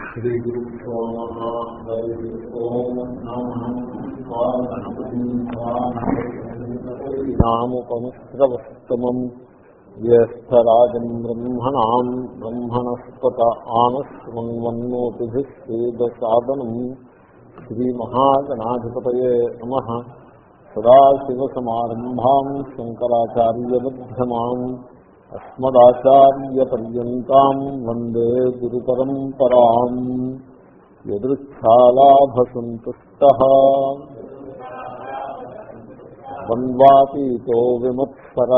శ్రీ గురుభ్యో హరి ఓం నాముపమిత్రవస్తమం జ్యేష్టరాజం బ్రహ్మణాం బ్రహ్మణస్పత ఆనశ్వన్వన్నోతిభిశ్చేదసాదనం శ్రీమహాగణాధిపతయే నమ సదాశివసమారంభాం అస్మదాచార్యపర్యంతం వందే గురు పరంపరా యదృచ్ఛాలాభసంతుష్ట ద్వంద్వాతీతో విమత్సర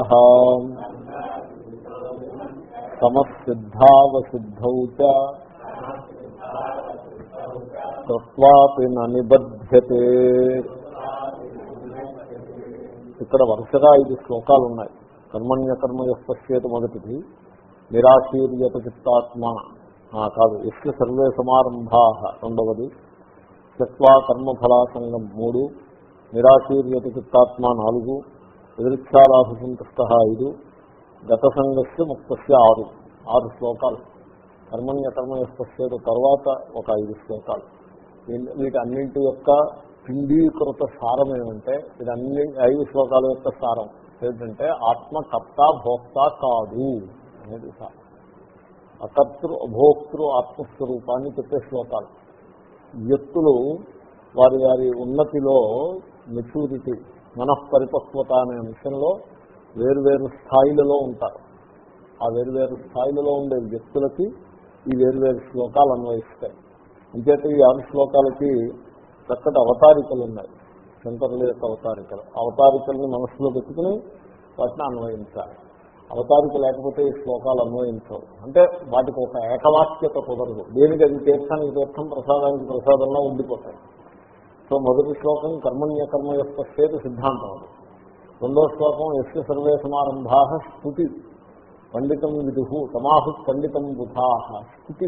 సమసిద్ధావసిద్ధౌ తత్వాపి నిబధ్యతే. ఇక్కడ వరుసగా ఐదు శ్లోకాలు ఉన్నాయి కర్మణ్యకర్మ మొదటిది నిరాశీర్యత చిత్తాత్మ కాదు ఎస్య సర్వే సమారంభా రెండవది. చత్వా కర్మఫలాసంగం మూడు నిరాశీర్యత చిత్తాత్మ నాలుగు ఎదురిచ్ఛాలాభసంతుష్ట ఐదు గత సంగస్య ముక్తస్య ఆరు. ఆరు శ్లోకాలు. కర్మణ్యకర్మ యశ్చేత తర్వాత ఒక ఐదు శ్లోకాలు. వీటన్నింటి యొక్క పిండీకృత సారం ఏమంటే వీటన్ని ఐదు శ్లోకాల యొక్క సారం. ఏంటంటే ఆత్మకర్త భోక్త కాదు అనేది అకర్తృ అభోక్తృ ఆత్మస్వరూపాన్ని చెప్పే శ్లోకాలు. వ్యక్తులు వారి వారి ఉన్నతిలో మెచ్యూరిటీ మనఃపరిపక్వత అనే అంశంలో వేరువేరు స్థాయిలలో ఉంటారు. ఆ వేరువేరు స్థాయిలలో ఉండే వ్యక్తులకి ఈ వేరువేరు శ్లోకాలు అన్వయిస్తాయి. అంచేత ఈ ఆరు శ్లోకాలకి చక్కటి అవతారికలు ఉన్నాయి. శంకరుల యొక్క అవతారికలు. అవతారికల్ని మనస్సులో పెట్టుకుని వాటిని అన్వయించాలి. అవతారిక లేకపోతే ఈ శ్లోకాలు అన్వయించవు. అంటే వాటికి ఒక ఏకవాక్యత కుదరదు. దేనికి? అది తీర్థానికి తీర్థం ప్రసాదానికి ప్రసాదంలో ఉండిపోతాయి. సో మొదటి శ్లోకం కర్మణ్య కర్మ యొక్క స్థేత సిద్ధాంతం అది. రెండో శ్లోకం ఎస్య సర్వే సమారంభా స్థుతి పండితం విదుహు తమాహు పండితం బుధాహ స్థుతి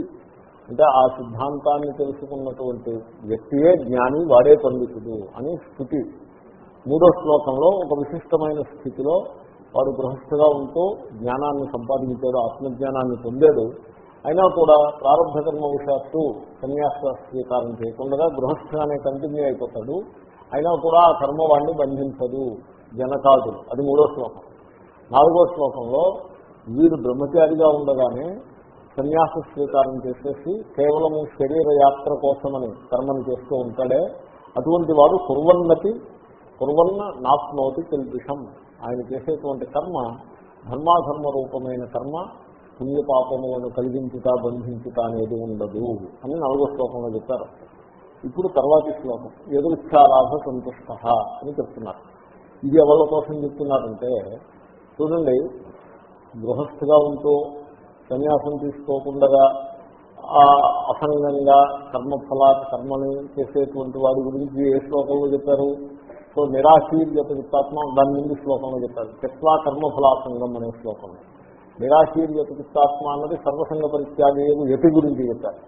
అంటే ఆ సిద్ధాంతాన్ని తెలుసుకున్నటువంటి వ్యక్తియే జ్ఞాని వాడే పండితుడు అని స్థితి. మూడో శ్లోకంలో ఒక విశిష్టమైన స్థితిలో వాడు గృహస్థుగా ఉంటూ జ్ఞానాన్ని సంపాదించాడు ఆత్మజ్ఞానాన్ని పొందాడు. అయినా కూడా ప్రారంభ కర్మవశాత్తు సన్యాస స్వీకారం చేయకుండా గృహస్థగానే కంటిన్యూ అయిపోతాడు. అయినా కూడా ఆ కర్మ వాడిని బంధించదు జనకాదు అది మూడో శ్లోకం. నాలుగో శ్లోకంలో వీరు బ్రహ్మచారిగా ఉండగానే సన్యాస స్వీకారం చేసేసి కేవలము శరీర యాత్ర కోసమని కర్మను చేస్తూ ఉంటాడే అటువంటి వాడు కుర్వన్నతి కుర్వన్న నాప్నోతి తెలుపిషం ఆయన చేసేటువంటి కర్మ ధర్మాధర్మ రూపమైన కర్మ పుణ్యపాపములను కలిగించుట బంధించుట అనేది ఉండదు అని నాలుగో శ్లోకంలో చెప్పారు. ఇప్పుడు తర్వాతి శ్లోకం ఎదురుచ్చాలాభ సంతుష్ట అని చెప్తున్నారు. ఇది ఎవరి కోసం చెప్తున్నారంటే చూడండి గృహస్థుగా ఉంటూ సన్యాసం తీసుకోకుండా అసంగంగా కర్మఫలా కర్మని చేసేటువంటి వాడి గురించి ఏ శ్లోకంలో చెప్పారు? సో నిరాశీర్యత చిత్తాత్మ దాని ముందు శ్లోకంలో చెప్పారు. చెత్వా కర్మఫలాసంగం అనే శ్లోకంలో నిరాశీర్యత చిత్తాత్మ అన్నది సర్వసంగ పరిత్యాగేలు యతి గురించి చెప్పారు.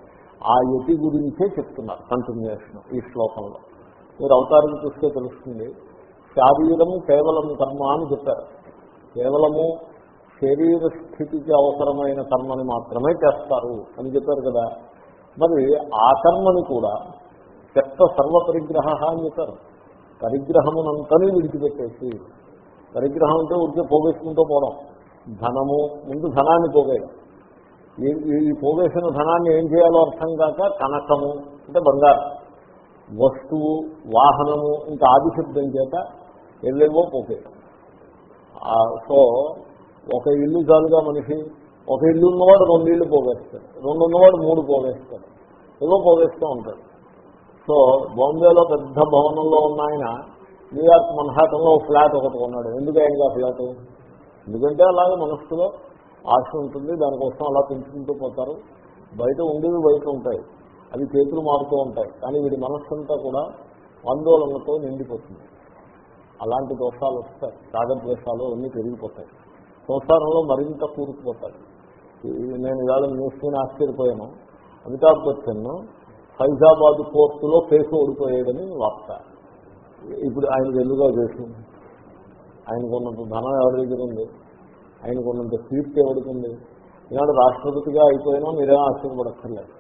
ఆ యతి గురించే చెప్తున్నారు కంటిన్యూషన్ ఈ శ్లోకంలో. మీరు అవతారం చూస్తే తెలుస్తుంది. శారీరము కేవలం కర్మ అని చెప్పారు. కేవలము శరీర స్థితికి అవసరమైన కర్మని మాత్రమే చేస్తారు అని చెప్పారు కదా. మరి ఆ కర్మని కూడా చెత్త సర్వ పరిగ్రహ అని చెప్పారు. పరిగ్రహమునంతనే విడిచిపెట్టేసి పరిగ్రహం అంటే ఉడికే పోగేసుకుంటూ పోవడం. ధనము ముందు ధనాన్ని పోగేయడం. ఈ పోగేసిన ధనాన్ని ఏం చేయాలో అర్థం కాక కనకము అంటే బంగారం. వస్తువు వాహనము ఇంకా ఆదిశబ్దం చేత ఎల్లేవో పోగేయడం. సో ఒక ఇల్లు చాలుగా మనిషి ఒక ఇల్లు ఉన్నవాడు రెండు ఇల్లు పోగేస్తాడు రెండు ఉన్నవాడు మూడు పోగేస్తాడు ఏదో పోగేస్తూ ఉంటాడు. సో బాంబేలో పెద్ద భవనంలో ఉన్న ఆయన న్యూయార్క్ మన్హాటంలో ఫ్లాట్ ఒకటి కొన్నాడు. ఎందుకు ఆయనగా ఫ్లాట్? ఎందుకంటే అలాగే మనస్సులో ఆశ ఉంటుంది దానికోసం అలా పెంచుకుంటూ పోతారు. బయట ఉండేవి బయట ఉంటాయి. అవి చేతులు మారుతూ ఉంటాయి. కానీ వీడి మనస్సంతా కూడా ఆందోళనతో నిండిపోతుంది. అలాంటి దోషాలు వస్తాయి. రాగద్వేషాలు అన్నీ పెరిగిపోతాయి. సంసారంలో మరింత కూరుకుపోతాడు. నేను ఇవాళ న్యూస్ని ఆశ్చర్యపోయాను. అమితాబ్ బచ్చన్ ఫైజాబాద్ కోర్టులో కేసు ఓడిపోయాడని వార్త. ఇప్పుడు ఆయన వెలుగా ఆయనకు ఆయనకున్నంత ధనం ఎవరి దగ్గర ఉంది? ఆయనకున్నంత సీట్ ఎవరికి ఉంది? ఈనాడు రాష్ట్రపతిగా అయిపోయినా మీరేం ఆశ్చర్యపడక్కర్లేదు.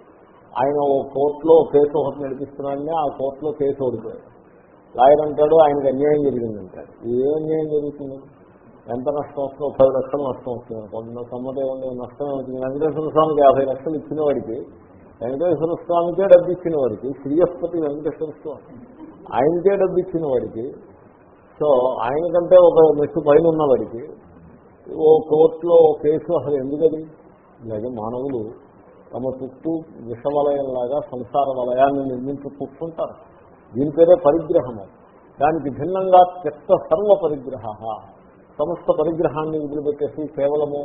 ఆయన ఓ కోర్టులో కేసు ఒకటి నడిపిస్తున్నాడని ఆ కోర్టులో కేసు ఓడిపోయాడు. లాయర్ అంటాడు ఆయనకు అన్యాయం జరిగిందంటాడు. ఏ అన్యాయం జరుగుతుంది? ఎంత నష్టం వస్తుందో పది లక్షలు నష్టం వస్తుంది. కొంత సమ్మతి ఉండే నష్టం అవుతుంది వెంకటేశ్వర స్వామికి యాభై లక్షలు ఇచ్చిన వాడికి వెంకటేశ్వర స్వామికే డబ్బు ఇచ్చిన వాడికి శ్రీయస్పతి వెంకటేశ్వర స్వామి ఆయనకే డబ్బు ఇచ్చిన వాడికి సో ఆయనకంటే ఒక మెట్టు పైన ఉన్నవాడికి ఓ కోర్టులో ఓ కేసు అసలు ఎందుకది? ఇలాగే మానవులు తమ చుట్టూ విషవలయంలాగా సంసార వలయాన్ని నిర్మించి కూర్చుంటారు. దీని పేరే పరిగ్రహము. దానికి భిన్నంగా చెత్త సర్వ పరిగ్రహ సమస్త పరిగ్రహాన్ని వదిలిపెట్టేసి కేవలము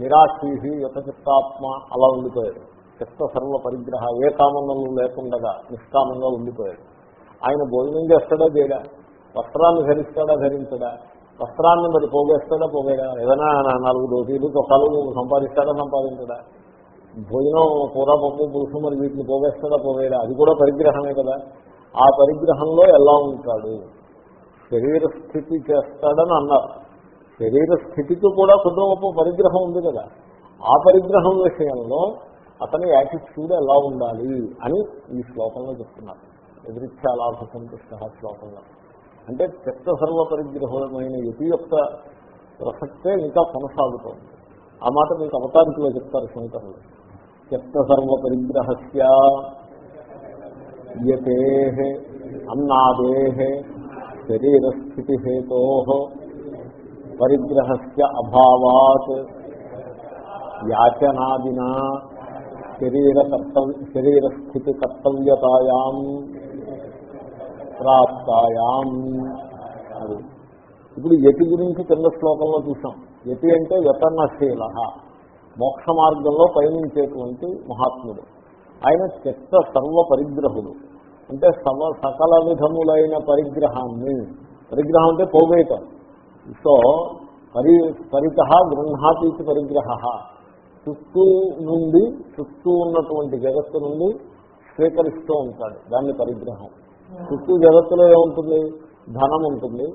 నిరాశీహి యొక్క చిత్తాత్మ అలా ఉండిపోయాడు. చిత్త సర్వ పరిగ్రహ ఏ కామనలు లేకుండగా నిష్కామంగా ఉండిపోయాడు. ఆయన భోజనం చేస్తాడా చేయడా? వస్త్రాన్ని ధరిస్తాడా ధరించడా? వస్త్రాన్ని మరి పోగేస్తాడా పోగేడా ఏదైనా నాలుగు రోజులు చొక్కాలు సంపాదిస్తాడా సంపాదించడా? భోజనం కూర పప్పు పులుసు మరి వీటిని పోగేస్తాడా పోగేడా అది కూడా పరిగ్రహమే కదా. ఆ పరిగ్రహంలో ఎలా ఉంటాడు? శరీర స్థితి చేస్తాడని అన్నారు. శరీర స్థితికి కూడా కొద్ది గొప్ప పరిగ్రహం ఉంది కదా. ఆ పరిగ్రహం విషయంలో అతని యాటిట్యూడ్ ఎలా ఉండాలి అని ఈ శ్లోకంలో చెప్తున్నారు. ఎదురిచ్చాలాభ సంతుష్ట శ్లోకంలో. అంటే చెత్త సర్వ పరిగ్రహమైన యతి యొక్క ప్రసక్తే ఇంకా కొనసాగుతోంది. ఆ మాట మీకు అవతారికలో చెప్తారు శంకరులు. చెత్త సర్వ పరిగ్రహస్య యతే అన్నాదే శరీరస్థితి హేతో పరిగ్రహస్య అభావాత్. యాచనాదినా శరీర కర్తవ్య శరీరస్థితి కర్తవ్యతాయాం ప్రాప్తాయాం. అది. ఇప్పుడు యతి గురించి కింద శ్లోకంలో చూసాం. యతి అంటే యతనశీల మోక్ష మార్గంలో పయనించేటువంటి మహాత్ముడు. ఆయన చెత్త సర్వ పరిగ్రహుడు. అంటే సవ సకల విధములైన పరిగ్రహాన్ని పరిగ్రహం అంటే పోగేయటం సో పరి పరిత గృహాతీతి పరిగ్రహ. చుట్టూ నుండి చుట్టూ ఉన్నటువంటి జగత్తు నుండి స్వీకరిస్తూ ఉంటాడు దాన్ని పరిగ్రహం. చుట్టూ జగత్తులో ఏముంటుంది? ధనం ఉంటుంది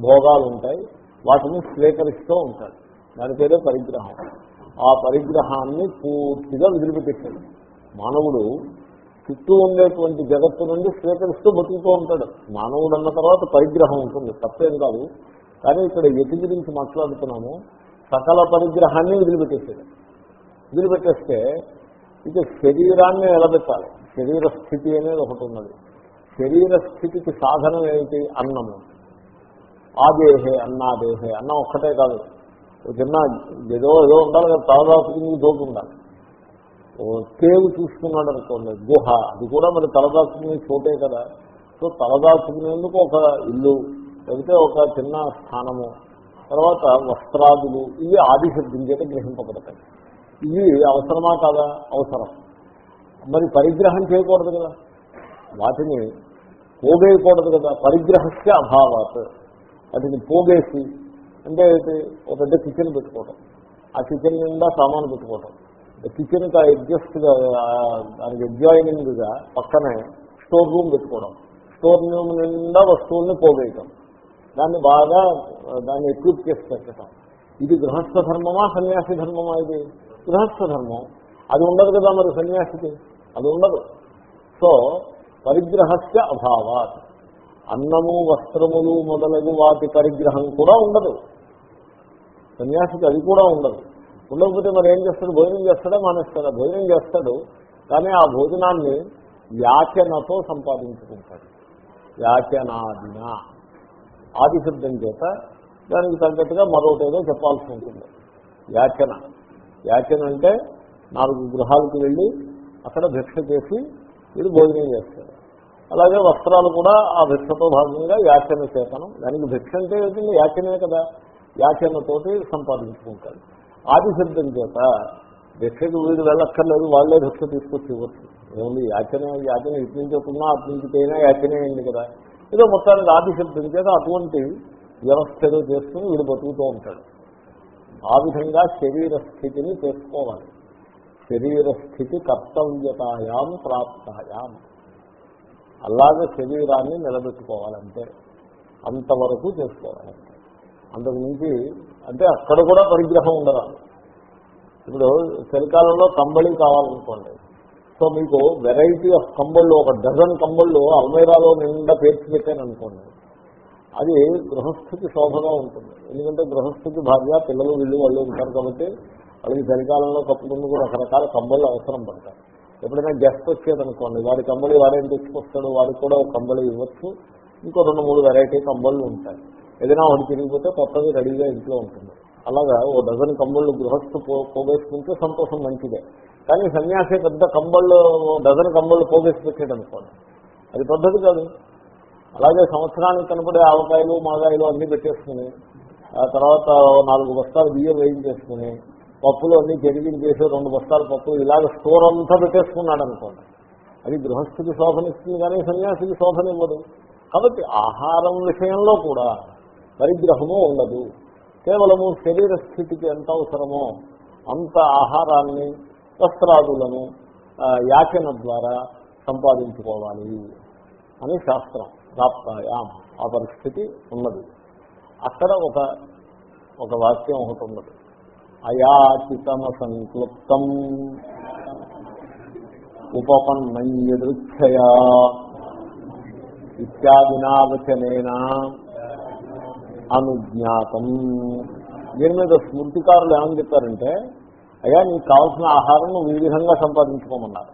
భోగాలు ఉంటాయి వాటిని స్వీకరిస్తూ ఉంటాడు. దాని పేరే పరిగ్రహం. ఆ పరిగ్రహాన్ని పూర్తిగా విదిలిపెట్టాడు మానవుడు చుట్టూ ఉండేటువంటి జగత్తు నుండి స్వీకరిస్తూ బతుకుతూ ఉంటాడు. మానవుడు అన్న తర్వాత పరిగ్రహం ఉంటుంది. తప్పేం కాదు. కానీ ఇక్కడ ఎతి గురించి మాట్లాడుతున్నాము. సకల పరిగ్రహాన్ని వదిలిపెట్టేసాడు వదిలిపెట్టేస్తే ఇక శరీరాన్ని నిలబెట్టాలి. శరీర స్థితి అనేది ఒకటి ఉన్నది. శరీర స్థితికి సాధనం ఏమిటి? అన్నము. ఆదేహే అన్నాదేహే. అన్నం ఒక్కటే కాదు. చిన్న ఏదో ఏదో ఉండాలి కదా తలదాచుకుని జోకు ఉండాలి. ఓ కేవు చూసుకున్నాడు అనుకోండి గుహ. అది కూడా మరి తలదాచుకునే చోటే కదా. సో తలదాచుకునేందుకు ఒక ఇల్లు లేకపోతే ఒక చిన్న స్థానము. తర్వాత వస్త్రాదులు ఇవి ఆదిశబ్దం చేత గ్రహింపబడతాయి. ఇవి అవసరమా కాదా? అవసరం. మరి పరిగ్రహం చేయకూడదు కదా. వాటిని పోగేయకూడదు కదా. పరిగ్రహస్య అభావాత్. వాటిని పోగేసి అంటే ఒక పెద్ద కిచెన్ పెట్టుకోవటం. ఆ కిచెన్ నిండా సామాను పెట్టుకోవటం. కిచెన్కి అడ్జస్ట్గా దానికి అడ్జాయినింగ్గా పక్కనే స్టోర్ రూమ్ పెట్టుకోవడం. స్టోర్ రూమ్ నిండా వస్తువుల్ని పోగేయటం. దాన్ని బాగా దాన్ని ఎక్విప్ చేసి పెట్టడం. ఇది గృహస్థ ధర్మమా సన్యాసి ధర్మమా ఇది? గృహస్థ ధర్మం. అది ఉండదు కదా మరి సన్యాసికి? అది ఉండదు. సో పరిగ్రహస్య అభావాత్. అన్నము వస్త్రములు మొదలగు వాటి పరిగ్రహం కూడా ఉండదు. సన్యాసికి అది కూడా ఉండదు. ఉండకపోతే మరి ఏం చేస్తాడు? భోజనం చేస్తాడా? మానేస్తాడా? భోజనం చేస్తాడు. కానీ ఆ భోజనాన్ని యాచనతో సంపాదించుకుంటాడు. యాచనాదిన ఆది చేత దానికి తగ్గట్టుగా మరొకటేదో చెప్పాల్సి ఉంటుంది. యాచన. యాచన అంటే నాలుగు గృహాలకు వెళ్ళి అక్కడ భిక్ష చేసి వీడు భోజనం చేస్తాడు. అలాగే వస్త్రాలు కూడా ఆ భిక్షతో భాగంగా యాచన చేతనం. దానికి భిక్ష అంటే ఏంటంటే యాచనే కదా. యాచనతోటి సంపాదించుకుంటాడు. ఆది చేత భిక్షకు వీడు వెళ్ళక్కర్లేదు వాళ్ళే భిక్ష తీసుకొచ్చి ఇవ్వచ్చు. ఏముంది? యాచన యాచన ఇటు నుంచి ఒకన్నా అటు నుంచి పోయినా యాచనే అయింది కదా. ఏదో మొత్తానికి ఆదిశబ్దం చేత అటువంటి వ్యవస్థ ఏదో చేసుకుని వీడు బతుకుతూ ఉంటాడు. ఆ విధంగా శరీర స్థితిని చేసుకోవాలి. శరీర స్థితి కర్తవ్యతాయాం ప్రాప్తాయాం. అలాగే శరీరాన్ని నిలబెట్టుకోవాలంటే అంతవరకు చేసుకోవాలి. అంతకు మించి అంటే అక్కడ కూడా పరిగ్రహం ఉండరాదు. ఇప్పుడు చలికాలంలో కంబళి కావాలనుకోండి. సో మీకు వెరైటీ ఆఫ్ కంబళ్ళు ఒక డజన్ కంబళ్ళు అల్మైరాలో నిండా పేర్చి పెట్టాను అనుకోండి అది గృహస్థికి శోభగా ఉంటుంది. ఎందుకంటే గృహస్థికి భార్య పిల్లలు వీళ్ళు వాళ్ళు ఉంటారు కాబట్టి వాళ్ళకి చలికాలంలో కప్పుకుందుకు రకరకాల కంబళ్ళు అవసరం పడతాయి. ఎప్పుడైనా గెస్ట్ వచ్చేదనుకోండి వాడి కంబళి వాడేం తీసుకొస్తాడు వాడికి కూడా ఒక కంబళి ఇవ్వచ్చు. ఇంకో రెండు మూడు వెరైటీ కంబళ్ళు ఉంటాయి. ఏదైనా వాడు తిరిగిపోతే కొత్తది రెడీగా ఇంట్లో ఉంటుంది. అలాగా ఓ డజన్ కంబళ్ళు గృహస్థు పోగేసుకుంటే సంతోషం మంచిదే. కానీ సన్యాసి పెద్ద కంబళ్ళు డజన్ కంబళ్ళు పోగేసి పెట్టాడు అనుకోండి అది పద్ధతి కాదు. అలాగే సంవత్సరానికి కనపడే ఆవకాయలు మాగాయలు అన్నీ పెట్టేసుకుని ఆ తర్వాత నాలుగు బస్తాలు బియ్యం వేయించేసుకుని పప్పులు అన్నీ చెరిగించేసి రెండు బస్తాల పప్పు ఇలాగ స్టోర్ అంతా పెట్టేసుకున్నాడు అనుకోండి అది గృహస్థికి శోభనిస్తుంది కానీ సన్యాసికి శోభనివ్వదు. కాబట్టి ఆహారం విషయంలో కూడా పరిగ్రహము ఉండదు. కేవలము శరీర స్థితికి ఎంత అవసరమో అంత ఆహారాన్ని వస్త్రాదులను యాచన ద్వారా సంపాదించుకోవాలి అని శాస్త్రం ప్రాప్తాయాం. ఆ పరిస్థితి ఉన్నది. అక్కడ ఒక ఒక వాక్యం ఒకటి ఉన్నది. అయాచితమ సంక్లుప్తం ఉపపన్నయ్యదృచ్ఛయా ఇత్యాదినావచనేన అనుజ్ఞాతం. దీని మీద స్మృతికారులు ఏమని చెప్పారంటే అయ్యా నీకు కావాల్సిన ఆహారం నువ్వు ఈ విధంగా సంపాదించుకోమన్నారు.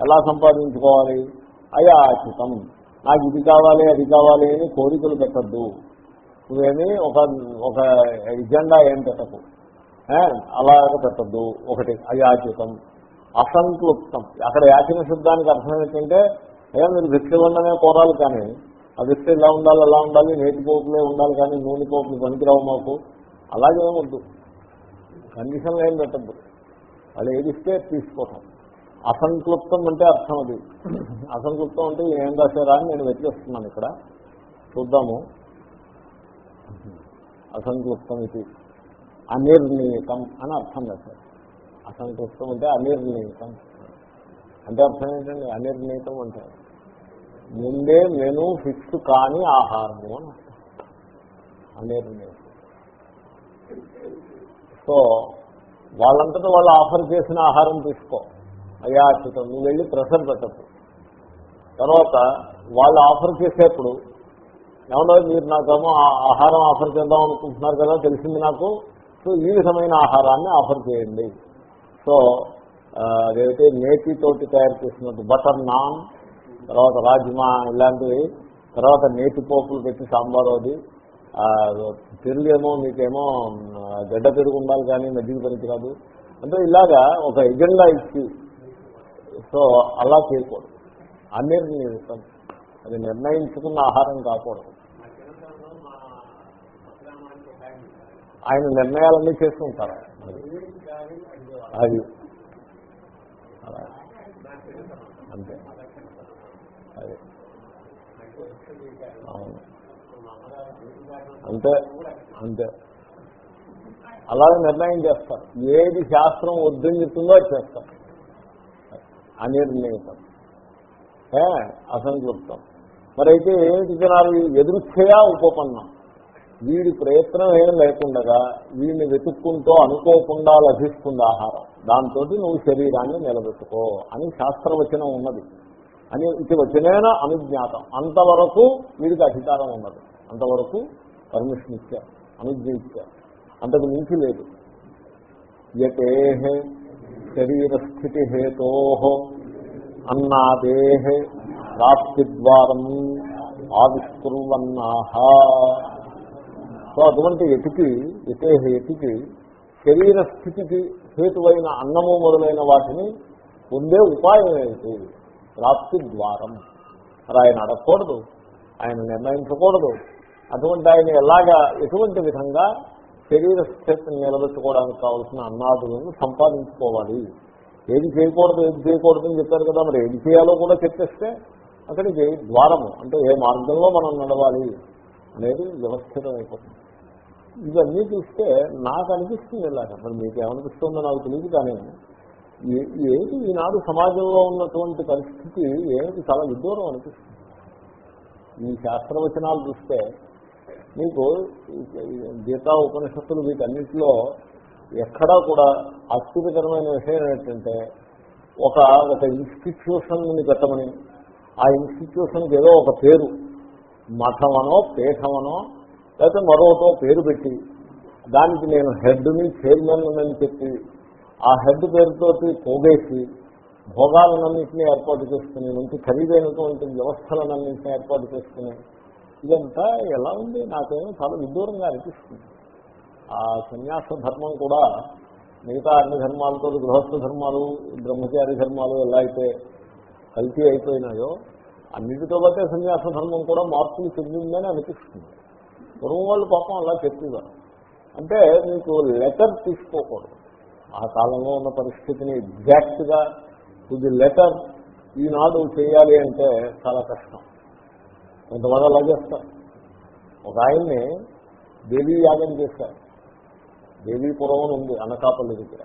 ఎలా సంపాదించుకోవాలి? అయ్యా ఆచితం నాకు ఇది కావాలి అది కావాలి అని కోరికలు పెట్టద్దు. నువ్వేమి ఒక ఒక ఎజెండా ఏం పెట్టకు. అలాగే పెట్టద్దు. ఒకటి అయాచితం అసంతృప్తం అక్కడ యాచన శబ్దానికి అర్థం ఏంటంటే అయ్యా మీరు భిక్షలుండనే కోరాలి కానీ ఆ భిక్ష ఇలా ఉండాలి అలా ఉండాలి నేటి పోపులే ఉండాలి కానీ నూనె పోపులు పనికిరావు మాకు. అలాగే వద్దు. కండిషన్లు ఏం పెట్టద్దు. వాళ్ళు ఏది ఇస్తే తీసుకోవటం. అసంక్లుప్తం అంటే అర్థం అది. అసంక్లుప్తం అంటే ఏం రాశారా అని నేను వెతికేస్తున్నాను ఇక్కడ. చూద్దాము. అసంక్లుప్తం ఇది. అనిర్ణీతం అని అర్థం రాశారు. అసంక్లుప్తం అంటే అనిర్ణీతం అంటే అర్థం ఏంటండి? అనిర్ణీతం అంటే ముందే మెను ఫిక్స్ కాని ఆహారము అని అర్థం. అనిర్ణీతం సో వాళ్ళంతటా వాళ్ళు ఆఫర్ చేసిన ఆహారం తీసుకో. అయాచితం నువ్వు వెళ్ళి ప్రెషర్ పెట్టద్దు తర్వాత వాళ్ళు ఆఫర్ చేసేప్పుడు ఏమన్నా మీరు నాకేమో ఆహారం ఆఫర్ చేద్దాం అనుకుంటున్నారు కదా తెలిసింది నాకు సో ఈ విధమైన ఆహారాన్ని ఆఫర్ చేయండి. సో ఆ, అదైతే నేతితోటి తయారు చేసినట్టు బటర్ నాన్ తర్వాత రాజ్మా ఇలాంటివి తర్వాత నేతి పోపులు పెట్టి సాంబార్ అది పెరుగేమో మీకేమో గడ్డ పెరుగు ఉండాలి కానీ మజ్జిగ పనికి రాదు అంటే ఇలాగా ఒక ఎజెండా ఇచ్చి సో అలా చేయకూడదు. అనిర్ణీతం. అది నిర్ణయించుకున్న ఆహారం కాకూడదు. ఆయన నిర్ణయాలన్నీ చేసుకుంటారు అది అది. అంతే. అది. అవును. అంతే అంతే. అలాగే నిర్ణయం చేస్తారు. ఏది శాస్త్రం వద్దని చెప్తుందో అది చేస్తారు. అనిర్ణయితం ఏ అసంతృప్తం. మరైతే ఏమిటి జనాలు? ఎదురుచ్చేయా ఉపపన్నం. వీడి ప్రయత్నం ఏం లేకుండగా వీడిని వెతుక్కుంటూ అనుకోకుండా లభిస్తుంది ఆహారం. దాంతో నువ్వు శరీరాన్ని నిలబెట్టుకో అని శాస్త్రవచనం ఉన్నది. అని ఇది వచనేన అనుజ్ఞాతం. అంతవరకు వీడికి అధికారం ఉన్నది. అంతవరకు పర్మిషన్ ఇచ్చారు అనుజ్ఞ ఇచ్చారు అంతకు మించి లేదు. యతే శరీరస్థితి హేతో అన్నాదే ప్రాప్తిద్వారం ఆవిష్కుర్వన్నాహ సో అటువంటి ఎతికి యతే ఎతికి శరీర స్థితికి హేతువైన అన్నము మొదలైన వాటిని పొందే ఉపాయం ఏంటి ప్రాప్తి ద్వారం మరి ఆయన అడగకూడదు ఆయన నిర్ణయించకూడదు. అటువంటి ఆయన ఎలాగా ఎటువంటి విధంగా శరీర స్థితిని నిలబెట్టుకోవడానికి కావాల్సిన అన్నాదులను సంపాదించుకోవాలి? ఏది చేయకూడదు ఏది చేయకూడదు అని చెప్పారు కదా మరి ఏది చేయాలో కూడా చెప్పేస్తే అక్కడికి ద్వారము అంటే ఏ మార్గంలో మనం నడవాలి అనేది వ్యవస్థితమైపోతుంది. ఇవన్నీ చూస్తే నాకు అనిపిస్తుంది ఇలాగ. మరి మీకు ఏమనిపిస్తుందో నాకు తెలియదు కానీ ఏ- ఏది ఈనాడు సమాజంలో ఉన్నటువంటి పరిస్థితి ఏమిటి చాలా విదూరం అనిపిస్తుంది. ఈ శాస్త్రవచనాలు చూస్తే మీకు గీతా ఉపనిషత్తులు వీటన్నిటిలో ఎక్కడా కూడా ఆశ్చర్యకరమైన విషయం ఏంటంటే ఒక ఒక ఇన్స్టిట్యూషన్ పెట్టమని ఆ ఇన్స్టిట్యూషన్కి ఏదో ఒక పేరు మఠమనో పీఠమనో లేకపోతే మరోటో పేరు పెట్టి దానికి నేను హెడ్ని చైర్మన్ అని చెప్పి ఆ హెడ్ పేరుతోటి పోగేసి భోగాలన్నింటినీ ఏర్పాటు చేసుకుని మంచి ఖరీదైనటువంటి వ్యవస్థలన్నింటినీ ఏర్పాటు చేసుకుని ఇదంతా ఎలా ఉంది? నాకేమో చాలా విదూరంగా అనిపిస్తుంది. ఆ సన్యాస ధర్మం కూడా మిగతా అన్ని ధర్మాలతో గృహస్థ ధర్మాలు బ్రహ్మచారి ధర్మాలు ఎలా అయితే కల్తీ అయిపోయినాయో అన్నిటితో బట్టే సన్యాస ధర్మం కూడా మార్పులు చెందిందని అనిపిస్తుంది. పూర్వం వాళ్ళు పాపం అలా చెప్పేవారు. అంటే మీకు లెటర్ తీసుకోకూడదు. ఆ కాలంలో ఉన్న పరిస్థితిని ఎగ్జాక్ట్గా ఇది లెటర్ ఈనాడు చేయాలి అంటే చాలా కష్టం. కొంతమంది అలా చేస్తారు. ఒక ఆయన్ని దేవీ యాగం చేశారు. దేవీపురం అని ఉంది అనకాపల్లి దగ్గర.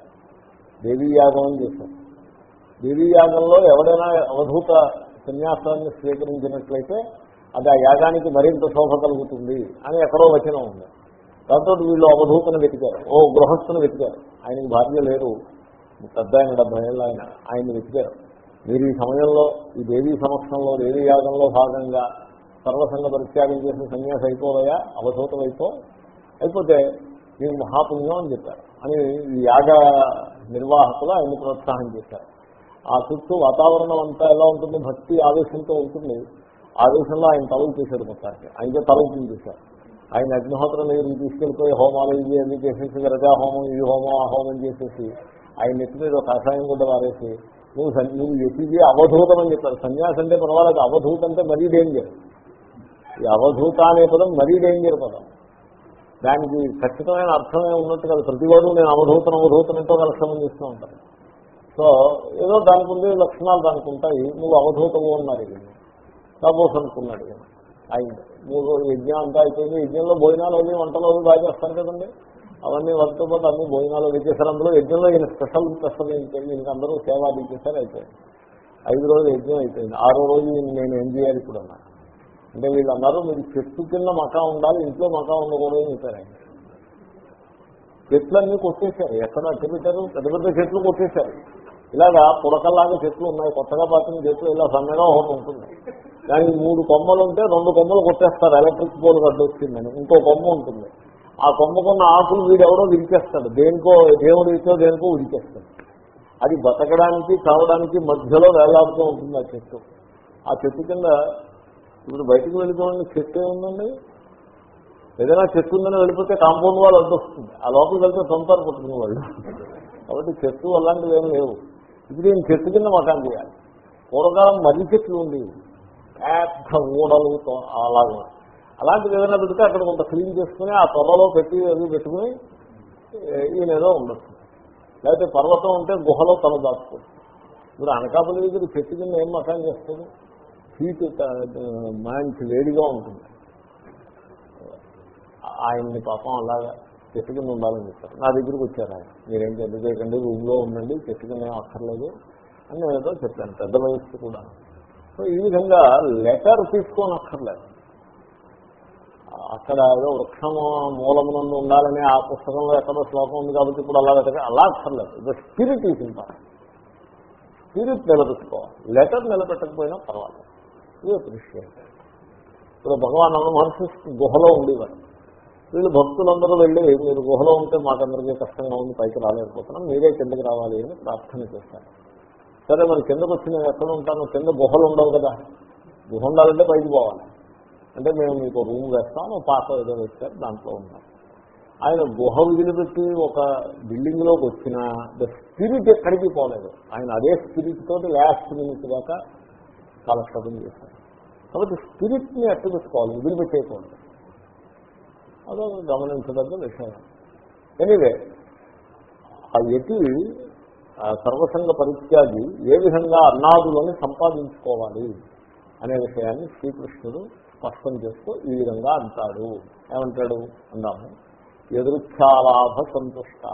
దేవీ యాగం అని చేశారు. దేవీ యాగంలో ఎవడైనా అవధూత సన్యాసాన్ని స్వీకరించినట్లయితే అది ఆ యాగానికి మరింత శోభ కలుగుతుంది అని ఎక్కడో వచనం ఉంది. దాంతో వీళ్ళు అవధూతను వెతికారు. ఓ గృహస్థును వెతికారు. ఆయనకి భార్య లేరు. పెద్ద ఆయన డెబ్బై ఏళ్ళు ఆయన. ఆయన్ని వెతికారు. మీరు ఈ సమయంలో ఈ దేవీ సమక్షంలో దేవీ యాగంలో భాగంగా సర్వసంగ పరిత్యాగం చేసిన సన్యాసి అయిపోవయా అవధూతం అయిపో అయిపోతే నీకు మహాపుణ్యం అని చెప్పారు. అని యాగ నిర్వాహకులు ఆయన్ని ప్రోత్సాహం చేశారు. ఆ చుట్టూ వాతావరణం అంతా ఎలా ఉంటుంది? భక్తి ఆవేశంతో ఉంటుంది. ఆవేశంలో ఆయన తలుపు చేశారు మొత్తానికి. ఆయనకే తలలు చేశారు. ఆయన అగ్నిహోత్రం దగ్గరికి తీసుకెళ్ళిపోయి హోమాలు ఇవి అన్ని చేసేసి రజా హోమం ఈ హోమం ఆ హోమం చేసేసి ఆయన నెత్తి మీద ఒక కషాయం కూడా వారేసి నువ్వు నువ్వు ఎతిది అవధూతం అని చెప్పారు. సన్యాసం అంటే పర్వాలేదు అవధూత అంటే మరీ డేంజర్ ఈ అవధూత అనే పదం మరీ డేంజర్ పదం. దానికి ఖచ్చితమైన అర్థమే ఉన్నట్టు కాదు. ప్రతివాడు నేను అవధూతను అవధూతనంతో కలక్షణం చేస్తూ ఉంటాను. సో ఏదో దానికి ఉండే లక్షణాలు దానికి ఉంటాయి. నువ్వు అవధూతము అన్నారు సపోజ్ అనుకున్నాడు అయింది ఆయన నువ్వు యజ్ఞం అంతా అయిపోయింది. యజ్ఞంలో భోజనాలు అవి వంటలు అవి బాగా కదండి. అవన్నీ వాటితో పాటు అన్ని భోజనాలు అవి చేశారు. అందులో యజ్ఞంలో ఈయన స్పెషల్ స్పెషల్ ఏంటంటే ఈయనకి అందరూ సేవ అది చేశారు అయిపోయింది. ఐదు రోజులు యజ్ఞం అయిపోయింది. ఆరో రోజు నేను ఏం చేయాలి ఇప్పుడు అన్నా అంటే వీళ్ళు అన్నారు మీరు చెట్టు కింద మకా ఉండాలి ఇంట్లో మకా ఉండకూడదు అని చెప్పారు ఆయన. చెట్లన్నీ కొట్టేశారు. ఎక్కడ అట్టు పెట్టారు పెద్ద పెద్ద చెట్లు కొట్టేశారు. ఇలాగా పుడకల్లాగా చెట్లు ఉన్నాయి. కొత్తగా పాతిన చెట్లు ఇలా సన్నగా ఒకటి ఉంటుంది. దానికి మూడు కొమ్మలు ఉంటే రెండు కొమ్మలు కొట్టేస్తారు. ఎలక్ట్రిక్ పోల్ గడ్డ వచ్చిందని. ఇంకో కొమ్మ ఉంటుంది. ఆ కొమ్మకున్న ఆకులు వీడెవడో విరిచేస్తాడు. దేనికో దేవుడు ఇచ్చో దేనికో విరిచేస్తాడు అది బతకడానికి చావడానికి మధ్యలో వేలాడుతూ ఉంటుంది ఆ చెట్టు. ఆ చెట్టు కింద ఇప్పుడు బయటకు వెళ్ళిపోయిన చెట్టు ఏముందండి ఏదైనా చెట్టు ఉందని వెళ్ళిపోతే కాంపౌండ్ వాళ్ళు అడ్డొస్తుంది ఆ లోపలికి వెళ్తే సొంతారు పుట్టుకునే వాళ్ళు. కాబట్టి చెట్టు అలాంటివి ఏమి లేవు. ఇప్పుడు ఈయన చెట్టు కింద మకాన్ చేయాలి. పూర్వకాలం మర్రి చెట్లు ఉంది పెద్ద ఊడలు అలాగే. అలాంటివి ఏదైనా పెడితే అక్కడ కొంత క్లీన్ చేసుకుని ఆ త్వరలో పెట్టి అది పెట్టుకుని ఈయన ఏదో ఉండొచ్చు. లేకపోతే పర్వతం ఉంటే గుహలో తల దాచుకోవచ్చు. ఇప్పుడు అనకాపల్లి దగ్గర చెట్టు కింద ఏం మకాన్ చేస్తుంది హీట్ మంచి వేడిగా ఉంటుంది. ఆయన్ని పాపం అలాగా చెట్టు కింద ఉండాలని చెప్పారు. నా దగ్గరికి వచ్చారు ఆయన. మీరేం పెద్ద చేయకండి రూమ్లో ఉండండి చెట్టు కింద అక్కర్లేదు అని నేను ఏదో చెప్పాను పెద్ద వయస్సు కూడా. సో ఈ విధంగా లెటర్ తీసుకొని అక్కర్లేదు. అక్కడ ఏదో వృక్షం మూలమునందు ఉండాలని ఆ పుస్తకంలో ఎక్కడో శ్లోకం ఉంది కాబట్టి ఇప్పుడు అలా వెతక అలా అక్కర్లేదు. ఇది స్పిరిట్ ఈజ్ స్పిరిట్ నిలబెట్టుకోవాలి. లెటర్ నిలబెట్టకపోయినా పర్వాలేదు. ఇది అప్రిషియేట్ ఇప్పుడు భగవాన్ అన్న మహర్షి గుహలో ఉండేవారు. వీళ్ళు భక్తులందరూ వెళ్ళి మీరు గుహలో ఉంటే మాకందరికీ కష్టంగా ఉంది పైకి రాలేకపోతున్నాం మీరే కిందకి రావాలి అని ప్రార్థన చేశారు. సరే మరి కిందకు వచ్చి నేను ఎక్కడ ఉంటాను? కింద గుహలు ఉండవు కదా. గుహ ఉండాలంటే పైకి పోవాలి. అంటే మేము మీకు రూమ్ వేస్తాం పాత ఏదో వేస్తారు దాంట్లో ఉన్నాం. ఆయన గుహ వదిలిపెట్టి ఒక బిల్డింగ్లోకి వచ్చిన ద స్పిరిట్ ఎక్కడికి పోలేదు. ఆయన అదే స్పిరిట్ తోటి లాస్ట్ మినిట్ దాకా కాలక్షేపం చేశారు. కాబట్టి స్పిరిట్ని అట్టు పెట్టుకోవాలి వదిలిపెట్టేయకూడదు. అదో గమనించదగ్గ విషయం. ఎనివే ఆ యతి సర్వసంగ పరిత్యాగి ఏ విధంగా అన్నాదులను సంపాదించుకోవాలి అనే విషయాన్ని శ్రీకృష్ణుడు స్పష్టం చేస్తూ ఈ విధంగా అంటాడు. ఏమంటాడు? అన్నాము ఎదురుచ్ఛాలాభ సంతుష్ట.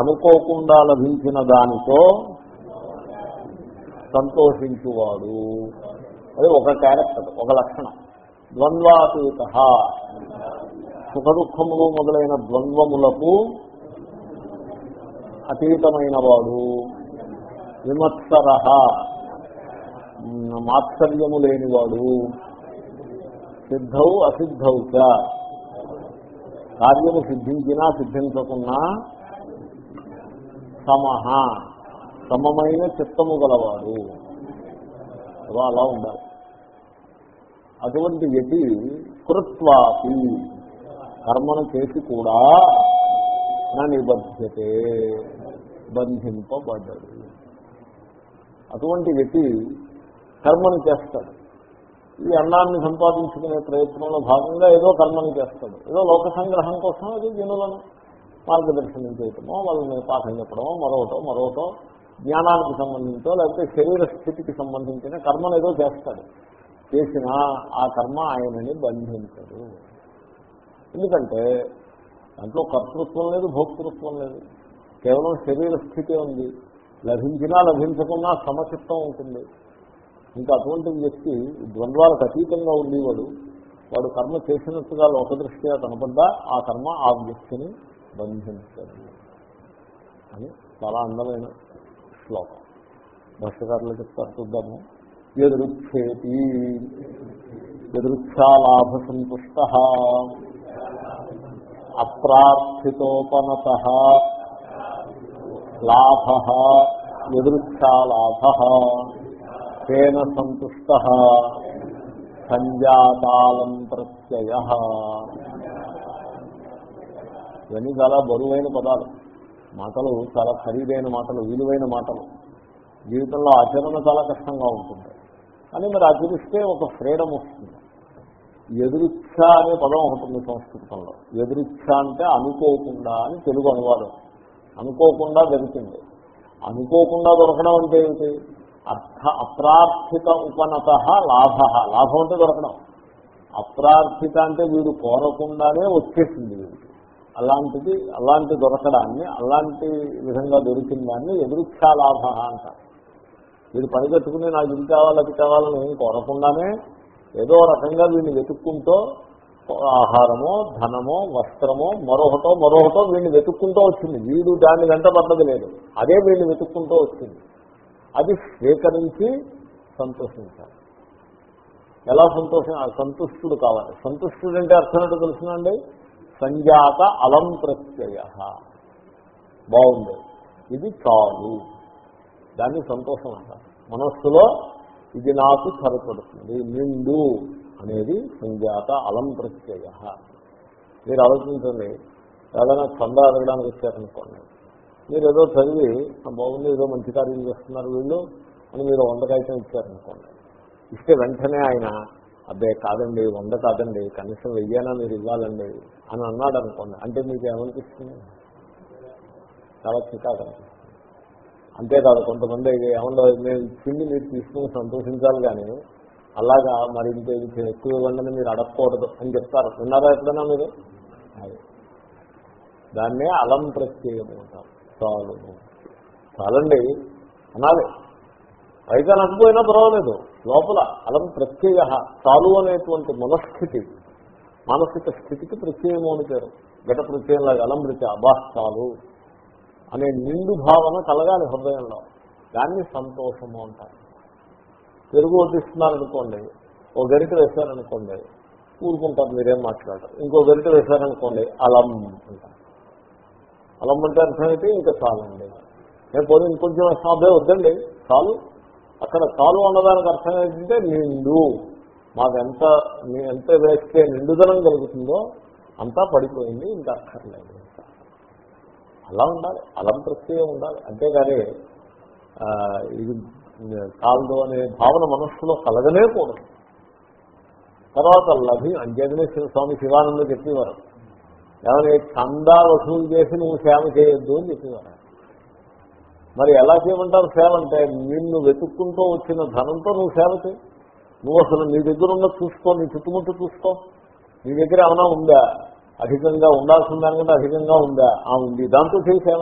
అనుకోకుండా లభించిన దానితో సంతోషించువాడు. అది ఒక క్యారెక్టర్ ఒక లక్షణం. ద్వంద్వాతీత. సుఖ దుఃఖములు మొదలైన ద్వంద్వములకు అతీతమైన వాడు విమత్సర. మాత్సర్యము లేనివాడు. సిద్ధౌ అసిద్ధౌ చ. కార్యము సిద్ధించినా సిద్ధించకున్నా సమహ. సమమైన చిత్తము గలవాడు. అదో అలా ఉండాలి. అటువంటి వ్యక్తి కృత్వాపి. కర్మను చేసి కూడా నా నిబద్ధతే బంధింపబడ్డాడు అటువంటి వ్యక్తి కర్మను చేస్తాడు. ఈ అన్నాన్ని సంపాదించుకునే ప్రయత్నంలో భాగంగా ఏదో కర్మను చేస్తాడు. ఏదో లోక సంగ్రహం కోసం అది జనులను మార్గదర్శనం చేయటమో వాళ్ళని పాఠం చెప్పడమో మరొకటో మరొకటో జ్ఞానానికి సంబంధించో లేకపోతే శరీర స్థితికి సంబంధించిన కర్మను ఏదో చేస్తాడు. చేసినా ఆ కర్మ ఆయనని బంధించదు. ఎందుకంటే దాంట్లో కర్తృత్వం లేదు భోక్తృత్వం లేదు. కేవలం శరీర స్థితి ఉంది. లభించినా లభించకున్నా సమచిత్తం ఉంటుంది. ఇంకా అటువంటి వ్యక్తి ద్వంద్వాలకు అతీతంగా ఉండేవాడు. వాడు కర్మ చేసినట్టుగా లోకదృష్ట్యా కనపడ్డా ఆ కర్మ ఆ వ్యక్తిని బంధించదు అని చాలా అందమైన శ్లోకం భాష్యకారులు చెప్తారు చూద్దాము. ఎదురుచ్చేతి ఎదురుక్షాలాభ సంతుష్ట అప్రార్థితోపనత లాభ ఎదురుక్షాలాభ తేన సంతుష్ట సంజాతాలం ప్రత్యయ. ఇవన్నీ చాలా బరువైన పదాలు. మాటలు చాలా ఖరీదైన మాటలు విలువైన మాటలు. జీవితంలో ఆచరణ చాలా కష్టంగా ఉంటుంది కానీ మరి ఆచరిస్తే ఒక ఫ్రీడమ్ వస్తుంది. ఎదురిచ్ఛ అనే పదం ఉంటుంది సంస్కృతంలో. ఎదురిచ్ఛ అంటే అనుకోకుండా అని తెలుగు అనువాదం. అనుకోకుండా దొరికింది అనుకోకుండా దొరకడం అంటే ఏమిటి? అర్థ అప్రార్థిత ఉపనత లాభ. లాభం అంటే దొరకడం. అప్రార్థిత అంటే వీడు కోరకుండానే వచ్చేసింది వీడికి. అలాంటిది అలాంటి దొరకడాన్ని అలాంటి విధంగా దొరికిన దాన్ని ఎదురుచ్ఛా లాభ అంటారు వీడు పని కట్టుకుని నాకు ఇది కావాలి అది కావాలని ఏం కోరకుండానే ఏదో రకంగా వీడిని వెతుక్కుంటూ ఆహారమో ధనమో వస్త్రమో మరొకటో మరొకటో వీడిని వెతుక్కుంటూ వచ్చింది. వీడు దాన్ని వెంట పడ్డది లేదు. అదే వీడిని వెతుక్కుంటూ వచ్చింది. అది స్వీకరించి సంతోషించాలి. ఎలా సంతోషం సంతుష్టుడు కావాలి. సంతుష్టుడు అంటే అర్థం ఏంటో తెలుసునండి సంజాత అలం ప్రత్యయ బాగుంది. ఇది చాలు. దాన్ని సంతోషం అంటారు మనస్సులో ఇది నాకు సరిపడుతుంది. నిండు అనేది సంజాత అలం ప్రత్యయ మీరు ఆలోచించండి. ఏదైనా చందా అడగడానికి వచ్చారనుకోండి. మీరు ఏదో చదివి బాగుంది ఏదో మంచి కార్యం చేస్తున్నారు వీళ్ళు అని మీరు వంద కాగితం ఇచ్చారనుకోండి. ఇస్తే వెంటనే ఆయన అబ్బే కాదండి వంద కాదండి కనీసం వెయ్యానా మీరు ఇవ్వాలండి అని అన్నాడు అనుకోండి. అంటే మీకు ఏమనిపిస్తుంది? చాలా చికాకు అంతేకాదు కొంతమంది ఏమన్నా మేము ఇచ్చింది మీరు తీసుకుని సంతోషించాలి కానీ అలాగా మరి ఇంకే ఎక్కువ ఇవ్వండి మీరు అడగకూడదు అని చెప్తారు. విన్నారా ఎప్పుడైనా మీరు? దాన్నే అలం ప్రత్యేకం అంటారు. చాలు. చాలండి. అనాలి. పైగా నకపోయినా పర్వాలేదు. లోపల అలం ప్రత్యయ చాలు అనేటువంటి మనస్థితి మానసిక స్థితికి ప్రత్యయము అని పేరు. ఘట ప్రత్యయంలాగా అలం ప్రత్యయ అబ్బా చాలు అనే నిండు భావన కలగాలి హృదయంలో. దాన్ని సంతోషము అంటారు. పెరుగు వడ్డిస్తున్నారనుకోండి ఓ గరిట వేశారనుకోండి ఊరుకుంటారు మీరేం మాట్లాడరు. ఇంకో గరిట వేశారనుకోండి అలం అంటారు. అలం అంటే అర్థమైతే ఇంకా చాలండి నేను పోనీ ఇంకొంచెం అదే వద్దండి. చాలు అక్కడ చాలు అన్నదానికి అర్థం ఏంటంటే నిండు. మాకు ఎంత ఎంత వేస్తే నిండుదనం కలుగుతుందో అంతా పడిపోయింది ఇంకా అక్కర్లేదు. అలా ఉండాలి అలం ప్రత్యయం ఉండాలి. అంతేగాని ఇది కాదు అనే భావన మనస్సులో కలగలేకూడదు తర్వాత లభి అంజనే స్వామి శివానంద చెప్పేవారు. ఏమని చందా వసూలు చేసి నువ్వు సేవ చేయొద్దు అని చెప్పేవారు. మరి ఎలా చేయమంటారు సేవ అంటే నిన్ను వెతుక్కుంటూ వచ్చిన ధనంతో నువ్వు సేవ చేయి. నువ్వు అసలు నీ దగ్గర ఉన్న చూసుకో నీ చుట్టుముట్టు చూసుకో. నీ దగ్గర ఏమైనా ఉందా? అధికంగా ఉండాల్సిన దానికంటే అధికంగా ఉందా? ఆ ఉంది. దాంతో చేయి సేవ.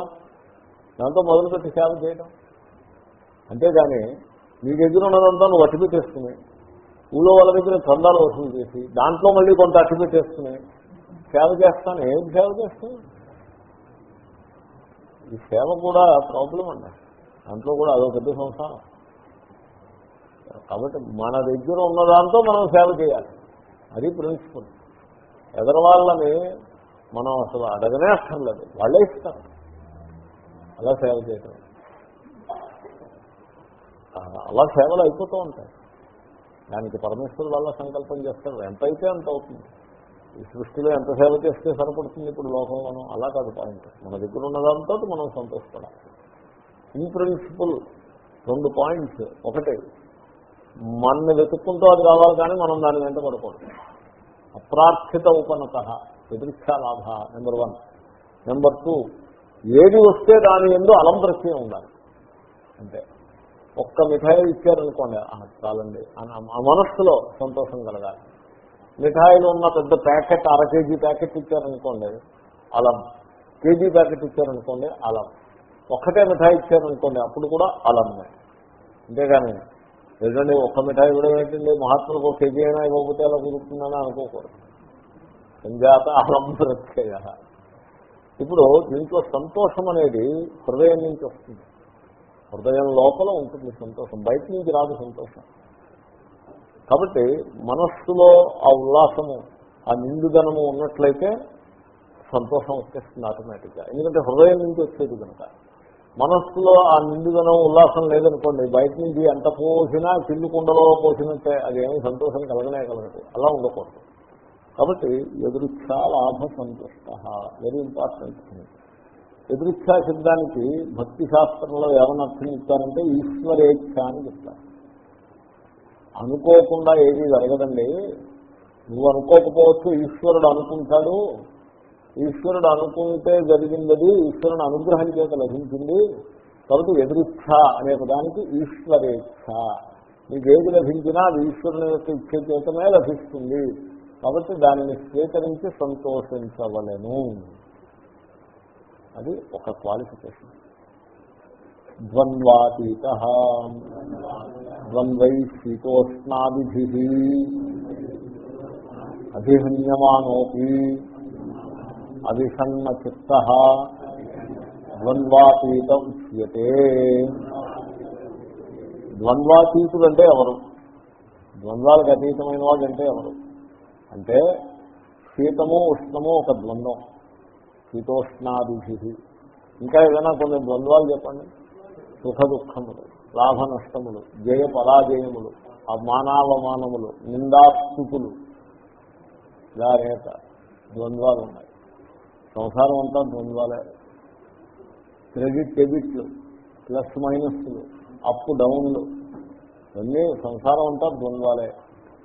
దాంతో మొదలుపెట్టి సేవ చేయడం అంతేగాని నీ దగ్గర ఉన్నదంతా నువ్వు అట్టి పెట్టేసుకుని ఊళ్ళో వాళ్ళ దగ్గర చందాలు వసూలు చేసి దాంట్లో మళ్ళీ కొంత అట్టి పెట్టేసుకుని సేవ చేస్తాను. ఏం సేవ చేస్తాను ఈ సేవ కూడా ప్రాబ్లం అండి. దాంట్లో కూడా అదో పెద్ద సంసారం. కాబట్టి మన దగ్గర ఉన్న దాంతో మనం సేవ చేయాలి. అది ప్రిన్సిపల్ ఎదరవాళ్ళని మనం అసలు అడగనే అక్కర్లేదు వాళ్ళే ఇస్తారు. అలా సేవ చేయటం. అలా సేవలు అయిపోతూ ఉంటాయి. దానికి పరమేశ్వరుడు వల్ల సంకల్పం చేస్తారు ఎంత అయితే అంత అవుతుంది. ఈ సృష్టిలో ఎంత సేవ చేస్తే సరిపడుతుంది ఇప్పుడు లోకంలోనూ అలా కాదు పాయింట్. మన దగ్గర ఉన్న మనం సంతోషపడాలి. ఇన్ ప్రిన్సిపల్ రెండు పాయింట్స్. ఒకటి మన వెతుక్కుంటూ అది రావాలి కానీ మనం దాని వెంట పడకూడదు. అప్రార్థిత ఉపనత ఎదుర్చా లాభ నెంబర్ వన్. నెంబర్ టూ ఏది వస్తే దాని ఎందు అలంప్రత్యం ఉండాలి. అంటే ఒక్క మిఠాయి ఇచ్చారనుకోండి చాలండి. అని ఆ మనస్సులో సంతోషం కలగాలి. మిఠాయిలు ఉన్న పెద్ద ప్యాకెట్ అర కేజీ ప్యాకెట్ ఇచ్చారనుకోండి. అలం కేజీ ప్యాకెట్ ఇచ్చారనుకోండి అలం ఒక్కటే మిఠాయి ఇచ్చారనుకోండి అప్పుడు కూడా అలమ్మే అంతేగాని లేదండి ఒక్క మిఠాయి కూడా ఏంటండి మహాత్ములకు ఒక కేజీ అయినా ఇవ్వకపోతే అలా కుదురుతుందని అనుకోకూడదు. సంజాత అలం ప్రత్యయ. ఇప్పుడు దీంట్లో సంతోషం అనేది హృదయం నుంచి వస్తుంది. హృదయం లోపల ఉంటుంది సంతోషం బయట నుంచి రాదు సంతోషం. కాబట్టి మనస్సులో ఆ ఉల్లాసము ఆ నిండుదనము ఉన్నట్లయితే సంతోషం వచ్చేస్తుంది ఆటోమేటిక్గా. ఎందుకంటే హృదయం నుంచి వచ్చేది కనుక. మనస్సులో ఆ నిండుదనం ఉల్లాసం లేదనుకోండి బయట నుంచి ఎంత పోసినా చిల్లు కుండలో పోసినట్టే అదేమీ సంతోషం కలగనే కలగదు. అలా ఉండకూడదు. కాబట్టి ఎదురుచ్ఛా లాభ సంతుష్ట వెరీ ఇంపార్టెంట్ ఎదురుచ్ఛా శబ్దానికి భక్తి శాస్త్రంలో ఏమైనా అర్థం ఇస్తారంటే ఈశ్వరేచ్ఛ అని చెప్తారు. అనుకోకుండా ఏది జరగదండి. నువ్వు అనుకోకపోవచ్చు ఈశ్వరుడు అనుకుంటాడు. ఈశ్వరుడు అనుకుంటే జరిగింది ఈశ్వరుని అనుగ్రహం చేత లభించింది. కాబట్టి ఎదురిచ్ఛ అనే పదానికి ఈశ్వరేచ్ఛ. నీకు ఏది లభించినా అది ఈశ్వరుని యొక్క ఇచ్చ చేతనే లభిస్తుంది. కాబట్టి దానిని స్వీకరించి సంతోషించవలను. అది ఒక క్వాలిఫికేషన్ ద్వంద్వాతీత. ద్వంద్వై శీతోష్ణాదిభి. అభిహన్యమానోపి అవిషణ్ణ చిత్త ద్వంద్వాతీత ఉచ్యతే. ద్వంద్వాతీతుడు అంటే ఎవరు? ద్వంద్వాలకు అతీతమైన వాడు అంటే ఎవరు? అంటే శీతము ఉష్ణము ఒక ద్వంద్వం. శీతోష్ణాదిభి. ఇంకా ఏదైనా కొన్ని ద్వంద్వాలు చెప్పండి. సుఖ దుఃఖములు లాభ నష్టములు జయ పరాజయములు అమానావమానములు నిందాస్తుతులు ఇలా అనేక ద్వంద్వాలు ఉన్నాయి సంసారం అంతా ద్వంద్వాలే. క్రెడిట్ డెబిట్లు ప్లస్ మైనస్లు అప్ డౌన్లు. ఇవన్నీ సంసారం అంతా ద్వంద్వాలే.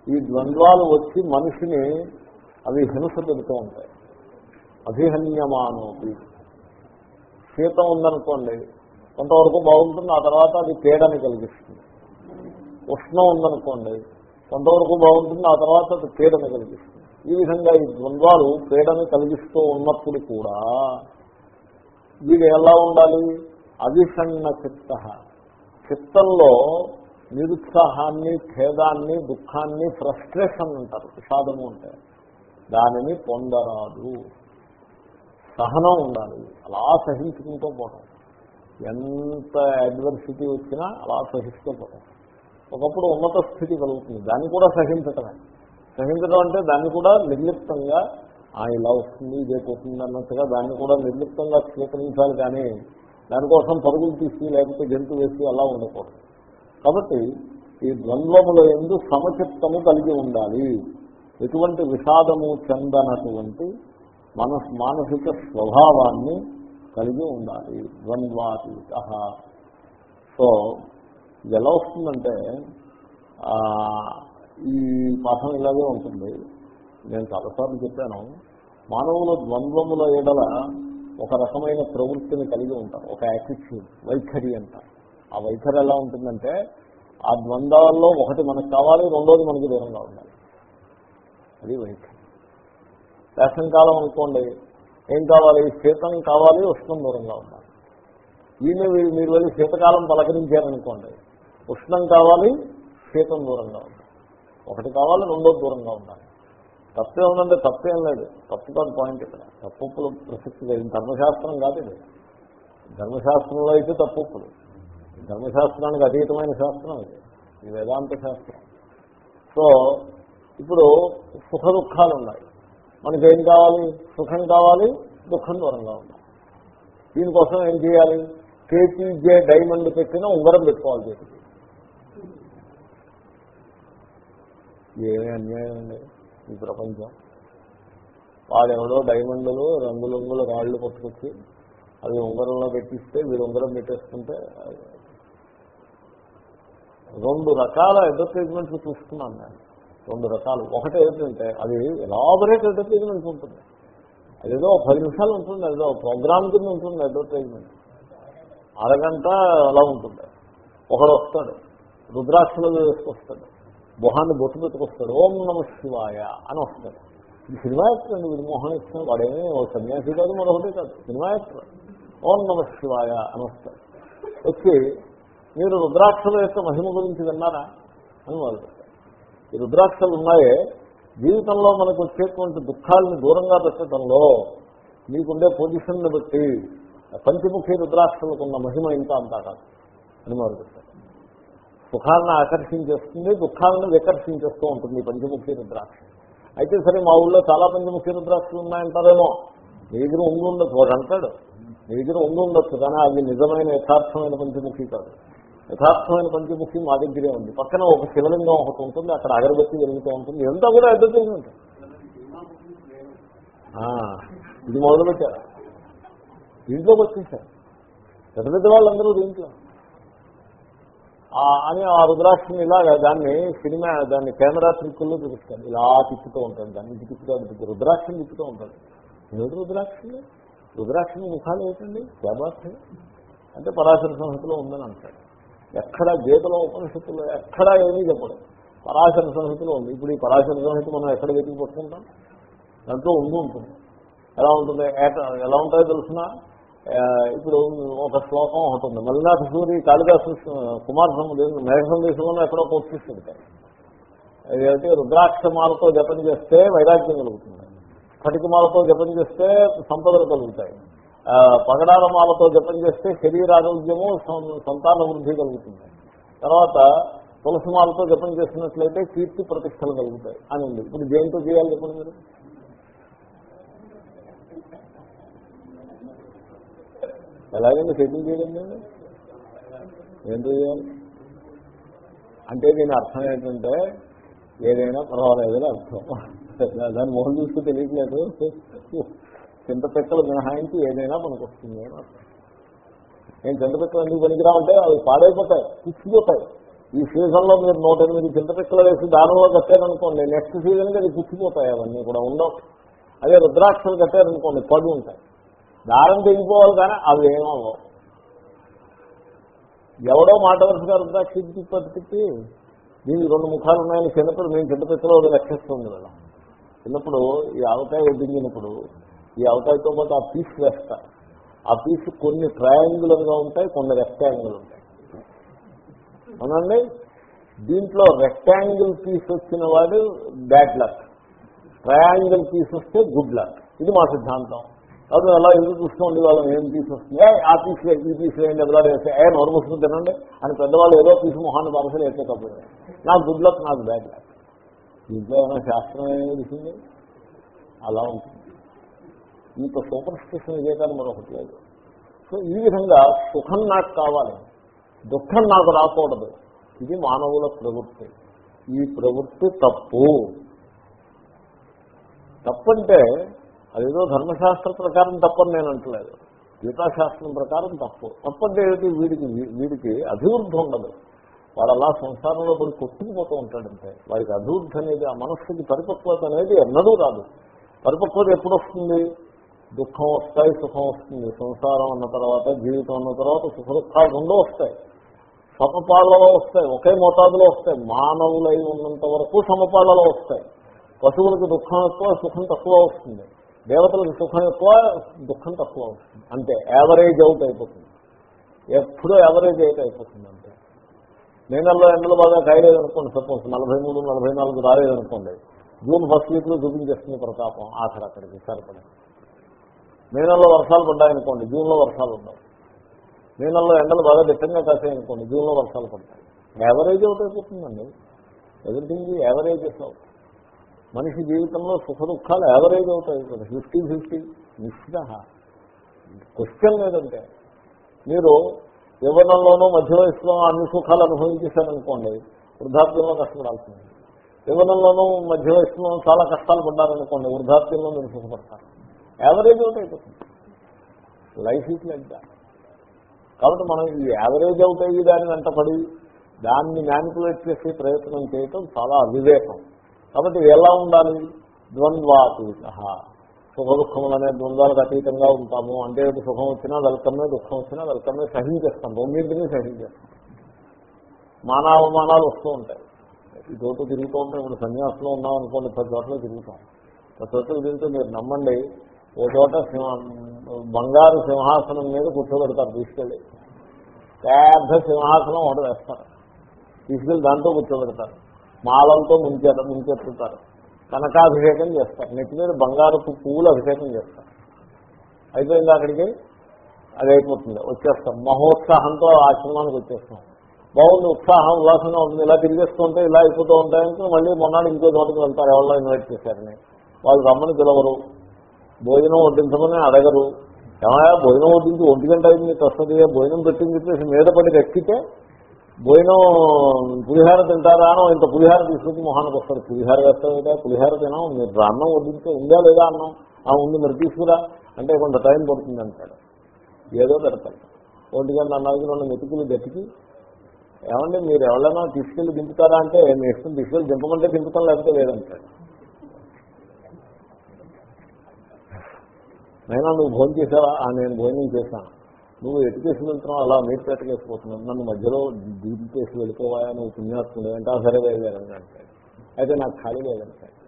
ఈ ద్వంద్వాలు వచ్చి మనిషిని అవి హింస పెడుతూ ఉంటాయి. అభిహన్యమానోపి. శీతం ఉందనుకోండి కొంతవరకు బాగుంటుంది ఆ తర్వాత అది పీడని కలిగిస్తుంది. ఉష్ణం ఉందనుకోండి కొంతవరకు బాగుంటుంది ఆ తర్వాత అది పీడని కలిగిస్తుంది. ఈ విధంగా ఈ ద్వంద్వాలు పీడని కలిగిస్తూ ఉన్నప్పుడు కూడా వీడు ఎలా ఉండాలి? అవిసన్న చిత్త. చిత్తంలో నిరుత్సాహాన్ని ఖేదాన్ని దుఃఖాన్ని ఫ్రస్ట్రేషన్ అంటారు విషాదము అంటే. దానిని పొందరాదు. సహనం ఉండాలి. అలా సహించుకుంటూ పోవడం ఎంత అడ్వర్సిటీ వచ్చినా అలా సహిస్తూ ఒకప్పుడు ఉన్నత స్థితి కలుగుతుంది. దాన్ని కూడా సహించటమే. సహించడం అంటే దాన్ని కూడా నిర్లిప్తంగా ఆ ఇలా వస్తుంది ఇదే పోతుంది అన్నట్టుగా దాన్ని కూడా నిర్లిప్తంగా స్వీకరించాలి కానీ దానికోసం పరుగులు తీసి లేకపోతే గెంతు వేసి అలా ఉండకూడదు. కాబట్టి ఈ ద్వంద్వముల ఎందు సమచిత్తము కలిగి ఉండాలి. ఎటువంటి విషాదము చెందనటువంటి మనస్ మానసిక స్వభావాన్ని కలిగి ఉండాలి. ద్వంద్వాతీత సో ఇది ఎలా వస్తుందంటే ఈ పాఠం ఇలాగే ఉంటుంది. నేను చాలాసార్లు చెప్పాను మానవులు ద్వంద్వముల ఎడల ఒక రకమైన ప్రవృత్తిని కలిగి ఉంటారు. ఒక యాటిట్యూడ్ వైఖరి అంటారు ఆ వైఖరి ఎలా ఉంటుందంటే ఆ ద్వంద్వాల్లో ఒకటి మనకు కావాలి రెండోది మనకి దూరంగా ఉండాలి. అది వైఖరి. వేసంకాలం అనుకోండి ఏం కావాలి? శీతం కావాలి ఉష్ణం దూరంగా ఉండాలి. ఈయన మీరు- వెళ్ళి శీతకాలం పలకరించారనుకోండి ఉష్ణం కావాలి శీతం దూరంగా ఉండాలి. ఒకటి కావాలి రెండో దూరంగా ఉండాలి. తప్పే ఉందంటే తప్పేం లేదు. తప్పు కాదు పాయింట్ ఇక్కడ. తప్పులు ప్రసక్తి లేదు. ధర్మశాస్త్రం కాదు ఇది. ధర్మశాస్త్రంలో అయితే తప్పులు ధర్మశాస్త్రానికి అతీతమైన శాస్త్రం ఇది. ఇది వేదాంత శాస్త్రం. సో ఇప్పుడు సుఖ దుఃఖాలు ఉన్నాయి మనకేం కావాలి? సుఖం కావాలి దుఃఖం దూరంగా ఉండాలి. దీనికోసం ఏం చేయాలి? కేపీజే డైమండ్ పెట్టిన ఉంగరం పెట్టుకోవాలి చేతికి ఏమీ అన్యాయం అండి ఈ ప్రపంచం. వాడెవడో డైమండ్లు రంగులంగుల రాళ్ళు పట్టుకొచ్చి అవి ఉంగరంలో పెట్టిస్తే వీడు ఉంగరం పెట్టేసుకుంటే రెండు రకాల అడ్వర్టైజ్మెంట్స్ చూస్తున్నాను నేను. రెండు రకాలు. ఒకటి ఏంటంటే అది ఎలాబరేట్ ఎంటర్టైన్మెంట్ ఉంటుంది. అదేదో పది నిమిషాలు ఉంటుంది అదేదో ప్రోగ్రామ్ కింద ఉంటుంది అడ్వర్టైజ్మెంట్ అరగంట అలా ఉంటుంది. ఒకడు వస్తాడు రుద్రాక్షలు వేసుకొస్తాడు మొహాన్ని బొట్టు పెట్టుకొస్తాడు ఓం నమ శివాయ అని వస్తాడు. ఇది సినిమా యాక్టర్ అండి వీడి మొహం ఇస్తున్నాడు వాడేమీ ఓ సన్యాసి కాదు మరొకటి కాదు. Cinema actor. ఓం నమ శివాయ అని వస్తాడు. వచ్చి మీరు రుద్రాక్షల యొక్క మహిమ గురించి విన్నారా? అని వాళ్ళు ఈ రుద్రాక్షలు ఉన్నాయే? జీవితంలో మనకు వచ్చేటువంటి దుఃఖాలను దూరంగా పెట్టడంలో మీకుండే పొజిషన్ను బట్టి పంచముఖి రుద్రాక్షలకు ఉన్న మహిమ ఇంత అంతా కాదు అని మొదలుపెట్టారు సుఖాలను ఆకర్షించేస్తుంది దుఃఖాలను వికర్షించేస్తూ ఉంటుంది పంచముఖి రుద్రాక్ష. అయితే సరే మా ఊళ్ళో చాలా పంచముఖి రుద్రాక్షలు ఉన్నాయంటారేమో? నీ దగ్గర ఉండి ఉండొచ్చు వాడు అంటాడు. నీ దగ్గర ఉండి ఉండొచ్చు కానీ అది నిజమైన యథార్థమైన పంచముఖి కాదు. యథార్థమైన పంచముఖి మా దగ్గరే ఉంది. పక్కన ఒక శివలింగం ఒకటి ఉంటుంది అక్కడ అగరబత్తి వెలుగుతూ ఉంటుంది. ఎంత కూడా అడ్వర్టైజ్మెంట్ ఇది మొదలుపెట్టారు. దీంట్లోకి వచ్చేసారు. పెద్ద పెద్ద వాళ్ళందరూ దీంట్లో. అని ఆ రుద్రాక్షని ఇలాగా దాన్ని సినిమా దాన్ని కెమెరా ట్రిక్కుల్లో చూపిస్తాను ఇలా తిప్పుతూ ఉంటాను దాన్ని ఇది తిప్పుతూ ఉంటుంది రుద్రాక్షని తిప్పుతూ ఉంటాను ఏమిటి రుద్రాక్షని? రుద్రాక్షని ముఖాలు ఏంటండి? శాబాక్షి అంటే పరాశర సంస్థలో ఉందని అంటాడు ఎక్కడ గీతలో ఉపనిషత్తులు ఎక్కడా ఏమీ చెప్పడం. పరాశర సంహితలో ఉంది. ఇప్పుడు ఈ పరాశర సంహిత మనం ఎక్కడ వెతికి పట్టుకుంటాం? దాంట్లో ఉండి ఉంటుంది. ఎలా ఉంటుంది? ఎలా ఉంటాయో తెలుసిన? ఇప్పుడు ఒక శ్లోకం ఒకటి ఉంది. మల్లినాథ సూరి కాళిదాసు కుమార సందేశం మేఘ సందేశంలో ఎక్కడో పోషిస్తుంటాయి అదేంటి రుద్రాక్షమాలతో జపం చేస్తే వైరాగ్యం కలుగుతుంది. స్ఫటికమాలతో జపం చేస్తే సంపదలు కలుగుతాయి. పగడారమాలతో జపం చేస్తే శరీరారోగ్యము సంతాన వృద్ధి కలుగుతుంది. తర్వాత తులసిమాలతో జపం చేసినట్లయితే కీర్తి ప్రతిష్టలు కలుగుతాయి. అని ఉంది. ఇప్పుడు దేంతో చేయాలి చెప్పండి మీరు? ఎలాగండి సెటిల్ చేయడం. ఏంటో చేయాలి? అంటే దీని అర్థం ఏంటంటే ఏదైనా పర్వాలేదని అర్థం. దాని మొహం చూస్తూ తెలియట్లేదు. చింతపెక్కలు మినహాయించి ఏదైనా మనకు వస్తుంది అని అర్థం. నేను చింతపెక్కలు ఎందుకు పనికిరామంటే అవి పాడైపోతాయి పుచ్చిపోతాయి ఈ సీజన్లో మీరు నూట ఎనిమిది చింతపెక్కలు వేసి దానిలో కట్టారనుకోండి నెక్స్ట్ సీజన్కి అది పుచ్చిపోతాయి అవన్నీ కూడా ఉండవు. అదే రుద్రాక్షలు కట్టారనుకోండి పడి ఉంటాయి. దారం తెగిపోవాలి కానీ అవి ఏమవ్వవు ఎవడో మాట వరుసగా రుద్రాక్ష పట్టుకి దీనికి రెండు ముఖాలు ఉన్నాయని చిన్నప్పుడు మేము చింతపెక్కలో రక్షిస్తుంది కదా చిన్నప్పుడు ఈ ఆవకాయ వడ్డించినప్పుడు ఈ అవకాశంతో పాటు ఆ పీస్ వేస్తారు ఆ పీస్ కొన్ని ట్రయాంగులర్గా ఉంటాయి కొన్ని రెక్టాంగిల్ ఉంటాయి. అవునండి? దీంట్లో రెక్టాంగిల్ పీస్ వచ్చిన వాడు బ్యాడ్ లక్. ట్రయాంగిల్ పీస్ వస్తే గుడ్ లక్. ఇది మా సిద్ధాంతం. అది అలా ఎందుకు చూసుకోండి వాళ్ళని ఏం తీసుకొస్తుంది ఆ పీస్ ఈ పీస్ వేయండి ఎవరో వేస్తే. ఏ నోరు తినండి. అని పెద్దవాళ్ళు ఏదో పీస్ మొహాన్ని మనసులు వేసేటప్పుడు. నాకు గుడ్ లక్ నాకు బ్యాడ్ లక్. దీంట్లో ఏమైనా శాస్త్రం ఏమి తెలిసింది? అలా ఉంటుంది. ఇంత సూపర్ స్టిషన్ ఇదే కానీ మరొకటి లేదు. సో ఈ విధంగా సుఖం నాకు కావాలి దుఃఖం నాకు రాకూడదు. ఇది మానవుల ప్రవృత్తి. ఈ ప్రవృత్తి తప్పు. తప్పంటే అదేదో ధర్మశాస్త్ర ప్రకారం తప్పని నేను అంటలేదు. గీతాశాస్త్రం ప్రకారం తప్పు. తప్పంటే ఏమిటి? వీడికి వీడికి అభివృద్ధి ఉండదు. వాడు అలా సంసారంలో పడి కొట్టుకుపోతూ ఉంటాడంటే వాడికి అభివృద్ధి అనేది ఆ మనస్సుకి పరిపక్వత అనేది ఎన్నడూ రాదు. పరిపక్వత ఎప్పుడు వస్తుంది దుఃఖం వస్తాయి సుఖం వస్తుంది. సంసారం అన్న తర్వాత జీవితం అన్న తర్వాత సుఖ దుఃఖాలు రెండో వస్తాయి. సమపాలలో వస్తాయి ఒకే మోతాదులో వస్తాయి. మానవులై ఉన్నంత వరకు సమపాలలో వస్తాయి. పశువులకు దుఃఖం ఎక్కువ సుఖం తక్కువ వస్తుంది. దేవతలకు సుఖం ఎక్కువ దుఃఖం తక్కువ వస్తుంది. అంతే యావరేజ్ అవుట్ అయిపోతుంది. ఎప్పుడూ యావరేజ్ అవుట్ అయిపోతుంది అంతే. నేనల్లో ఎండలు బాగా కాయలేదనుకోండి సపోజ్ నలభై మూడు నలభై నాలుగు రాలేదనుకోండి జూన్ ఫస్ట్ వీక్లో చూపించేస్తుంది ప్రతాపం ఆఖరి అక్కడికి సరిపడే మే నెలలో వర్షాలు పడ్డాయనుకోండి జూన్లో వర్షాలు ఉండవు. మే నెలలో ఎండలు బాగా దిట్టంగా కాసాయనుకోండి జూన్లో వర్షాలు పడతాయి. యావరేజ్ అవుట్ అయిపోతుందండి ఎవ్రీథింగ్ యావరేజ్ అవుట్ మనిషి జీవితంలో సుఖ దుఃఖాలు యావరేజ్ అవుతాయి కదా. ఫిఫ్టీ ఫిఫ్టీ నిశ్చిత క్వశ్చన్ లేదంటే మీరు యవ్వనంలోనూ మధ్య వయసులో అన్ని సుఖాలు అనుభవించేశారనుకోండి వృద్ధాప్యంలో కష్టపడాల్సింది. యవ్వనంలోనూ మధ్య వయసులో చాలా కష్టాలు పడ్డారనుకోండి వృద్ధాప్యంలో మీరు సుఖపడతారు. యావరేజ్ అవుట్ అయిపోతుంది. లైఫ్ ఈజ్ లైక్ దాట్ కాబట్టి మనం ఈ యావరేజ్ అవుట్ అయ్యి దాన్ని వెంటపడి దాన్ని మ్యానిపులేట్ చేసే ప్రయత్నం చేయటం చాలా అవివేకం. కాబట్టి ఎలా ఉండాలి? ద్వంద్వాతీత. సుఖ దుఃఖములు అనే ద్వంద్వాలకు అతీతంగా ఉంటాము. అంటే సుఖం వచ్చినా వెల్కమ్మే దుఃఖం వచ్చినా వెల్కమ్మే సహించేస్తాం రెండింటినీ సహించేస్తాం మానవమానాలు వస్తూ ఉంటాయి. ఈ చోటు తిరుగుతూ ఉంటాయి. ఇప్పుడు సన్యాసంలో ఉన్నాం అనుకోండి పది చోట్ల తిరుగుతాం. పది చోట్ల తిరిగితే మీరు నమ్మండి ఓ చోట సింహ బంగారు సింహాసనం మీద కూర్చోబెడతారు తీసుకెళ్ళి. పెద్ద సింహాసనం ఒకటి వేస్తారు. తీసుకెళ్ళి దాంతో కూర్చోబెడతారు. మాలలతో ముంచే ముంచెత్తుతారు కనకాభిషేకం చేస్తారు. నెత్తి మీద బంగారు పువ్వులు అభిషేకం చేస్తారు. అయిపోయింది అక్కడికి? అది అయిపోతుంది. వచ్చేస్తాం. మహోత్సాహంతో ఆశ్రమానికి వచ్చేస్తాం. బాగుంది ఉత్సాహం ఉల్లాసంగా ఉంటుంది. ఇలా తిరిగేస్తుంటే ఇలా అయిపోతూ ఉంటాయంటే మళ్ళీ మొన్నాడు ఇంకో చోటకి వెళ్తారు. ఎవరో ఇన్వైట్ చేశారని. వాళ్ళు రమ్మని పిలవరు. భోజనం వడ్డించమని అడగరు. ఏమయ్యా భోజనం వడ్డించి ఒంటి గంట అయింది వస్తుంది భోజనం పెట్టింది చెప్పేసి మీద పడి ఎక్కితే భోజనం పులిహార తింటారా అనో ఇంత పులిహార తీసుకొచ్చి మొహానికి వస్తారు. పులిహార వేస్తారా పులిహార తినాం మీరు అన్నం వడ్డించే ఉందా లేదా అన్నం? ఆ ఉంది మరి తీసుకురా. అంటే కొంత టైం పడుతుంది అంటాడు. ఏదో పెడతాడు. ఒంటి గంట అన్నది రెండు మెతుకులు గతికి. ఏమంటే మీరు ఎవరైనా తీసుకెళ్ళి దింపుతారా అంటే మీ ఇష్టం తీసుకెళ్ళి దింపమంటే దింపుతాం లేకపోతే లేదంటాడు. నైనా నువ్వు భోజనం చేసావా? ఆ, నేను భోజనం చేశాను. నువ్వు ఎటుకేసి వెళ్తున్నావు? అలా మీరు పెట్టకేసిపోతున్నావు నన్ను మధ్యలో దింపేసి వెళ్ళిపోవాయా? నువ్వు పుణ్యాత్ముడు అంటే ఆ సరే వేయలేదని అంటాడు. అయితే నాకు ఖాళీ లేదంటాడు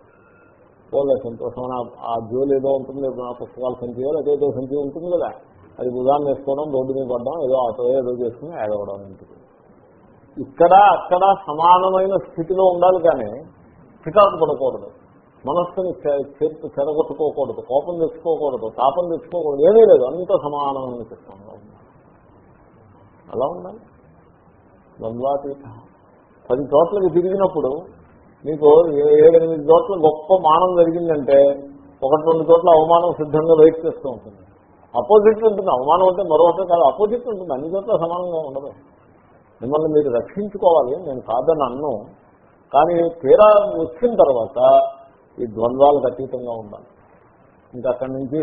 పోలే సంతోషం. నా ఆ జోలు ఏదో ఉంటుంది నా పుస్తకాలు సంఖ్య లేదా ఏదో సంఖ్య ఉంటుంది కదా. అది ఉదాహరణ వేసుకోవడం రోడ్డు మీద పడడం ఏదో ఆటో ఏదో చేసుకుని ఏడవడం ఉంటుంది ఇక్కడ అక్కడ సమానమైన స్థితిలో ఉండాలి కానీ చికాకు పడకూడదు. మనస్సుని చెరుపు చెరగొట్టుకోకూడదు కోపం తెచ్చుకోకూడదు తాపం తెచ్చుకోకూడదు ఏమీ లేదు అంత సమానమైన చిత్తంలో అలా ఉండాలి? ద్వంద్వాతీత. పది చోట్లకి తిరిగినప్పుడు మీకు ఏ- ఏడెనిమిది చోట్ల గొప్ప మానం జరిగిందంటే ఒకటి రెండు చోట్ల అవమానం సిద్ధంగా వెయిట్ చేస్తూ ఉంటుంది. అపోజిట్ ఉంటుంది. అవమానం అంటే మరొకటి కాదు అపోజిట్ ఉంటుంది. అన్ని చోట్ల సమానంగా ఉండదు. మిమ్మల్ని మీరు రక్షించుకోవాలి. నేను కాదని అన్ను కానీ తీరా వచ్చిన తర్వాత ఈ ద్వంద్వాలకు అతీతంగా ఉండాలి. ఇంకా అక్కడి నుంచి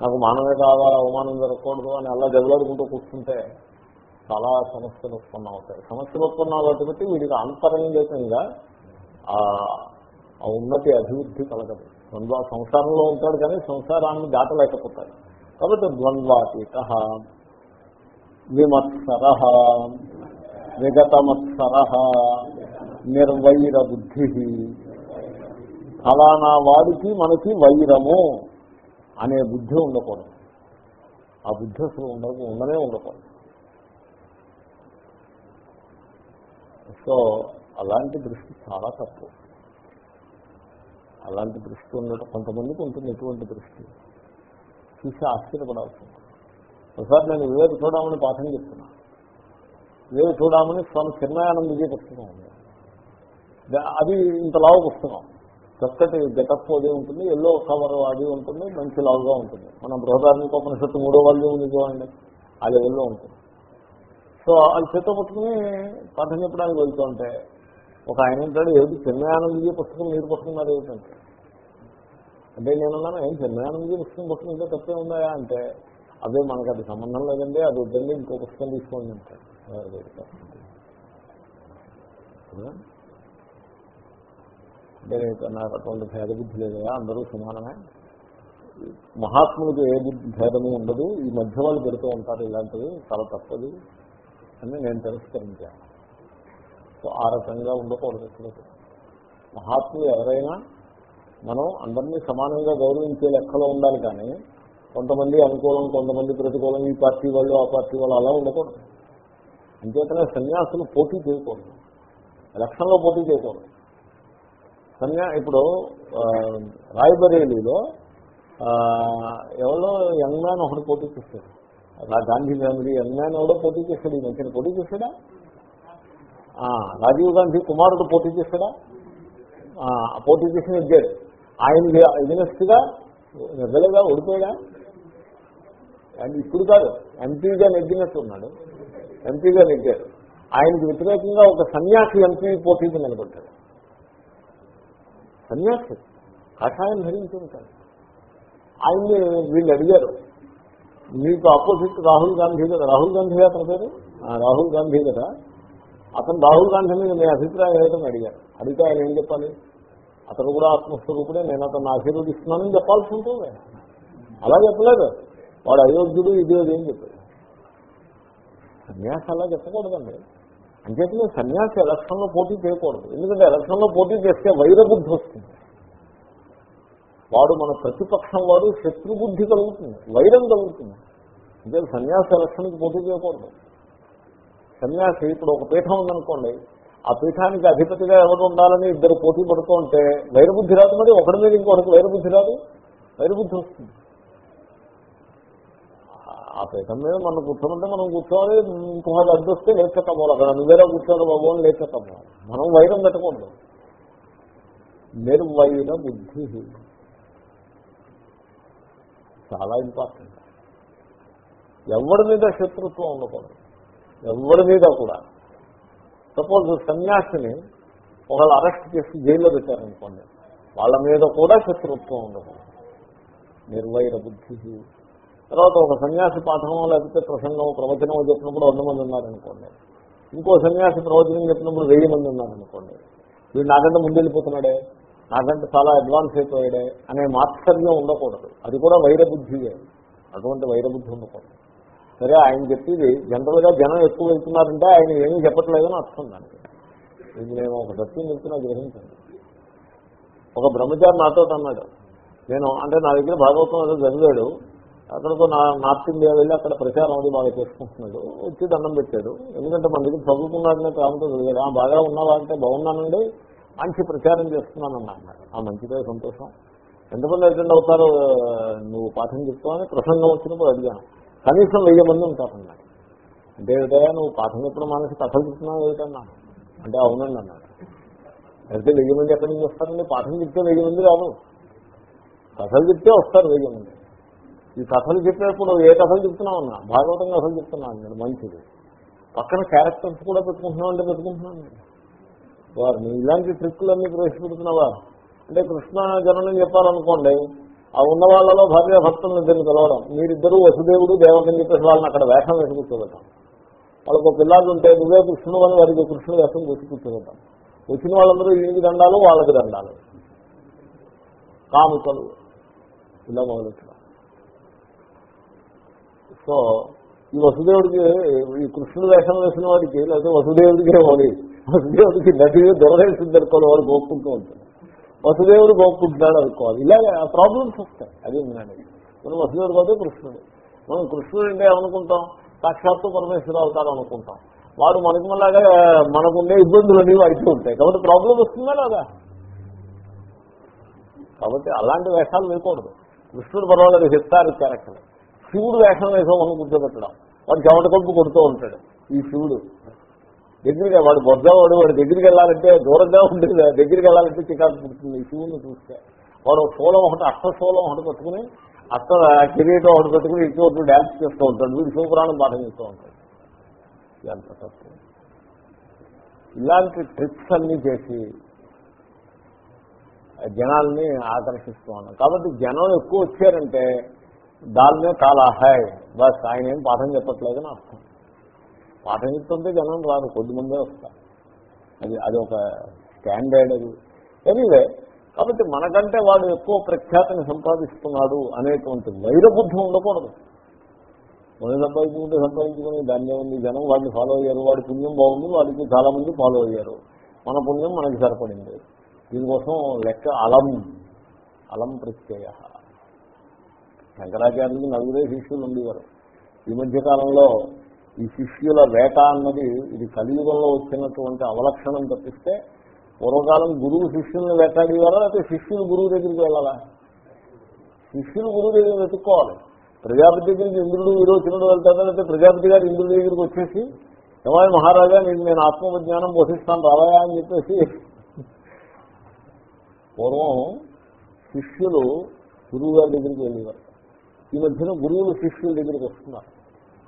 నాకు మానవే కావాలి అవమానం జరగకూడదు అని అలా దెబ్బలాడుకుంటూ కూర్చుంటే చాలా సమస్యలు ఉత్పన్నం అవుతాయి. సమస్యలు ఉత్పన్నం కాబట్టి వీడికి అంతరంగికంగా ఆ ఆ ఉన్నతి అభివృద్ధి కలగదు. ద్వంద్వ సంసారంలో ఉంటాడు కానీ సంసారాన్ని దాటలేకపోతాడు. కాబట్టి ద్వంద్వాతీత విమత్సర విగతమత్సర నిర్వైర బుద్ధి ఫలానా వాడికి మనకి వైరము అనే బుద్ధి ఉండకూడదు. ఆ బుద్ధి అసలు ఉండదు ఉండనే ఉండకూడదు. సో అలాంటి దృష్టి చాలా తప్పు. అలాంటి దృష్టి ఉన్నట్టు కొంతమందికి ఉంటుంది ఎటువంటి దృష్టి? చూసి ఆశ్చర్యపడాల్సి ఉంటుంది ఒకసారి నేను వేరు చూడమని పాఠం చెప్తున్నా. వేరు చూడమని స్వామి చిన్మయానంద విజయ పుస్తకం ఉంది. అది ఇంత లావు పుస్తకం. చక్కటి గెటప్ అది ఉంటుంది ఎల్లో కవర్ అది ఉంటుంది మంచి లావుగా ఉంటుంది. మన బృహదార్మికోపనిషత్తు మూడో వాళ్ళు ఉంది చూడండి ఆ లెవెల్లో ఉంటుంది. సో అది చేత పుట్టుకుని పాఠం చెప్పడానికి వెళ్తూ ఉంటే ఒక ఆయన ఉంటాడు ఏది చిన్మయానందజీ పుస్తకం మీరు పట్టుకున్నారు ఏమిటంటే? అంటే నేనున్నాను ఏం చిన్మయానందజీ పుస్తకం పట్టుకుంటే తప్పే ఉన్నాయా అంటే అదే మనకు అది సంబంధం లేదండి అది వద్దండి ఇంకో పుస్తకం తీసుకోండి అంటే అంటే నాకు అటువంటి భేద బుద్ధి లేదా అందరూ సమానమే. మహాత్ములకు ఏ బుద్ధి భేదము ఉండదు. ఈ మధ్య వాళ్ళు పెడుతూ ఉంటారు ఇలాంటివి. చాలా తప్పది అని నేను తిరస్కరించాను. సో ఆ రకంగా ఉండకూడదు ఎప్పుడు మహాత్ములు ఎవరైనా మనం అందరినీ సమానంగా గౌరవించే లెక్కలో ఉండాలి కానీ కొంతమంది అనుకూలం కొంతమంది ప్రతికూలం ఈ పార్టీ వాళ్ళు ఆ పార్టీ వాళ్ళు అలా ఉండకూడదు. అంచేతనే సన్యాసులు పోటీ చేయకూడదు. ఎలక్షన్లో పోటీ చేయకూడదు. సన్యా ఇప్పుడు రాయబరేలీలో ఎవరో యంగ్ మ్యాన్ ఒకటి పోటీ చేస్తాడు. గాంధీ ఫ్యామిలీ మ్యాన్ ఎవడో పోటీ చేస్తాడు ఈ మధ్యన పోటీ చేస్తాడా? రాజీవ్ గాంధీ కుమారుడు పోటీ చేస్తాడా? ఆ, పోటీ చేసిన నెగ్గాడు ఆయన ఎగ్నెస్ట్గా నెగ్గలేదా ఓడిపోయాడా? అండ్ ఇప్పుడు కాదు ఎంపీగా నెగ్గినట్టు ఉన్నాడు ఎంపీగా నెగ్గాడు. ఆయనకి వ్యతిరేకంగా ఒక సన్యాసి ఎంపీ పోటీకి నిలబడ్డాడు. సన్యాసి. కషాయం ధరించి ఉంటాడు ఆయన్ని వీళ్ళు అడిగారు మీకు ఆపోజిట్ రాహుల్ గాంధీ కదా? రాహుల్ గాంధీ అతని పేరు? రాహుల్ గాంధీ కదా. అతను రాహుల్ గాంధీ మీద మీ అభిప్రాయం ఏమిటని అడిగారు. అడిగితే ఆయన ఏం చెప్పాలి? అతను కూడా ఆత్మస్వరూపుడే నేను అతను ఆశీర్వదిస్తున్నానని చెప్పాల్సి ఉంటుంది. అలా చెప్పలేదు. వాడు అయోగ్యుడు ఇది అది ఏం చెప్పాడు. సన్యాసి అలా చెప్పకూడదండి. అంచేతనే సన్యాసి ఎలక్షన్లో పోటీ చేయకూడదు. ఎందుకంటే ఎలక్షన్లో పోటీ చేస్తే వైరబుద్ధి వస్తుంది. వాడు మన ప్రతిపక్షం వాడు శత్రుబుద్ధి కలుగుతుంది. వైరం కలుగుతుంది. అంటే సన్యాసి ఎలక్షన్కి పోటీ చేయకూడదు. సన్యాసి ఇప్పుడు ఒక పీఠం ఉందనుకోండి. ఆ పీఠానికి అధిపతిగా ఎవరు ఉండాలని ఇద్దరు పోటీ పడుతూ ఉంటే వైరబుద్ధి రాదు మరి ఒకటి మీద ఇంకొకటి వైరబుద్ధి రాదు? వైరబుద్ధి వస్తుంది. ఆ పీఠం మీద మనం కూర్చోమంటే మనం కూర్చోవాలి ఇంకొకటి అడ్డు వస్తే లేచకపోవాలి. అక్కడ నువ్వేరా కూర్చోరు బాబు అని లేచకపోవాలి. మనం వైరం పెట్టకూడదు. నిర్వైర బుద్ధి. చాలా ఇంపార్టెంట్ ఎవరి మీద శత్రుత్వం ఉండకూడదు. ఎవరి మీద కూడా. సపోజ్ సన్యాసిని ఒకళ్ళు అరెస్ట్ చేసి జైల్లో పెట్టారనుకోండి వాళ్ళ మీద కూడా శత్రుత్వం ఉండకూడదు. నిర్వైర బుద్ధి. తర్వాత ఒక సన్యాసి పాఠమో లేకపోతే ప్రసంగం ప్రవచనం చెప్పినప్పుడు వంద మంది ఉన్నారనుకోండి. ఇంకో సన్యాసి ప్రవచనం చెప్పినప్పుడు వెయ్యి మంది ఉన్నారనుకోండి. వీడు నాకంటే ముందు వెళ్ళిపోతున్నాడే నాకంటే చాలా అడ్వాన్స్ అయిపోయాడే అనే మాత్సర్యం ఉండకూడదు. అది కూడా వైరబుద్ధియే. అటువంటి వైరబుద్ధి ఉండకూడదు. సరే ఆయన చెప్పేది జనరల్గా జనం ఎక్కువ వెళ్తున్నారంటే ఆయన ఏమీ చెప్పట్లేదని అర్థం దానికి. ఇది నేను ఒక సత్యం చెప్తున్నా గ్రహించండి. ఒక బ్రహ్మచారి నాతో అన్నాడు నేను అంటే నా దగ్గర భాగవతం ఏదో చదివాడు అక్కడతో నా నార్త్ ఇండియా వెళ్ళి అక్కడ ప్రచారం అది బాగా చేసుకుంటున్నాడు. వచ్చి దండం పెట్టాడు. ఎందుకంటే మన దగ్గర చదువుకున్నాడనే ప్రాంతం చదివాడు "ఆ, బాగా ఉన్నావా అంటే బాగున్నానండి. మంచి ప్రచారం చేస్తున్నానన్నా ఆ మంచిదే సంతోషం. ఎంతమంది అటెండ్ అవుతారో నువ్వు పాఠం చెప్తావని ప్రసంగం వచ్చినప్పుడు అడిగాను. కనీసం వెయ్యి మంది ఉంటారన్నాడు. అంటే ఏదైనా నువ్వు పాఠం చెప్పడం మానేసి కథలు చెప్తున్నావు ఏమిటన్నా? అంటే అవునండి అన్నాడు. అయితే వెయ్యి మంది ఎక్కడి నుంచి వస్తారండి? పాఠం చెప్తే వెయ్యి మంది రావు కథలు చెప్తే వస్తారు వెయ్యి మంది. ఈ కథలు చెప్పినప్పుడు ఏ కథలు చెప్తున్నావు అన్నా? భాగవతం కథలు చెప్తున్నాను నేను మంచిది పక్కన క్యారెక్టర్స్ కూడా పెట్టుకుంటున్నావు అంటే పెట్టుకుంటున్నాను వారు నీ ఇలాంటి ట్రిక్కులన్నీ ప్రవేశపెడుతున్నావా? అంటే కృష్ణ జననం చెప్పాలనుకోండి ఆ ఉన్న వాళ్ళలో భార్య భక్తులను ఇద్దరిని పిలవడం మీరిద్దరూ వసుదేవుడు దేవతని చెప్పేసి వాళ్ళని అక్కడ వేషం వేసి కూర్చోబెట్టాం వాళ్ళకు పిల్లలు ఉంటే నువ్వే కృష్ణుడు అని వారికి కృష్ణుడు వేషం వేసి కూర్చోబెట్టాం వచ్చిన వాళ్ళందరూ ఈయనకి దండాలు వాళ్ళకి దండాలు. కాముకలు. ఇలా మొదలెట్టడం సో ఈ వసుదేవుడికి ఈ కృష్ణుడు వేషం వేసిన వాడికి లేకపోతే వసుదేవుడికి ఓడి వసుదేవుడికి నది దొరవేసింది అనుకోవాలి వాడు గోక్కుంటూ ఉంటాడు. వసుదేవుడు గోక్కుంటున్నాడు అనుకోవాలి. ఇలాగే ఆ ప్రాబ్లమ్స్ వస్తాయి. అది నేను మనం వసుదేవుడు కాదు కృష్ణుడు. మనం కృష్ణుడు అంటే ఏమనుకుంటాం? సాక్షాత్తు పరమేశ్వరుడు అవుతాడు అనుకుంటాం. వాడు మనకు మళ్ళాగా మనకుండే ఇబ్బందులు అనేవి అయితే ఉంటాయి. కాబట్టి ప్రాబ్లం వస్తుందా లేదా? కాబట్టి అలాంటి వేషాలు వేయకూడదు. కృష్ణుడు పర్వాలేదు చెప్తారు క్యారెక్టర్ శివుడు వేషం వేసామని కూర్చోబెట్టడం. వాడు చెమట కొడుపు కొడుతూ ఉంటాడు. ఈ శివుడు దగ్గరికి వాడు బొద్దవాడు వాడి దగ్గరికి వెళ్ళాలంటే దూరంగా ఉంటుంది దగ్గరికి వెళ్ళాలంటే చికాకు పుడుతుంది. ఈ శివుడిని చూస్తే. వాడు శూలం ఒకటి అష్టశూలం ఒకటి పట్టుకుని అష్ట కిరీటం ఒకటి పెట్టుకుని ఇటు డ్యాన్స్ చేస్తూ ఉంటాడు. వీడు శివపురాణం పాఠం చేస్తూ ఉంటాడు. ఎంత తప్పు ఇలాంటి ట్రిప్స్ అన్నీ చేసి జనాల్ని ఆకర్షిస్తూ ఉన్నాం. కాబట్టి జనం ఎక్కువ వచ్చారంటే దాన్నే చాలా హాయ్ బస్ ఆయన ఏం పాఠం చెప్పట్లేదని అర్థం. పాఠం చెప్తుంటే జనం రాదు కొద్దిమందే వస్తారు. అది అది ఒక స్టాండర్డ్ అది. ఎనీవే కాబట్టి మనకంటే వాడు ఎక్కువ ప్రఖ్యాతిని సంపాదిస్తున్నాడు అనేటువంటి వైరబుద్ధి ఉండకూడదు. మనం సంపాదించుకుంటే సంపాదించుకుని దాన్ని ఉంది జనం వాడిని ఫాలో అయ్యారు వాడి పుణ్యం బాగుంది వాడికి చాలా మంది ఫాలో అయ్యారు. మన పుణ్యం మనకి సరిపడింది. దీనికోసం లెక్క అలం అలం ప్రత్యయ. శంకరాచార్యులు నలుగురే శిష్యులు ఉండేవారు. ఈ మధ్యకాలంలో ఈ శిష్యుల వేట అన్నది ఇది కలియుగంలో వచ్చినటువంటి అవలక్షణం తప్పిస్తే పూర్వకాలం గురువు శిష్యుల్ని వేటాడేవారా లేకపోతే శిష్యులు గురువు దగ్గరికి వెళ్ళాలా? శిష్యులు గురువు దగ్గర వెతుక్కోవాలి. ప్రజాపతి దగ్గరికి ఇంద్రుడు విరోచనుడు లేకపోతే ప్రజాపతి గారు ఇంద్రుడి దగ్గరికి వచ్చేసి ఏమాయి మహారాజా నేను నేను ఆత్మవిజ్ఞానం బోధిస్తాను రావాయా అని చెప్పేసి. పూర్వం శిష్యులు గురువు గారి దగ్గరికి వెళ్ళేవారు. ఈ మధ్యన గురువులు శిష్యుల దగ్గరికి వస్తున్నారు.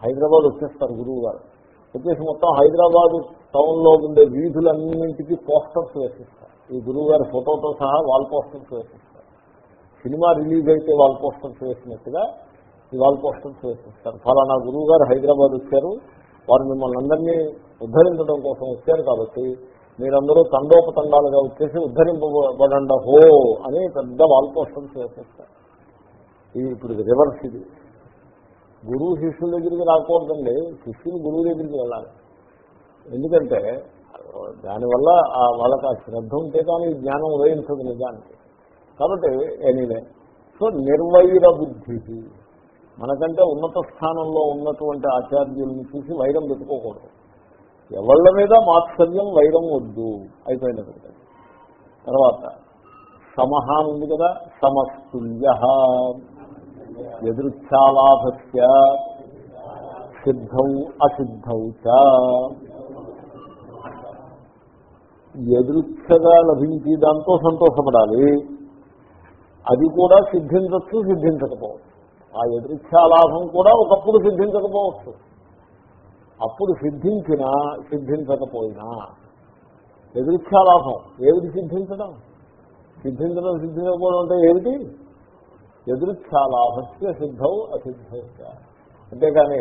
హైదరాబాద్ వచ్చేస్తారు గురువు గారు. వచ్చేసి మొత్తం హైదరాబాద్ టౌన్లో ఉండే వీధులన్నింటికి పోస్టర్స్ వేసిస్తారు. ఈ గురువు గారి ఫోటోతో సహా వాల్ పోస్టర్స్ వేసిస్తారు. సినిమా రిలీజ్ అయితే వాల్ పోస్టర్స్ వేసినట్టుగా ఈ వాల్ పోస్టర్స్ వేసిస్తారు. ఫలానా గురువు గారు హైదరాబాద్ వచ్చారు. వారు మిమ్మల్ని అందరినీ ఉద్ధరించడం కోసం వచ్చారు కాబట్టి మీరందరూ తండోపతండాలుగా వచ్చేసి ఉద్ధరింపబడండ హో అని పెద్ద వాల్ పోస్టర్స్ వేసేస్తారు. ఇది ఇప్పుడు రివర్స్ ఇది. గురువు శిష్యుల దగ్గరికి రాకూడదండి. శిష్యులు గురువు దగ్గరికి వెళ్ళాలి. ఎందుకంటే దానివల్ల ఆ వాళ్ళకి ఆ శ్రద్ధ ఉంటే కానీ జ్ఞానం ఉదయించదు నిజానికి. కాబట్టి ఎనీవే సో నిర్వైర బుద్ధి. మనకంటే ఉన్నత స్థానంలో ఉన్నటువంటి ఆచార్యుల్ని చూసి వైరం పెట్టుకోకూడదు. ఎవళ్ళ మీద మాత్సర్యం వైరం వద్దు. అయిపోయినప్పుడు తర్వాత సమహ ఉంది కదా సమస్తుల్య. ఎదృచ్ఛాలాభస్య సిద్ధౌ అసిద్ధౌ చ. ఎదృచ్ఛగా లభించి దాంతో సంతోషపడాలి. అది కూడా సిద్ధించచ్చు సిద్ధించకపోవచ్చు. ఆ ఎదృచ్ఛాలాభం కూడా ఒకప్పుడు సిద్ధించకపోవచ్చు. అప్పుడు సిద్ధించినా సిద్ధించకపోయినా ఎదృచ్ఛాలాభం ఏమిటి సిద్ధించడం? సిద్ధించడం సిద్ధించకపోవడం అంటే ఏమిటి? ఎదురుచ్ఛాలాభస్య సిద్ధౌ అసిద్ధౌ అంతేకాని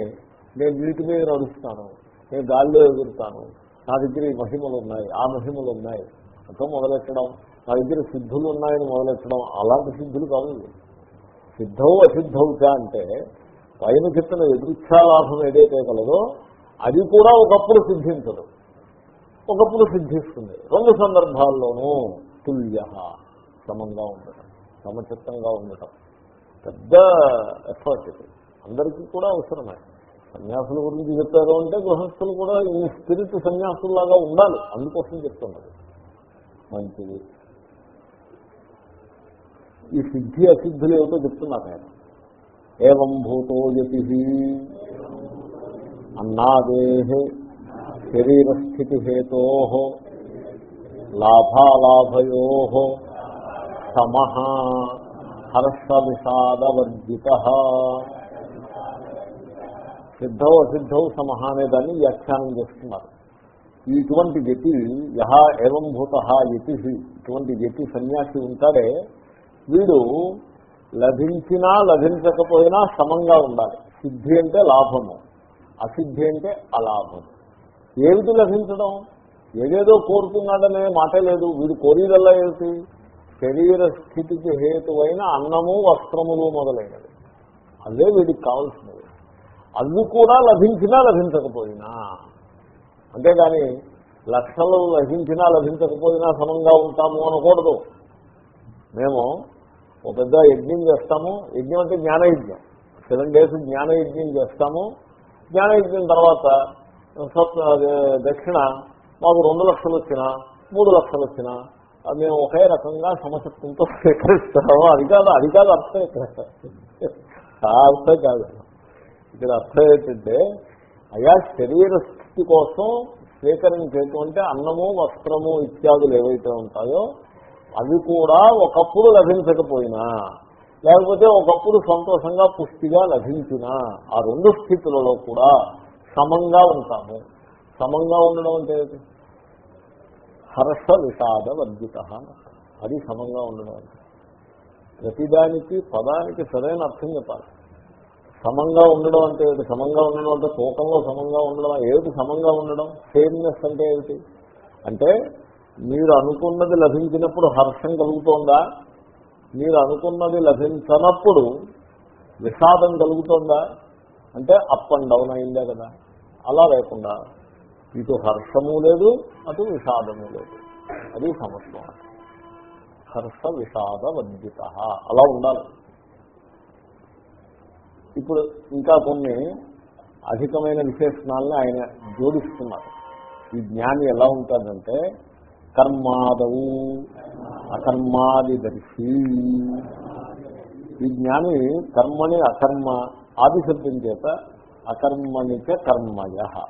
నేను వీటి మీద నడుస్తాను నేను గాల్లో ఎగురుతాను నా దగ్గర ఈ మహిమలు ఉన్నాయి ఆ మహిమలు ఉన్నాయి అంతా మొదలెట్టడం నా దగ్గర సిద్ధులు ఉన్నాయని మొదలెట్టడం అలాంటి సిద్ధులు కాదు సిద్ధౌ అసిద్ధౌచ అంటే పైన చెప్పిన ఎదురుచ్ఛాలాభం ఏదైతే కలదో అది కూడా ఒకప్పుడు సిద్ధించదు. ఒకప్పుడు సిద్ధిస్తుంది. రెండు సందర్భాల్లోనూ తుల్య సమంగా ఉండటం సమచిత్తంగా ఉండటం. పెద్ద ఎఫర్ట్ ఇది. అందరికీ కూడా అవసరమే. సన్యాసుల గురించి చెప్పారు అంటే గృహస్థులు కూడా ఈ స్పిరిట్ సన్యాసుల్లాగా ఉండాలి. అందుకోసం చెప్తున్నారు. మంచిది. ఈ సిద్ధి అసిద్ధులు ఏమిటో చెప్తున్నారు నేను ఏం భూతో యతి అన్నాదే శరీరస్థితి హేతో లాభాలాభయో. సమహ హర్ష విషాదవర్జిత సిద్ధౌ అసిద్ధౌ సమహ అనే దాన్ని వ్యాఖ్యానం చేస్తున్నారు. ఇటువంటి గతి యహ ఏవం భూత యతి ఇటువంటి గతి సన్యాసి ఉంటాడే వీడు లభించినా లభించకపోయినా సమంగా ఉండాలి. సిద్ధి అంటే లాభము అసిద్ధి అంటే అలాభం. ఏమిటి లభించడం? ఏదేదో కోరుతున్నాడనే మాట లేదు. వీడు కోరిదల్లా ఏమిటి? శరీర స్థితికి హేతువైన అన్నము వస్త్రములు మొదలైనవి. అదే వీడికి కావాల్సినవి. అవి కూడా లభించినా లభించకపోయినా అంతేగాని లక్షలు లభించినా లభించకపోయినా సమంగా ఉంటాము అనకూడదు. మేము ఒక పెద్ద యజ్ఞం చేస్తాము. యజ్ఞం అంటే జ్ఞానయజ్ఞం. సెవెన్ డేస్ జ్ఞానయజ్ఞం చేస్తాము. జ్ఞానయజ్ఞం తర్వాత దక్షిణ మాకు రెండు లక్షలు వచ్చినా మూడు లక్షలు వచ్చినా మేము ఒకే రకంగా సమశక్తితో స్వీకరిస్తాము. అది కాదు అది కాదు అర్థం ఇక్కడ. ఆ అర్థం కాదు. ఇక్కడ అర్థం ఏంటంటే అయా శరీర స్థితి కోసం స్వీకరించేటువంటి అన్నము వస్త్రము ఇత్యాదులు ఏవైతే ఉంటాయో అవి కూడా ఒకప్పుడు లభించకపోయినా లేకపోతే ఒకప్పుడు సంతోషంగా పుష్టిగా లభించినా ఆ రెండు స్థితులలో కూడా సమంగా ఉంటాము. సమంగా ఉండడం అంటే హర్ష విషాద వర్జిత అది సమంగా ఉండడం ప్రతిదానికి పదానికి సరైన అర్థం చెప్పాలి. సమంగా ఉండడం అంటే ఏమిటి? సమంగా ఉండడం అంటే తూకంలో సమంగా ఉండడం. ఏమిటి సమంగా ఉండడం? సేమ్నెస్ అంటే ఏమిటి? అంటే మీరు అనుకున్నది లభించినప్పుడు హర్షం కలుగుతోందా? మీరు అనుకున్నది లభించనప్పుడు విషాదం కలుగుతోందా? అంటే అప్ అండ్ డౌన్ అయిందా కదా. అలా లేకుండా ఇటు హర్షము లేదు అటు విషాదము లేదు. అది సమస్య. హర్ష విషాద వర్జిత అలా ఉండాలి. ఇప్పుడు ఇంకా కొన్ని అధికమైన విశేషణాలని ఆయన జోడిస్తున్నారు. ఈ జ్ఞాని ఎలా ఉంటాడంటే కర్మాదవు అకర్మాది దర్శి. ఈ జ్ఞాని కర్మని అకర్మ ఆదిశబ్దం చేత అకర్మణిక కర్మయ.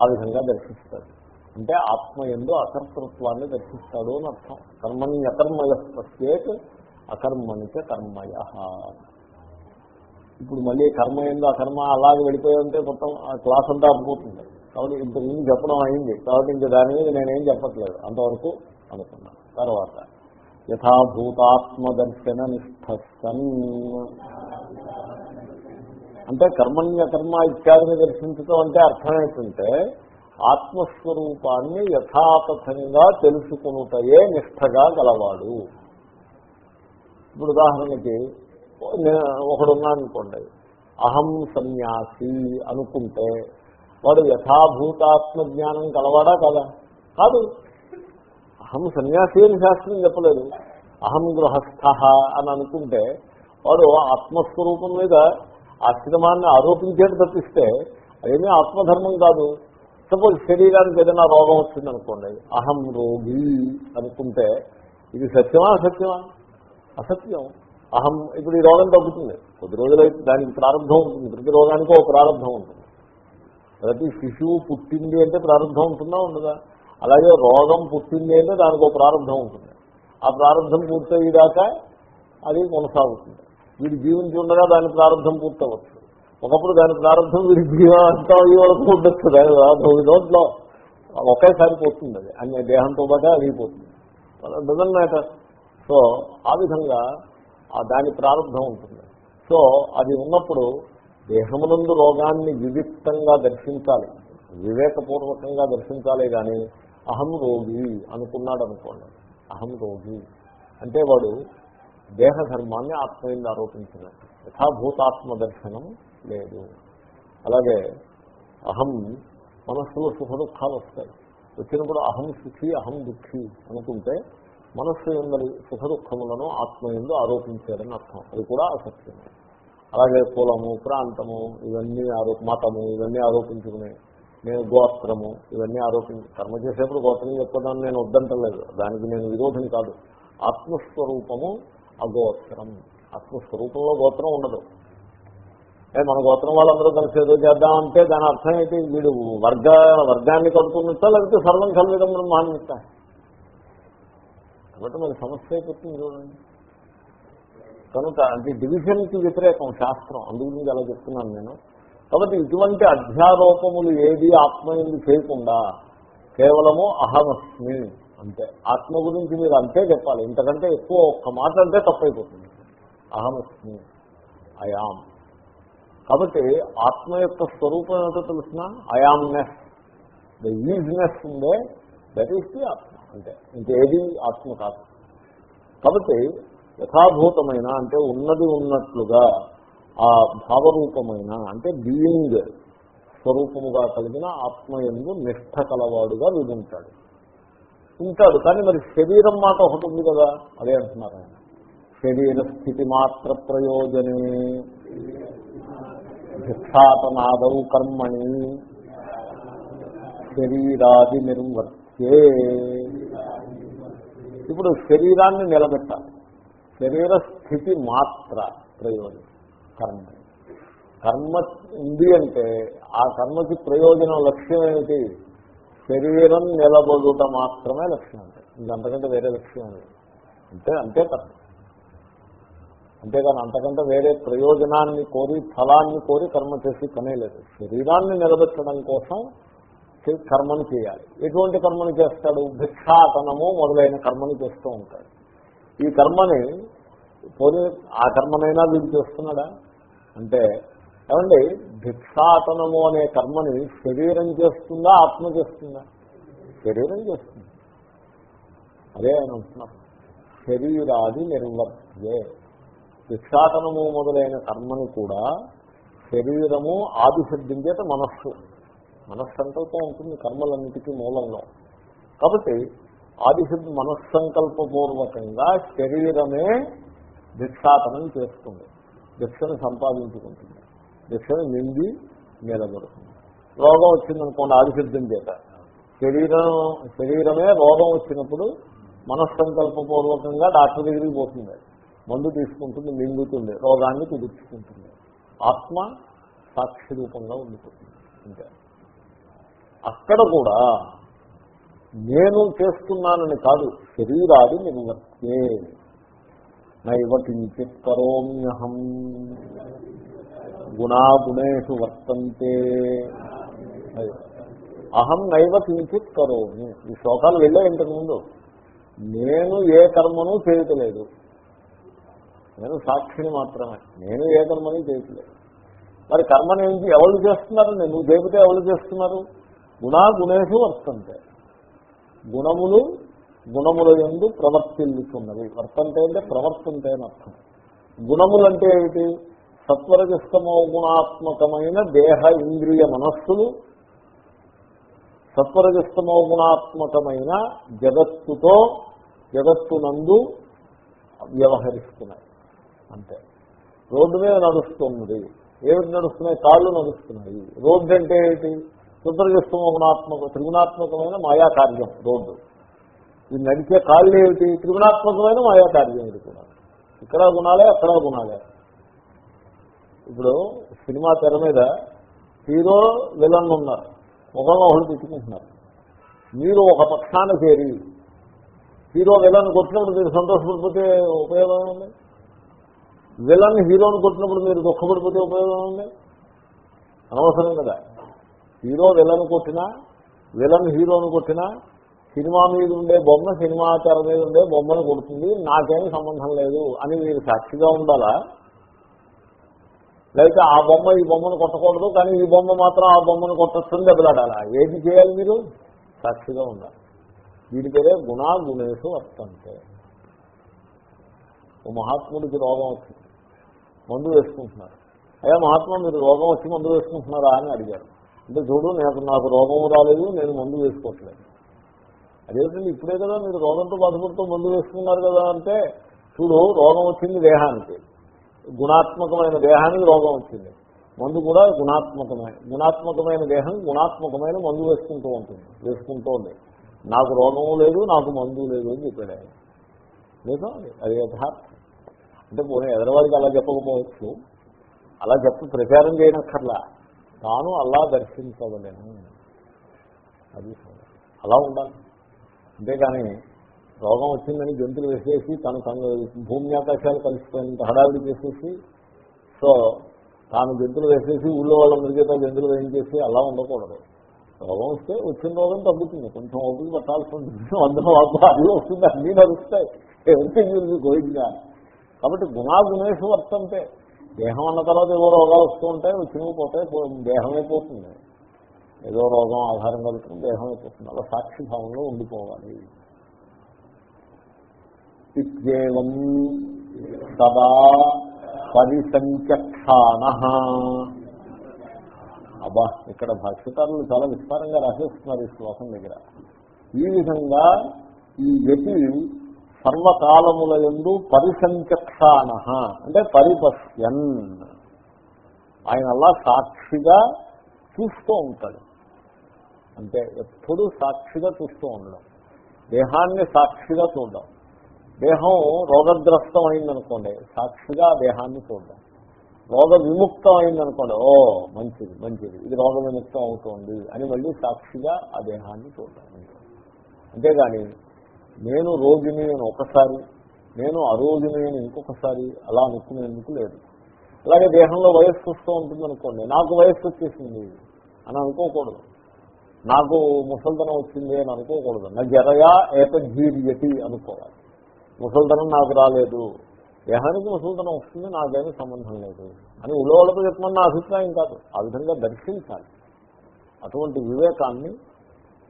ఆ విధంగా దర్శిస్తాడు. అంటే ఆత్మ ఎందు అకర్తృత్వాన్ని దర్శిస్తాడు అని అర్థం. కర్మని అకర్మయ ప్రత్యేక అకర్మణిక కర్మయ. ఇప్పుడు మళ్ళీ కర్మ ఎందు అకర్మ అలాగే వెళ్ళిపోయి ఉంటే మొత్తం ఆ క్లాస్ అంతా అప్పుపోతుంది కాబట్టి ఇంతకు ముందు చెప్పడం అయింది. కాబట్టి ఇంక దాని మీద నేనేం చెప్పట్లేదు. అంతవరకు అనుకున్నాను తర్వాత యథాభూతాత్మదర్శన నిష్ఠన్ అంటే కర్మణ్య కర్మ ఇత్యాదిని దర్శించడం అంటే అర్థమైతుంటే ఆత్మస్వరూపాన్ని యథాతథంగా తెలుసుకునుటయే నిష్ఠగా గలవాడు. ఇప్పుడు ఉదాహరణకి ఒకడున్నాడనుకోండి అహం సన్యాసి అనుకుంటే వాడు యథాభూతాత్మ జ్ఞానం కలవాడా కదా? కాదు. అహం సన్యాసి అని శాస్త్రం చెప్పలేదు. అహం గృహస్థ అని అనుకుంటే వాడు ఆత్మస్వరూపం మీద ఆశ్రమాన్ని ఆరోపించేది తప్పిస్తే అదేమీ ఆత్మధర్మం కాదు. సపోజ్ శరీరానికి ఏదైనా రోగం వచ్చిందనుకోండి అహం రోగి అనుకుంటే ఇది సత్యమా అసత్యమా? అసత్యం. అహం ఇప్పుడు ఈ రోగం తగ్గుతుంది. కొద్ది రోజులైతే దానికి ప్రారంభం ఉంటుంది. ప్రతి రోగానికి ఒక ప్రారంభం ఉంటుంది. ప్రతి శిశువు పుట్టింది అంటే ప్రారంభం ఉంటుందా ఉండదా? అలాగే రోగం పుట్టింది అంటే దానికి ఒక ప్రారంభం ఉంటుంది. ఆ ప్రారంభం పూర్తయ్యేదాకా అది కొనసాగుతుంది. వీడి జీవించి ఉండగా దాని ప్రారంభం పూర్తవచ్చు. ఒకప్పుడు దాని ప్రారంభం వీడి జీవం అంతా ఈ వరకు ఉండొచ్చు. దాని రోజులో ఒకేసారి పోతుంది అది. అన్ని దేహంతో పాటే అది డజన్ మ్యాటర్ సో ఆ విధంగా దాని ప్రారంభం ఉంటుంది. సో అది ఉన్నప్పుడు దేహమునందు రోగాన్ని వివిక్తంగా దర్శించాలి. వివేకపూర్వకంగా దర్శించాలి కానీ అహం రోగి అనుకున్నాడు అనుకోండి అహం రోగి. అంటే వాడు దేహధర్మాన్ని ఆత్మయంగా ఆరోపించినట్టు యథాభూతాత్మ దర్శనం లేదు. అలాగే అహం మనస్సులో సుఖ దుఃఖాలు వస్తాయి. వచ్చినప్పుడు అహం సుఖి అహం దుఃఖి అనుకుంటే మనస్సు ఎందరి సుఖ దుఃఖములను ఆత్మ ఎందు ఆరోపించారని అర్థం. అది కూడా అసత్యం. అలాగే కులము ప్రాంతము ఇవన్నీ ఆరో మతము ఇవన్నీ ఆరోపించుకునే నేను గోత్రము ఇవన్నీ ఆరోపించి కర్మ చేసేప్పుడు గోత్రం చెప్పడానికి నేను వద్దంటలేదు. దానికి నేను విరోధం కాదు. ఆత్మస్వరూపము అగోత్రం. ఆత్మస్వరూపంలో గోత్రం ఉండదు. మన గోత్రం వాళ్ళందరూ కలిసి ఏదో చేద్దామంటే దాని అర్థం ఏంటి? వీడు వర్గ వర్గాన్ని కడుతున్నట్టా లేకపోతే సర్వం కలిగడం బ్రహ్మాన్నిట కాబట్టి మన సమస్య అయిపోతుంది చూడండి. కనుక అంటే డివిజన్కి వ్యతిరేకం శాస్త్రం. అందుగురించి అలా చెప్తున్నాను నేను. కాబట్టి ఇటువంటి అధ్యారోపములు ఏది ఆత్మ చేయకుండా కేవలము అహమస్మి. అంతే ఆత్మ గురించి మీరు అంతే చెప్పాలి. ఇంతకంటే ఎక్కువ ఒక్క మాట అంటే తప్పైపోతుంది. అహమస్మి అయాం. కాబట్టి ఆత్మ యొక్క స్వరూపం ఏమిటో తెలిసిన? అయామ్నెస్. ద ఈజ్నెస్ ఉందే దట్ ఈస్ ది ఆత్మ. అంటే ఇంకేది ఆత్మ కాదు. కాబట్టి యథాభూతమైన అంటే ఉన్నది ఉన్నట్లుగా ఆ భావరూపమైన అంటే బీయింగ్ స్వరూపముగా కలిగిన ఆత్మ ఎందు నిష్ఠ కలవాడుగా వీడుంటాడు. ఉంటాడు కానీ మరి శరీరం మాట ఒకటి ఉంది కదా అదే అంటున్నారు ఆయన. శరీర స్థితి మాత్ర ప్రయోజనే. భిక్షాతనాదౌ కర్మణి. శరీరాది నిర్వర్తే. ఇప్పుడు శరీరాన్ని నిలబెట్టాలి. శరీర స్థితి మాత్ర ప్రయోజనం కర్మ. కర్మ ఉంది అంటే ఆ కర్మకి ప్రయోజనం లక్ష్యం ఏమిటి? శరీరం నిలబడుట మాత్రమే లక్ష్యం అంటే ఇంకంతకంటే వేరే లక్ష్యం లేదు. అంటే అంతే కర్మ అంతేకాని అంతకంటే వేరే ప్రయోజనాన్ని కోరి ఫలాన్ని కోరి కర్మ చేసి పనే లేదు. శరీరాన్ని నిలబెట్టడం కోసం కర్మను చేయాలి. ఎటువంటి కర్మను చేస్తాడు? భిక్షాటనము మొదలైన కర్మను చేస్తూ ఉంటాడు. ఈ కర్మని పోనీ ఆ కర్మనైనా వీడు చేస్తున్నాడా? అంటే ఏమండి భిక్షాటనము అనే కర్మని శరీరం చేస్తుందా ఆత్మ చేస్తుందా? శరీరం చేస్తుంది. అదే ఆయన అంటున్నారు. శరీరాది నిర్వర్తే భిక్షాటనము మొదలైన కర్మని కూడా శరీరము ఆదిశబ్దం చేత మనస్సు మనస్సంకల్పం ఉంటుంది కర్మలన్నిటికీ మూలంలో. కాబట్టి ఆదిశబ్ద మనస్సంకల్పపూర్వకంగా శరీరమే భిక్షాటనం చేస్తుంది. భిక్షను సంపాదించుకుంటుంది. భిక్షను నిండి నిలబడుతుంది రోగం వచ్చిందనుకోండి ఆదిశబ్దం చేత. శరీరం శరీరమే రోగం వచ్చినప్పుడు మనస్సంకల్పపూర్వకంగా డాక్టర్ దగ్గరికి పోతుంది. మందు తీసుకుంటుంది మింగుతుంది రోగాన్ని కుదుర్చుకుంటుంది. ఆత్మ సాక్షి రూపంగా ఉండిపోతుంది. అంతే. అక్కడ కూడా నేను చేస్తున్నానని కాదు శరీరాది నిర్వర్తే. నైవ కించిత్ కరోమ్యహం. గుణాగుణేషు వర్తంతే. అహం నైవ కించిత్ కరోమి. ఈ శ్లోకాలు వెళ్ళే ఇంతకుముందు. నేను ఏ కర్మను చేయటలేదు. నేను సాక్షిని మాత్రమే. నేను ఏ కర్మని చేయట్లేదు. మరి కర్మని ఏంటి ఎవరు చేస్తున్నారండి? నువ్వు చేపితే ఎవరు చేస్తున్నారు? గుణా గుణేషు వర్తంతే. గుణములు గుణముల ఎందు ప్రవర్తిల్లుతున్నవి వర్తంతే అంటే ప్రవర్తంతే అని అర్థం. గుణములు అంటే ఏమిటి? సత్వరజస్తమో గుణాత్మకమైన దేహ ఇంద్రియ మనస్సులు సత్వరజస్తమో గుణాత్మకమైన జగత్తుతో జగత్తునందు వ్యవహరిస్తున్నాయి. అంతే. రోడ్డు మీద నడుస్తున్నది ఏమిటి నడుస్తున్నాయి? కాళ్ళు నడుస్తున్నాయి. రోడ్డు అంటే ఏంటి సత్వరజస్తమో గుణాత్మక త్రిగుణాత్మకమైన మాయా కార్యం రోడ్డు. ఇది నడిచే కాళ్ళు ఏమిటి? త్రిగుణాత్మకమైన మాయా కార్యం ఇది కూడా. ఇక్కడ గుణాలే అక్కడ గుణాలే. ఇప్పుడు సినిమా తెర మీద హీరో విలన్ ఉన్నారు. ఒకళ్ళు ఒకళ్ళు తిట్టుకుంటున్నారు. మీరు ఒక పక్షాన చేరి హీరో విలన్ కొట్టినప్పుడు మీరు సంతోషపడిపోతే ఉపయోగం ఉంది విలన్ హీరోని కొట్టినప్పుడు మీరు దుఃఖపడిపోతే ఉపయోగం ఉంది అనవసరం కదా. హీరో విలన్ కొట్టినా విలన్ హీరోని కొట్టినా సినిమా మీద ఉండే బొమ్మ సినిమా తెర మీద ఉండే బొమ్మను కొడుతుంది నాకేమీ సంబంధం లేదు అని మీరు సాక్షిగా ఉండాలా? లేకపోతే ఆ బొమ్మ ఈ బొమ్మను కొట్టకూడదు కానీ ఈ బొమ్మ మాత్రం ఆ బొమ్మను కొట్టొస్తుంది దెబ్బలాడాలా. ఏది చేయాలి మీరు? సాక్షిగా ఉండాలి. వీటి పేరే గుణా గుణేషు వర్తంతే. ఓ మహాత్ముడికి రోగం వచ్చింది. మందు వేసుకుంటున్నారు. అయ్యా మహాత్మ మీరు రోగం వచ్చి మందు వేసుకుంటున్నారా అని అడిగారు. అంటే చూడు నాకు నాకు రోగం రాలేదు నేను మందు వేసుకోవట్లేదు. అదేంటండి ఇప్పుడే కదా మీరు రోగంతో బాధపడుతూ మందు వేసుకున్నారు కదా అంటే చూడు రోగం వచ్చింది దేహానికి. గుణాత్మకమైన దేహానికి రోగం వచ్చింది. మందు కూడా గుణాత్మకమైన గుణాత్మకమైన దేహం గుణాత్మకమైన మందు వేసుకుంటూ ఉంటుంది. వేసుకుంటూ ఉంది. నాకు రోగము లేదు నాకు మందు లేదు అని చెప్పాడు ఆయన. లేదా? అది యథార్థం. అంటే పోనీ ఎదరవాడికి అలా చెప్పకపోవచ్చు. అలా చెప్పి ప్రచారం చేయనక్కర్లా. తాను అలా దర్శించవలేను. అది అలా ఉండాలి. అంతేగాని రోగం వచ్చిందని జంతువులు వేసేసి తను తను భూమి ఆకాశాలు కలిసిపోయినంత హడావిడి చేసేసి సో తాను జంతువులు వేసేసి ఊళ్ళో వాళ్ళందరి చేత జంతువులు వేయించేసి అలా ఉండకూడదు. రోగం వస్తే వచ్చిన రోగం తగ్గుతుంది. కొంచెం ఓపిక పట్టాల్సి ఉంటుంది. అందరూ వాకు అది వస్తుంది అన్నీ నడుస్తాయి. ఎవరికి గోయిందా కాబట్టి గుణాగుణేషు వర్తంటే దేహం అన్న తర్వాత ఏవో రోగాలు వస్తూ ఉంటాయి వచ్చినవి పోతాయి దేహమే పోతుంది. ఏదో రోగం ఆధారం కలుగుతుంది దేహం అయిపోతుంది అలా సాక్షి భావంలో ఉండిపోవాలి. ఇత్యేవం తదా పరిసంఖ్యక్షాణ అబ్బా ఇక్కడ భాష్యకారులు చాలా విస్తారంగా రాసేస్తున్నారు ఈ శ్లోకం దగ్గర. ఈ విధంగా ఈ యతి సర్వకాలముల ఎందు పరిసంఖ్యక్షాణ అంటే పరిపశ్యన్. ఆయన అలా సాక్షిగా చూస్తూ ఉంటాడు. అంటే ఎప్పుడూ సాక్షిగా చూస్తూ ఉండడం. దేహాన్ని సాక్షిగా చూడడం. దేహం రోగగ్రస్తం అయిందనుకోండి సాక్షిగా దేహాన్ని చూడడం. రోగ విముక్తం అయిందనుకోండి ఓ మంచిది మంచిది ఇది రోగ విముక్తం అవుతోంది అని మళ్ళీ సాక్షిగా ఆ దేహాన్ని చూడడం. అంతేగాని నేను రోగిని అని ఒకసారి నేను అరోగిని అని ఇంకొకసారి అలా అనుకునేందుకు లేదు. అలాగే దేహంలో వయస్సు వస్తూ ఉంటుంది అనుకోండి నాకు వయస్సు వచ్చేసింది అని అనుకోకూడదు. నాకు ముసల్తనం వచ్చింది అని అనుకోకూడదు. నా జరయా ఏకజీర్యతి అనుకోవాలి. ముసలితనం నాకు రాలేదు. దేహానికి ముసలితనం వస్తుంది నాకేమీ సంబంధం లేదు. అని ఉలవలతో నా అభిప్రాయం కాదు. ఆ విధంగా దర్శించాలి. అటువంటి వివేకాన్ని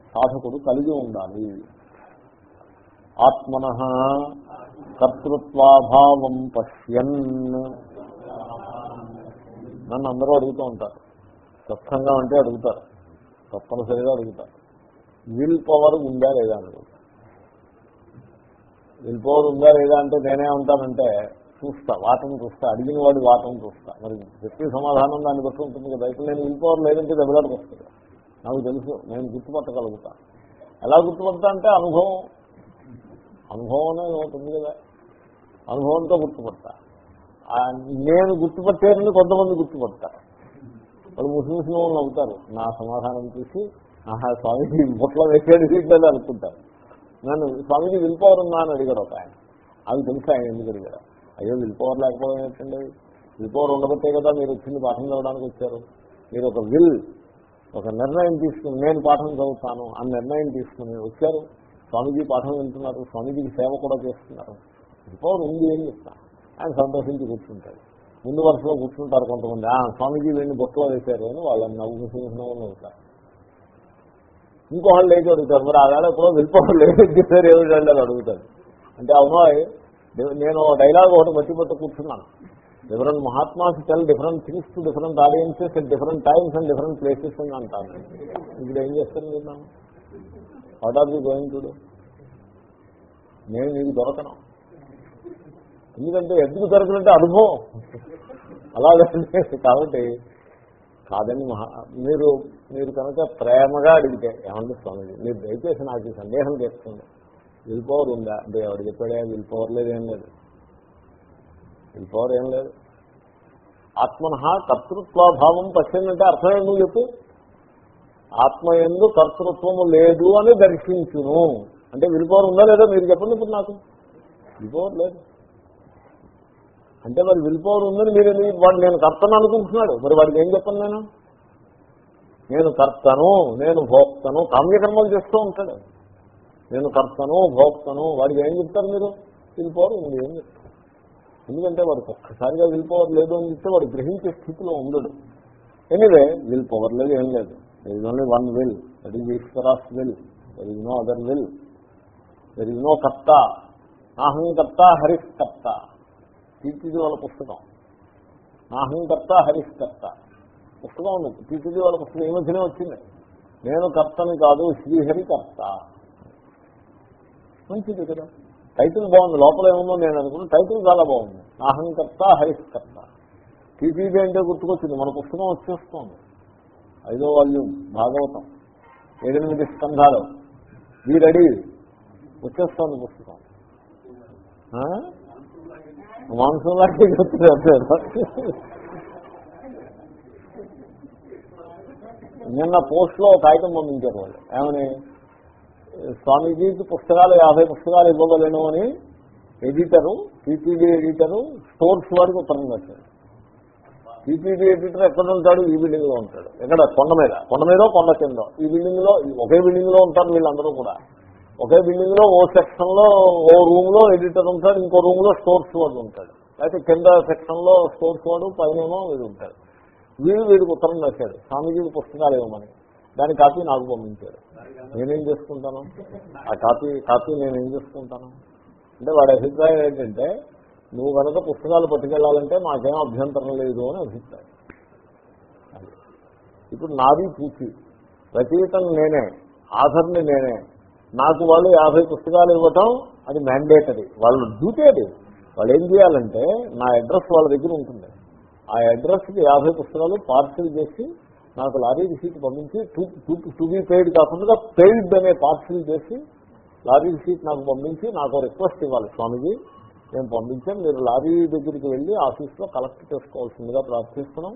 సాధకుడు కలిగి ఉండాలి. ఆత్మన కర్తృత్వాభావం పశ్యన్. నన్ను అందరూ అడుగుతూ ఉంటారు. స్వచ్ఛంగా అంటే అడుగుతారు. తప్పనిసరిగా అడుగుతారు. విల్ పవర్ ఉందా లేదా అని వెళ్ళిపోవడం ఉందా లేదా అంటే నేనే ఉంటానంటే చూస్తా వాటం చూస్తా అడిగిన వాడి వాటం చూస్తా. మరి చెప్పే సమాధానం దాన్ని బట్టి ఉంటుంది కదా. ఇప్పుడు నేను వెళ్ళిపోవడం లేదంటే దెబ్బలాడికి వస్తుంది. నాకు తెలుసు నేను గుర్తుపట్టగలుగుతా. ఎలా గుర్తుపడతా అంటే అనుభవం. అనుభవం అనేది ఉంటుంది కదా. అనుభవంతో గుర్తుపడతా. నేను గుర్తుపట్టేనని కొంతమంది గుర్తుపడతారు. వాళ్ళు ముస్లిమ్స్ వాళ్ళు అవుతారు నా సమాధానం చూసి ఆహా స్వామి బుట్టలో వేసేది అనుకుంటారు. నన్ను స్వామిజీ విల్పవర్ ఉందా అని అడిగాడు ఒక ఆయన. అది తెలిసి ఆయన ఎందుకు అడిగాడు. అయ్యో విల్పవర్ లేకపోవడం ఏంటండి? విల్పవర్ ఉండబట్టే కదా మీరు వచ్చింది పాఠం చదవడానికి వచ్చారు. మీరు ఒక విల్ ఒక నిర్ణయం తీసుకుని నేను పాఠం చదువుతాను ఆ నిర్ణయం తీసుకుని వచ్చారు. స్వామీజీ పాఠం వింటున్నారు. స్వామీజీకి సేవ కూడా చేస్తున్నారు. విల్పవర్ ఉంది ఏం చెప్తా. ఆయన సంతోషించి కూర్చుంటాడు. ముందు వరుసలో కూర్చుంటారు కొంతమంది. ఆ స్వామీజీ వీడిని బొక్కలో వేశారు అని వాళ్ళని నవ్వు నవ్వుతారు ఇంకో వాళ్ళు లేచి అడుగుతారు. మరి ఆ ఎప్పుడో వెళ్ళిపోవడం లేదు. చేశారు ఏమిటండి అని అడుగుతాడు అంటే అమ్మాయి నేను డైలాగ్ ఒకటి మట్టి పట్టు కూర్చున్నాను. Different mahatmas tell different things to different audiences and different times and different places అని అంటాను. ఇప్పుడు ఏం చేస్తాను విన్నాం what are you going to నేను నీకు దొరకను. ఎందుకంటే ఎందుకు దొరకనంటే అనుభవం. అలాగే కాబట్టి కాదని మహా మీరు మీరు కనుక ప్రేమగా అడిగితే ఏమంటే స్వామిజీ మీరు దయచేసి నాకు సందేహం చేస్తుంది విల్ పవర్ ఉందా? అంటే ఎవరు చెప్పాడే విల్ పవర్ లేదేం ఏం లేదు. విల్ పవర్ ఏం లేదు. ఆత్మన కర్తృత్వభావం పశ్చిందంటే అర్థం నువ్వు చెప్పు. ఆత్మ ఎందు కర్తృత్వము లేదు అని దర్శించును. అంటే విల్ పవర్ ఉందా లేదా మీరు చెప్పండి ఇప్పుడు నాకు. విల్ పవర్ లేదు. అంటే మరి విల్ పవర్ ఉందని మీరు వాడు నేను కర్తను అనుకుంటున్నాడు. మరి వాడికి ఏం చెప్పను నేను? నేను కర్తను నేను భోక్తను కామ్యకర్మలు చేస్తూ ఉంటాడు. నేను కర్తను భోక్తను వాడికి ఏం చెప్తారు మీరు? విల్ పవర్ ఉంది ఏం చెప్తారు ఎందుకంటే వాడికి ఒక్కసారిగా విల్ పవర్ లేదు అని చెప్తే వాడు గ్రహించే స్థితిలో ఉండడు. ఎనీవే విల్ పవర్ లేదు ఏం లేదు. There is only one will that is Ishwara's will there is no other will there is no కర్త అహంకర్త హరికర్త టీటీడీ వాళ్ళ పుస్తకం. నాహంకర్త హరికర్త పుస్తకం ఉంది టీటీడీ వాళ్ళ పుస్తకం ఈ మధ్యనే వచ్చింది. నేను కర్తని కాదు శ్రీహరి కర్త మంచిది కదా. టైటిల్ బాగుంది. లోపల ఏముందో నేను అనుకున్నాను. టైటిల్ చాలా బాగుంది. నాహంకర్త హరికర్త టీటీడీ అంటే గుర్తుకొచ్చింది. మన పుస్తకం వచ్చేస్తుంది. ఐదో వాల్యూమ్ భాగవతం. ఏడెనిమిది స్కంధాలు. ఈ రెడీ వచ్చేస్తోంది పుస్తకం. మాంసం లాంటి నిన్న పోస్ట్లో ఒక ఐటమ్ పంపించారు వాళ్ళు. ఏమని? స్వామీజీకి పుస్తకాలు యాభై పుస్తకాలు ఇవ్వగలను అని ఎడిటరు టీపీడీ ఎడిటరు స్టోర్స్ వారికి ఉత్తరం రాశారు. టీపీడీ ఎడిటర్ ఎక్కడ ఉంటాడు? ఈ బిల్డింగ్లో ఉంటాడు. ఎక్కడ? కొండ మీద. కొండ మీద కొండ కింద. ఈ బిల్డింగ్లో ఒకే బిల్డింగ్లో ఉంటారు వీళ్ళందరూ కూడా. ఒకే బిల్డింగ్లో ఓ సెక్షన్లో ఓ రూమ్లో ఎడిటర్ ఉంటాడు ఇంకో రూమ్లో స్టోర్స్ వాడు ఉంటాడు. అయితే కింద సెక్షన్లో స్టోర్స్ వాడు పైన వీడు ఉంటాడు. వీడు వీడికి ఉత్తరం రాశాడు స్వామీజీ పుస్తకాలు ఇవ్వమని. దాని కాపీ నాకు పంపించాడు. నేనేం చేసుకుంటాను? ఆ కాపీ కాపీ నేనేం చేసుకుంటాను? అంటే వాడి అభిప్రాయం ఏంటంటే నువ్వు కనుక పుస్తకాలు పట్టుకెళ్ళాలంటే మాకేం అభ్యంతరం లేదు అని అభిప్రాయం. ఇప్పుడు నాది పూర్తి రచయితను నేనే ఆధర్ని నేనే. నాకు వాళ్ళు యాభై పుస్తకాలు ఇవ్వటం అది మ్యాండేటరీ వాళ్ళు డ్యూటీ అది. వాళ్ళు ఏం చేయాలంటే నా అడ్రస్ వాళ్ళ దగ్గర ఉంటుంది. ఆ అడ్రస్కి యాభై పుస్తకాలు పార్సిల్ చేసి నాకు లారీ రిసీట్ పంపించి టు బీ పెయిడ్ కాకుండా పెయిడ్ అనే పార్సిల్ చేసి లారీ రిసీట్ నాకు పంపించి నాకు రిక్వెస్ట్ ఇవ్వాలి స్వామిజీ. మేము పంపించాం మీరు లారీ దగ్గరికి వెళ్ళి ఆఫీస్లో కలెక్ట్ చేసుకోవాల్సిందిగా ప్రార్థిస్తున్నాం.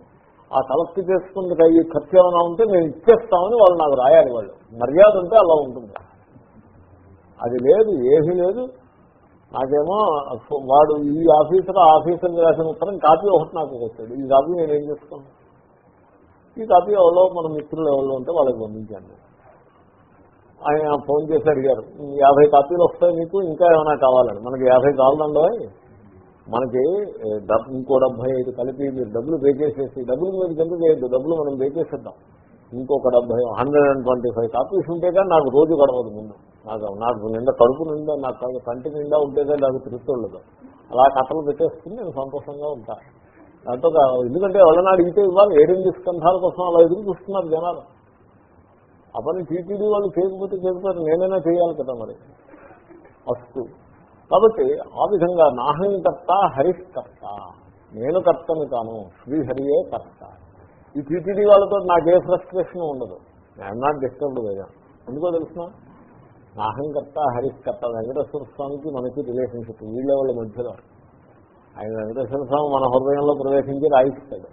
ఆ కలెక్ట్ చేసుకుందుకు అయ్యే ఖర్చు ఏమైనా ఉంటే మేము ఇచ్చేస్తామని వాళ్ళు నాకు రాయాలి వాళ్ళు. మర్యాద ఉంటే అలా ఉంటుంది. అది లేదు ఏమీ లేదు. నాకేమో వాడు ఈ ఆఫీసర్ ఆఫీసర్ రాసిన ఉత్తరం కాపీ ఒకటి నాకు వచ్చాడు ఈ కాపీ నేను ఏం చేస్తాను ఈ కాపీ ఎవరో మన మిత్రులు ఎవరో ఉంటే వాళ్ళకి పంపించాను. ఆయన ఫోన్ చేసి అడిగారు యాభై కాపీలు వస్తాయి మీకు ఇంకా ఏమైనా కావాలని? మనకి యాభై కావాలండి మనకి ఇంకో డెబ్బై ఐదు కలిపి మీరు డబ్బులు పే చేసేసి డబ్బులు మీరు ఎంత చేయొద్దు డబ్బులు మనం పే చేసేద్దాం. ఇంకొక డెబ్బై hundred and twenty five copies ఉంటే కానీ నాకు రోజు గడవదు ముందు. నాకు నాకు నిండా కడుపు నిండా నాకు కంటి నిండా ఉంటే నాకు తృప్తి ఉండదు. అలా కట్టలు పెట్టేసుకుని నేను సంతోషంగా ఉంటాను దాంతో ఎందుకంటే ఎవరైనా అడిగితే ఇవ్వాలి ఏడెనిమిది స్కంధాల కోసం అలా ఎదురు చూస్తున్నారు జనాలు. ఆ పని టీటీడీ వాళ్ళు చేయకపోతే చేస్తారు నేనైనా చేయాలి కదా మరి. ఫస్ట్. కాబట్టి ఆ విధంగా నాహంకర్త హరికర్త నేను కర్తను కాను శ్రీహరియే కర్త. ఈ టీటీడీ వాళ్ళతో నాకే ఫ్రస్ట్రేషన్ ఉండదు. ఐఎమ్ నాట్ డిస్టర్బ్డ్ కదా ఎందుకో తెలుసిన నాహంకర్త హరికర్త వెంకటేశ్వర స్వామికి మనకి రిలేషన్షిప్ వీళ్ళ వాళ్ళ మధ్యలో? ఆయన వెంకటేశ్వర స్వామి మన హృదయంలో ప్రవేశించి రాయిస్తాడు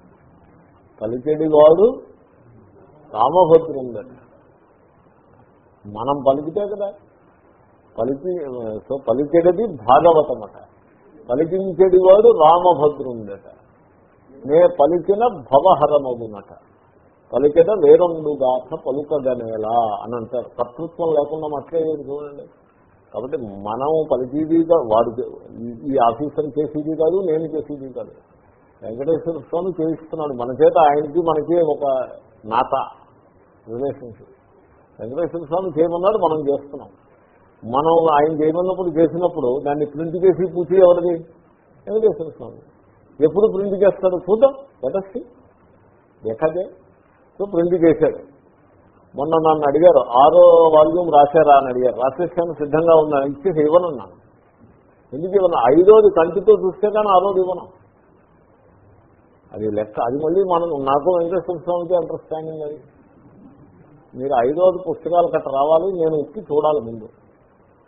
పలికేడి వాడు రామభద్రుందట మనం పలికితే కదా? పలికి సో పలికెడది భాగవతమట. పలికించెడి వాడు రామభద్రుందట నే పలికిన భవహరమగునట. పలికెద వేరొండుగాక పలుకగనేలా అని అంటారు. కర్తృత్వం లేకుండా మాట్లాడేది చూడండి. కాబట్టి మనం పలికేది కాదు వాడు ఈ- ఆఫీసర్ చేసేది కాదు నేను చేసేది కాదు. వెంకటేశ్వర స్వామి చేయిస్తున్నాడు. మన చేత ఆయనకి మనకి ఒక నాత రిలేషన్షిప్ వెంకటేశ్వర స్వామి చేయమన్నాడు మనం చేస్తున్నాం. మనం ఆయన చేయమన్నప్పుడు చేసినప్పుడు దాన్ని ప్రింట్ చేసి పూచి ఎవరిది? వెంకటేశ్వర స్వామి. ఎప్పుడు ప్రింట్ చేస్తాడు చూద్దాం. ఎటస్సి ఎక్కడే సో ప్రింట్ చేశాడు. మొన్న నన్ను అడిగారు ఆరో వాల్యూమ్ రాశారా? అని అడిగారు. రాసేసాను సిద్ధంగా ఉన్నా ఇచ్చేసి ఇవ్వనున్నాను. ఎందుకు ఇవ్వను? ఐదోది కంటితో చూస్తే కానీ ఆరోది ఇవ్వను. అది లెక్క అది మళ్ళీ మనం నాకు వెంకటేశ్వర స్వామికి అండర్స్టాండింగ్ అది. మీరు ఐదోది పుస్తకాలు కట్ట రావాలి నేను ఎక్కి చూడాలి ముందు.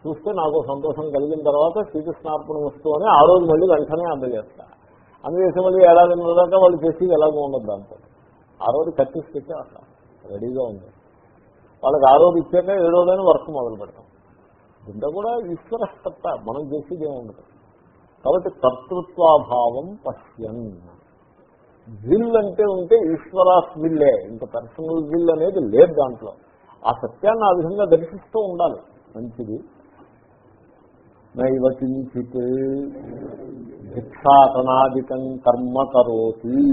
చూస్తే నాకు సంతోషం కలిగిన తర్వాత శ్రీకృష్ణార్పణ వస్తువు అని ఆ రోజు మళ్ళీ వెంటనే అందజేస్తా. అందజేసి మళ్ళీ ఏడాది దాకా వాళ్ళు చేసి ఎలాగో ఉండదు దాంతో ఆ రోజు కట్టిసి పెట్టి అట్లా. రెడీగా ఉంది. వాళ్ళకి ఆ రోజు ఇచ్చాక ఏడోదని వర్క్ మొదలు పెడతాం. ఇంత కూడా ఈశ్వరస్తత్త మనం చేసేది ఏముండదు కాబట్టి కర్తృత్వాభావం పశ్యన్. విల్ అంటే ఉంటే ఈశ్వరాస్ విల్లే ఇంకా పర్సనల్ విల్ అనేది లేదు దాంట్లో. ఆ సత్యాన్ని ఆ విధంగా దర్శిస్తూ ఉండాలి. మంచిది. నైవ కించిత్ భిక్షాటనాదికం కర్మ కరోతి.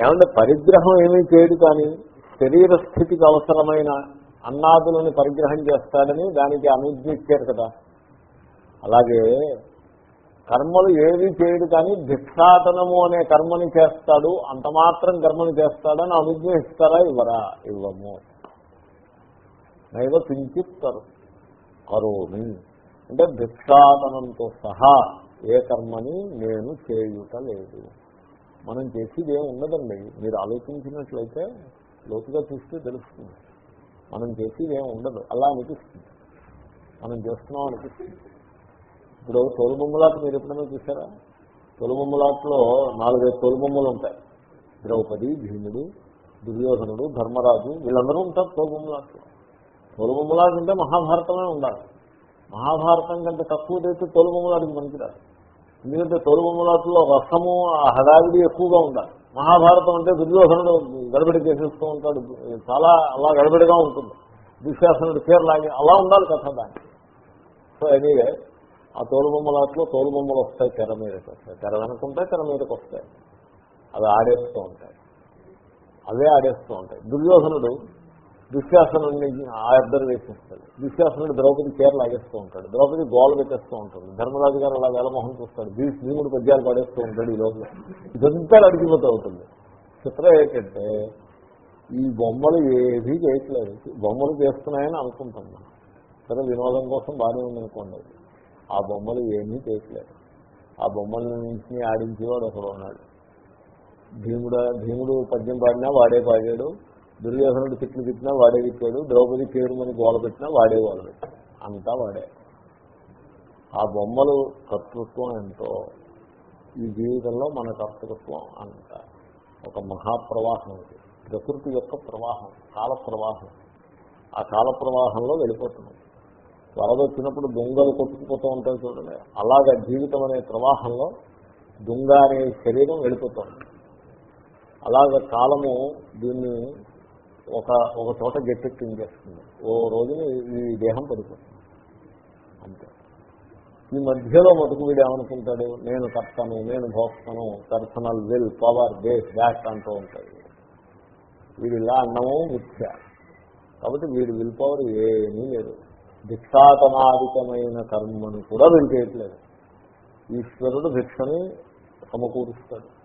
ఏమంటే పరిగ్రహం ఏమీ చేయడు కానీ శరీర స్థితికి అవసరమైన అన్నాదులను పరిగ్రహం చేస్తాడని దానికి అనుజ్ఞ ఇచ్చారు కదా. అలాగే కర్మలు ఏవి చేయడు కానీ భిక్షాటనము అనే కర్మని చేస్తాడు అంత మాత్రం కర్మని చేస్తాడని అనుజ్ఞ ఇస్తారా? ఇవ్వరా? ఇవ్వము. నైవ కించిత్తరు. కరోమి. అంటే భిక్షాటనంతో సహా ఏ కర్మని నేను చేయుట లేదు. మనం చేసేది ఏమి ఉండదండి. మీరు ఆలోచించినట్లయితే లోతుగా చూస్తే తెలుస్తుంది. మనం చేసేది ఏమి ఉండదు. అలా అనిపిస్తుంది. మనం చేస్తున్నాం అనిపిస్తుంది. ఇప్పుడు తోలుబొమ్మలాట మీరు ఎప్పుడైనా చూసారా? తొలుబొమ్మలాట్లో నాలుగైదు తోలుబొమ్మలు ఉంటాయి. ద్రౌపది భీముడు దుర్యోధనుడు ధర్మరాజు వీళ్ళందరూ ఉంటారు తోలుబొమ్మలాట్లో తోలుబొమ్మలాట అంటే మహాభారతమే ఉండాలి. మహాభారతం కంటే తక్కువ తెచ్చి తోలుబొమ్మలాడికి పనికిరాదు. ఎందుకంటే తోలుబొమ్మలాటలో రసము ఆ హడావిడి ఎక్కువగా ఉండాలి. మహాభారతం అంటే దుర్యోధనుడు గడబడి చేసేస్తూ ఉంటాడు. చాలా అలా గడబడిగా ఉంటుంది. దుశ్శాసనుడు చీరలాగి అలా ఉండాలి కథ దానికి. సో ఎనీవే ఆ తోలుబొమ్మలాట్లో తోలుబొమ్మలు వస్తాయి తెర మీదకి వస్తాయి. తెర వెనుకుంటాయి తెర మీదకి వస్తాయి. అవి ఆడేస్తూ ఉంటాయి. అవే ఆడేస్తూ ఉంటాయి. దుర్యోధనుడు దుశ్శాసనుడిని ఆ ఇద్దరు వేసేస్తాడు. దుశ్శాసనుడు ద్రౌపది చీర లాగేస్తూ ఉంటాడు. ద్రౌపది గోల పెట్టేస్తూ ఉంటాడు. ధర్మరాజు గారు అలా వేలమోహన్ చూస్తాడు. భీముడు పద్యాలు పడేస్తూ ఉంటాడు ఈ లోపల. ఇదంతా అడిగిపోతూ ఉంటుంది. చిత్రం ఏంటంటే ఈ బొమ్మలు ఏది చేయట్లేదు. బొమ్మలు చేస్తున్నాయని అనుకుంటున్నాను సరే వినోదం కోసం బాగానే ఉందనుకోండి. ఆ బొమ్మలు ఏమీ చేయట్లేదు. ఆ బొమ్మల నుంచి ఆడించేవాడు ఒకడు ఉన్నాడు. భీముడు భీముడు పద్యం పాడినా వాడే పాడాడు. దుర్యోధనుడు తిట్లు తిట్టినా వాడే తిట్టాడు ద్రౌపది పేరుమని గోల పెట్టినా వాడే గోల పెట్టాడు. అంతా వాడే. ఆ బొమ్మలు కర్తృత్వం ఎంతో ఈ జీవితంలో మన కర్తృత్వం అంత. ఒక మహాప్రవాహం ఇది. ప్రకృతి యొక్క ప్రవాహం కాల ప్రవాహం ఆ కాల ప్రవాహంలో వెళ్ళిపోతున్నాం. వరద వచ్చినప్పుడు దొంగలు కొట్టుకుపోతూ ఉంటాయి చూడండి. అలాగే జీవితం అనే ప్రవాహంలో దొంగ అనే శరీరం వెళ్ళిపోతుంది. అలాగ కాలము దీన్ని ఒక ఒక చోట గట్టెక్కించేస్తుంది. ఓ రోజున ఈ దేహం పడిపోతుంది. అంతే. ఈ మధ్యలో మటుకు వీడు ఏమనుకుంటాడు? నేను కర్తను నేను భోక్తను personal will power base back అంటూ ఉంటాడు. వీడు ఇలా అన్నము మిథ్య. కాబట్టి వీడి విల్ పవర్ ఏమీ లేదు. భిక్షాతమాధికమైన కర్మను కూడా వీడు చేయట్లేదు. ఈశ్వరుడు భిక్షని సమకూరుస్తాడు.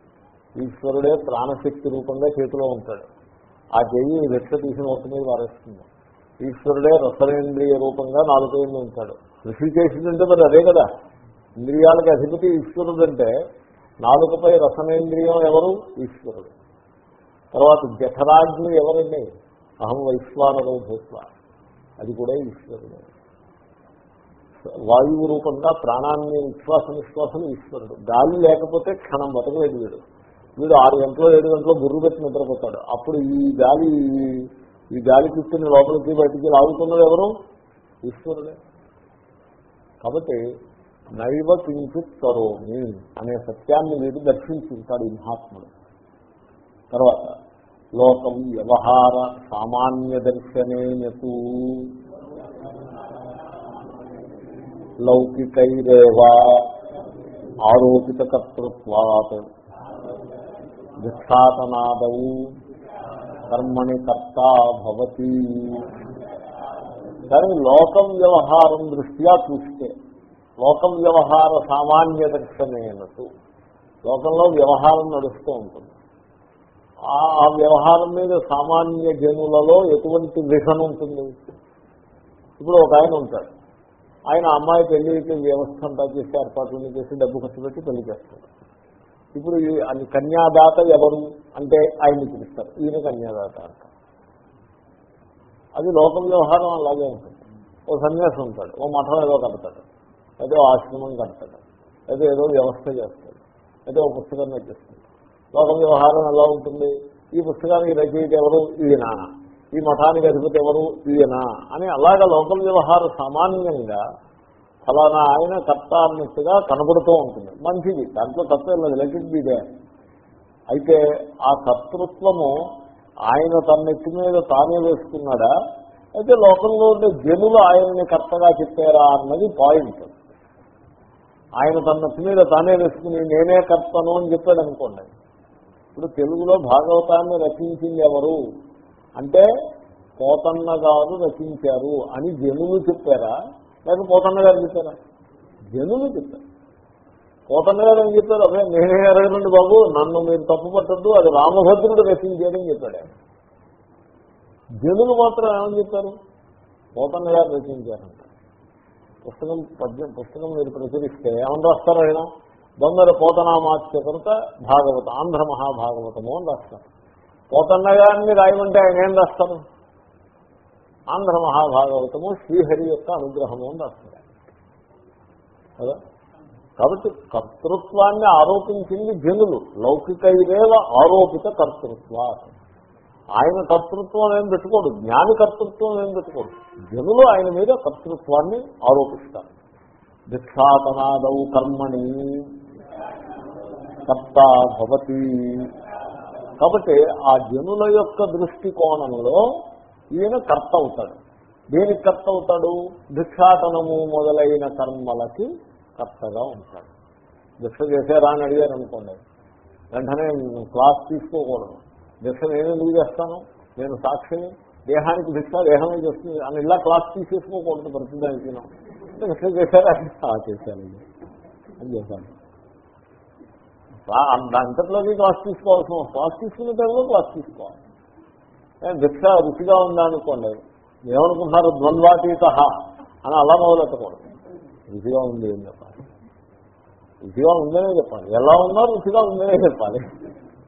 ఈశ్వరుడే ప్రాణశక్తి రూపంగా చేతిలో ఉంటాడు. ఆ చెయ్యి భిక్ష తీసిన ఒకటి మీద వారేస్తుంది ఈశ్వరుడే రసనేంద్రియ రూపంగా నాలుగు ఉంటాడు కృషి చేసిందంటే మరి అదే కదా. ఇంద్రియాలకు అధిపతి ఈశ్వరుడు అంటే నాలుకపై రసనేంద్రియం ఎవరు? ఈశ్వరుడు. తర్వాత జఠరాగ్ని ఎవరండి? అహం వైశ్వానరో భూత్వ. అది కూడా ఈశ్వరుడు. వాయువు రూపంగా ప్రాణాన్ని విశ్వాస నిశ్వాసం ఈశ్వరుడు. గాలి లేకపోతే క్షణం బతకలేదు వీడు. వీడు ఆరు గంటలో ఏడు గంటలో గుర్రు పెట్టి నిద్రపోతాడు. అప్పుడు ఈ గాలి ఈ గాలి కూర్చుని లోపలికి బయటికి లాగుతున్నది ఎవరు? ఈశ్వరుడే. కాబట్టి నైవ కించిత్ కరోమి అనే సత్యాన్ని మీరు దర్శించుంటాడు ఈ మహాత్ముడు. తర్వాత లోకం వ్యవహార సామాన్య దర్శనేనతు లౌకికైరేవా ఆరోపిత కర్తృత్వాత్ భిక్షాటనాదౌ కర్మణి కర్త భవతి. కానీ లోకం వ్యవహారం దృష్ట్యా చూస్తే లోకం వ్యవహార సామాన్య దర్శనైనట్టు లోకంలో వ్యవహారం నడుస్తూ ఉంటుంది. ఆ వ్యవహారం మీద సామాన్య జనులలో ఎటువంటి విషన్ ఉంటుంది? ఇప్పుడు ఒక ఆయన ఉంటాడు. ఆయన అమ్మాయి పెళ్ళికి వ్యవస్థ అంతా చేసి ఏర్పాట్లన్నీ చేసి డబ్బు ఖర్చు పెట్టి పెళ్ళి చేస్తాడు. ఇప్పుడు ఈ కన్యాదాత ఎవరు అంటే ఆయన్ని పిలుస్తారు. ఈయన కన్యాదాత అంటారు అది లోకం వ్యవహారం అలాగే ఉంటుంది. ఓ సన్యాసం ఉంటాడు ఓ మఠం ఏదో కడతాడు ఏదో ఆశ్రమం కడతాడు ఏదో ఏదో వ్యవస్థ చేస్తాడు ఏదో ఓ పుస్తకం చేస్తాడు లోక వ్యవహారం ఎలా ఉంటుంది? ఈ పుస్తకానికి రచయిత ఎవరు? ఈయన. ఈ మఠానికి అధిపతి ఎవరు? ఈయన. అని అలాగా లోకల్ వ్యవహార సామాన్యంగా ఫలానా ఆయన కర్త అన్నట్టుగా కనబడుతూ ఉంటుంది. మంచిది. దాంట్లో తప్ప లేదు. లెట్ అయితే ఆ కర్తృత్వము ఆయన తన్నెత్తి మీద తానే వేసుకున్నాడా? అయితే లోకంలో ఉండే జనులు ఆయన్ని కర్తగా చెప్పారా అన్నది పాయింట్ ఆయన తన మీద తానే వేసుకుని నేనే కర్తను అని చెప్పాడు అనుకోండి. ఇప్పుడు తెలుగులో భాగవతాన్ని రచించింది ఎవరు? అంటే పోతన్న గారు రచించారు అని జనులు చెప్పారా? లేక పోతన్న గారు చెప్పారా? జనులు చెప్పారు. పోతన్న గారు ఏం చెప్పారు? అదే నేనే అడగనండి బాబు నన్ను మీరు తప్పు పట్టద్దు అది రామభద్రుడు రచించాడని చెప్పాడు జనులు మాత్రం ఏమని చెప్పారు? పోతన్న గారు రచించారంట పుస్తకం పద్యం పుస్తకం మీరు ప్రచురిస్తే ఏమని రాస్తారు ఆయన? దొంగల పోతనామాత్యకృత భాగవత ఆంధ్ర మహాభాగవతము అని రాస్తారు. పోతన్న గారిని రాయమంటే ఆయన ఏం రాస్తారు? ఆంధ్ర మహాభాగవతము శ్రీహరి యొక్క అనుగ్రహము అని రాస్తారు కదా? కాబట్టి కర్తృత్వాన్ని ఆరోపించింది జనులు. లౌకికైరేవ ఆరోపిత కర్తృత్వ. ఆయన కర్తృత్వం ఏం పెట్టుకోడు. జ్ఞాని కర్తృత్వం ఏం పెట్టుకోడు. జనులు ఆయన మీద కర్తృత్వాన్ని ఆరోపిస్తారు. భిక్షాటనాదౌ కర్మణి. కర్త భవతి. కాబట్టి ఆ జనుల యొక్క దృష్టికోణంలో ఈయన కర్త అవుతాడు. దేనికి కర్త అవుతాడు? భిక్షాటనము మొదలైన కర్మలకి కర్తగా ఉంటాడు. భిక్ష చేశారా అని అడిగారు అనుకోండి. వెంటనే క్లాస్ తీసుకోకూడదు. భిక్ష నేను ఎందుకు చేస్తాను? నేను సాక్షిని. దేహానికి భిక్ష దేహమే చేస్తుంది అని ఇలా క్లాస్ తీసేసుకోకూడదు ప్రతిదానికి. భిక్ష చేశారా? చేశాను. అని చేశాను. అంతట్లోకి క్లాస్ తీసుకోవాల్సిన క్లాస్ తీసుకునే టైంలో క్లాస్ తీసుకోవాలి. భిక్ష రుచిగా ఉందా అనుకోండి ఏమనుకుంటున్నారు? ద్వంద్వాతీత అని అలా మొదలెట్టకూడదు. రుచిగా ఉంది అని చెప్పాలి. రుచిగా ఉందనే చెప్పాలి. ఎలా ఉన్నా రుచిగా ఉందనే చెప్పాలి.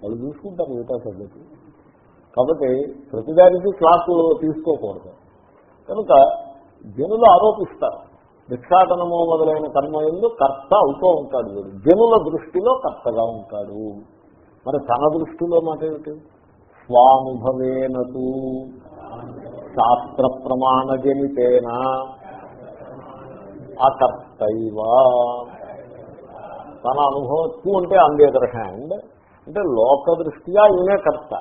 వాళ్ళు చూసుకుంటారు మిగతా సబ్జెక్టు కాబట్టి ప్రతిదానికి క్లాసు తీసుకోకూడదు. కనుక జనులు ఆరోపిస్తారు. భిక్షాటనము మొదలైన కర్మ ఎందు కర్త అవుతూ ఉంటాడు జనుల దృష్టిలో కర్తగా ఉంటాడు. మరి తన దృష్టిలో మాట ఏమిటి? స్వానుభవేన శాస్త్ర ప్రమాణజనితేన అకర్తైవ. తన అనుభవం టూ అంటే ఆన్ ది అదర్ హ్యాండ్ అంటే లోక దృష్ట్యా ఈయనే కర్త.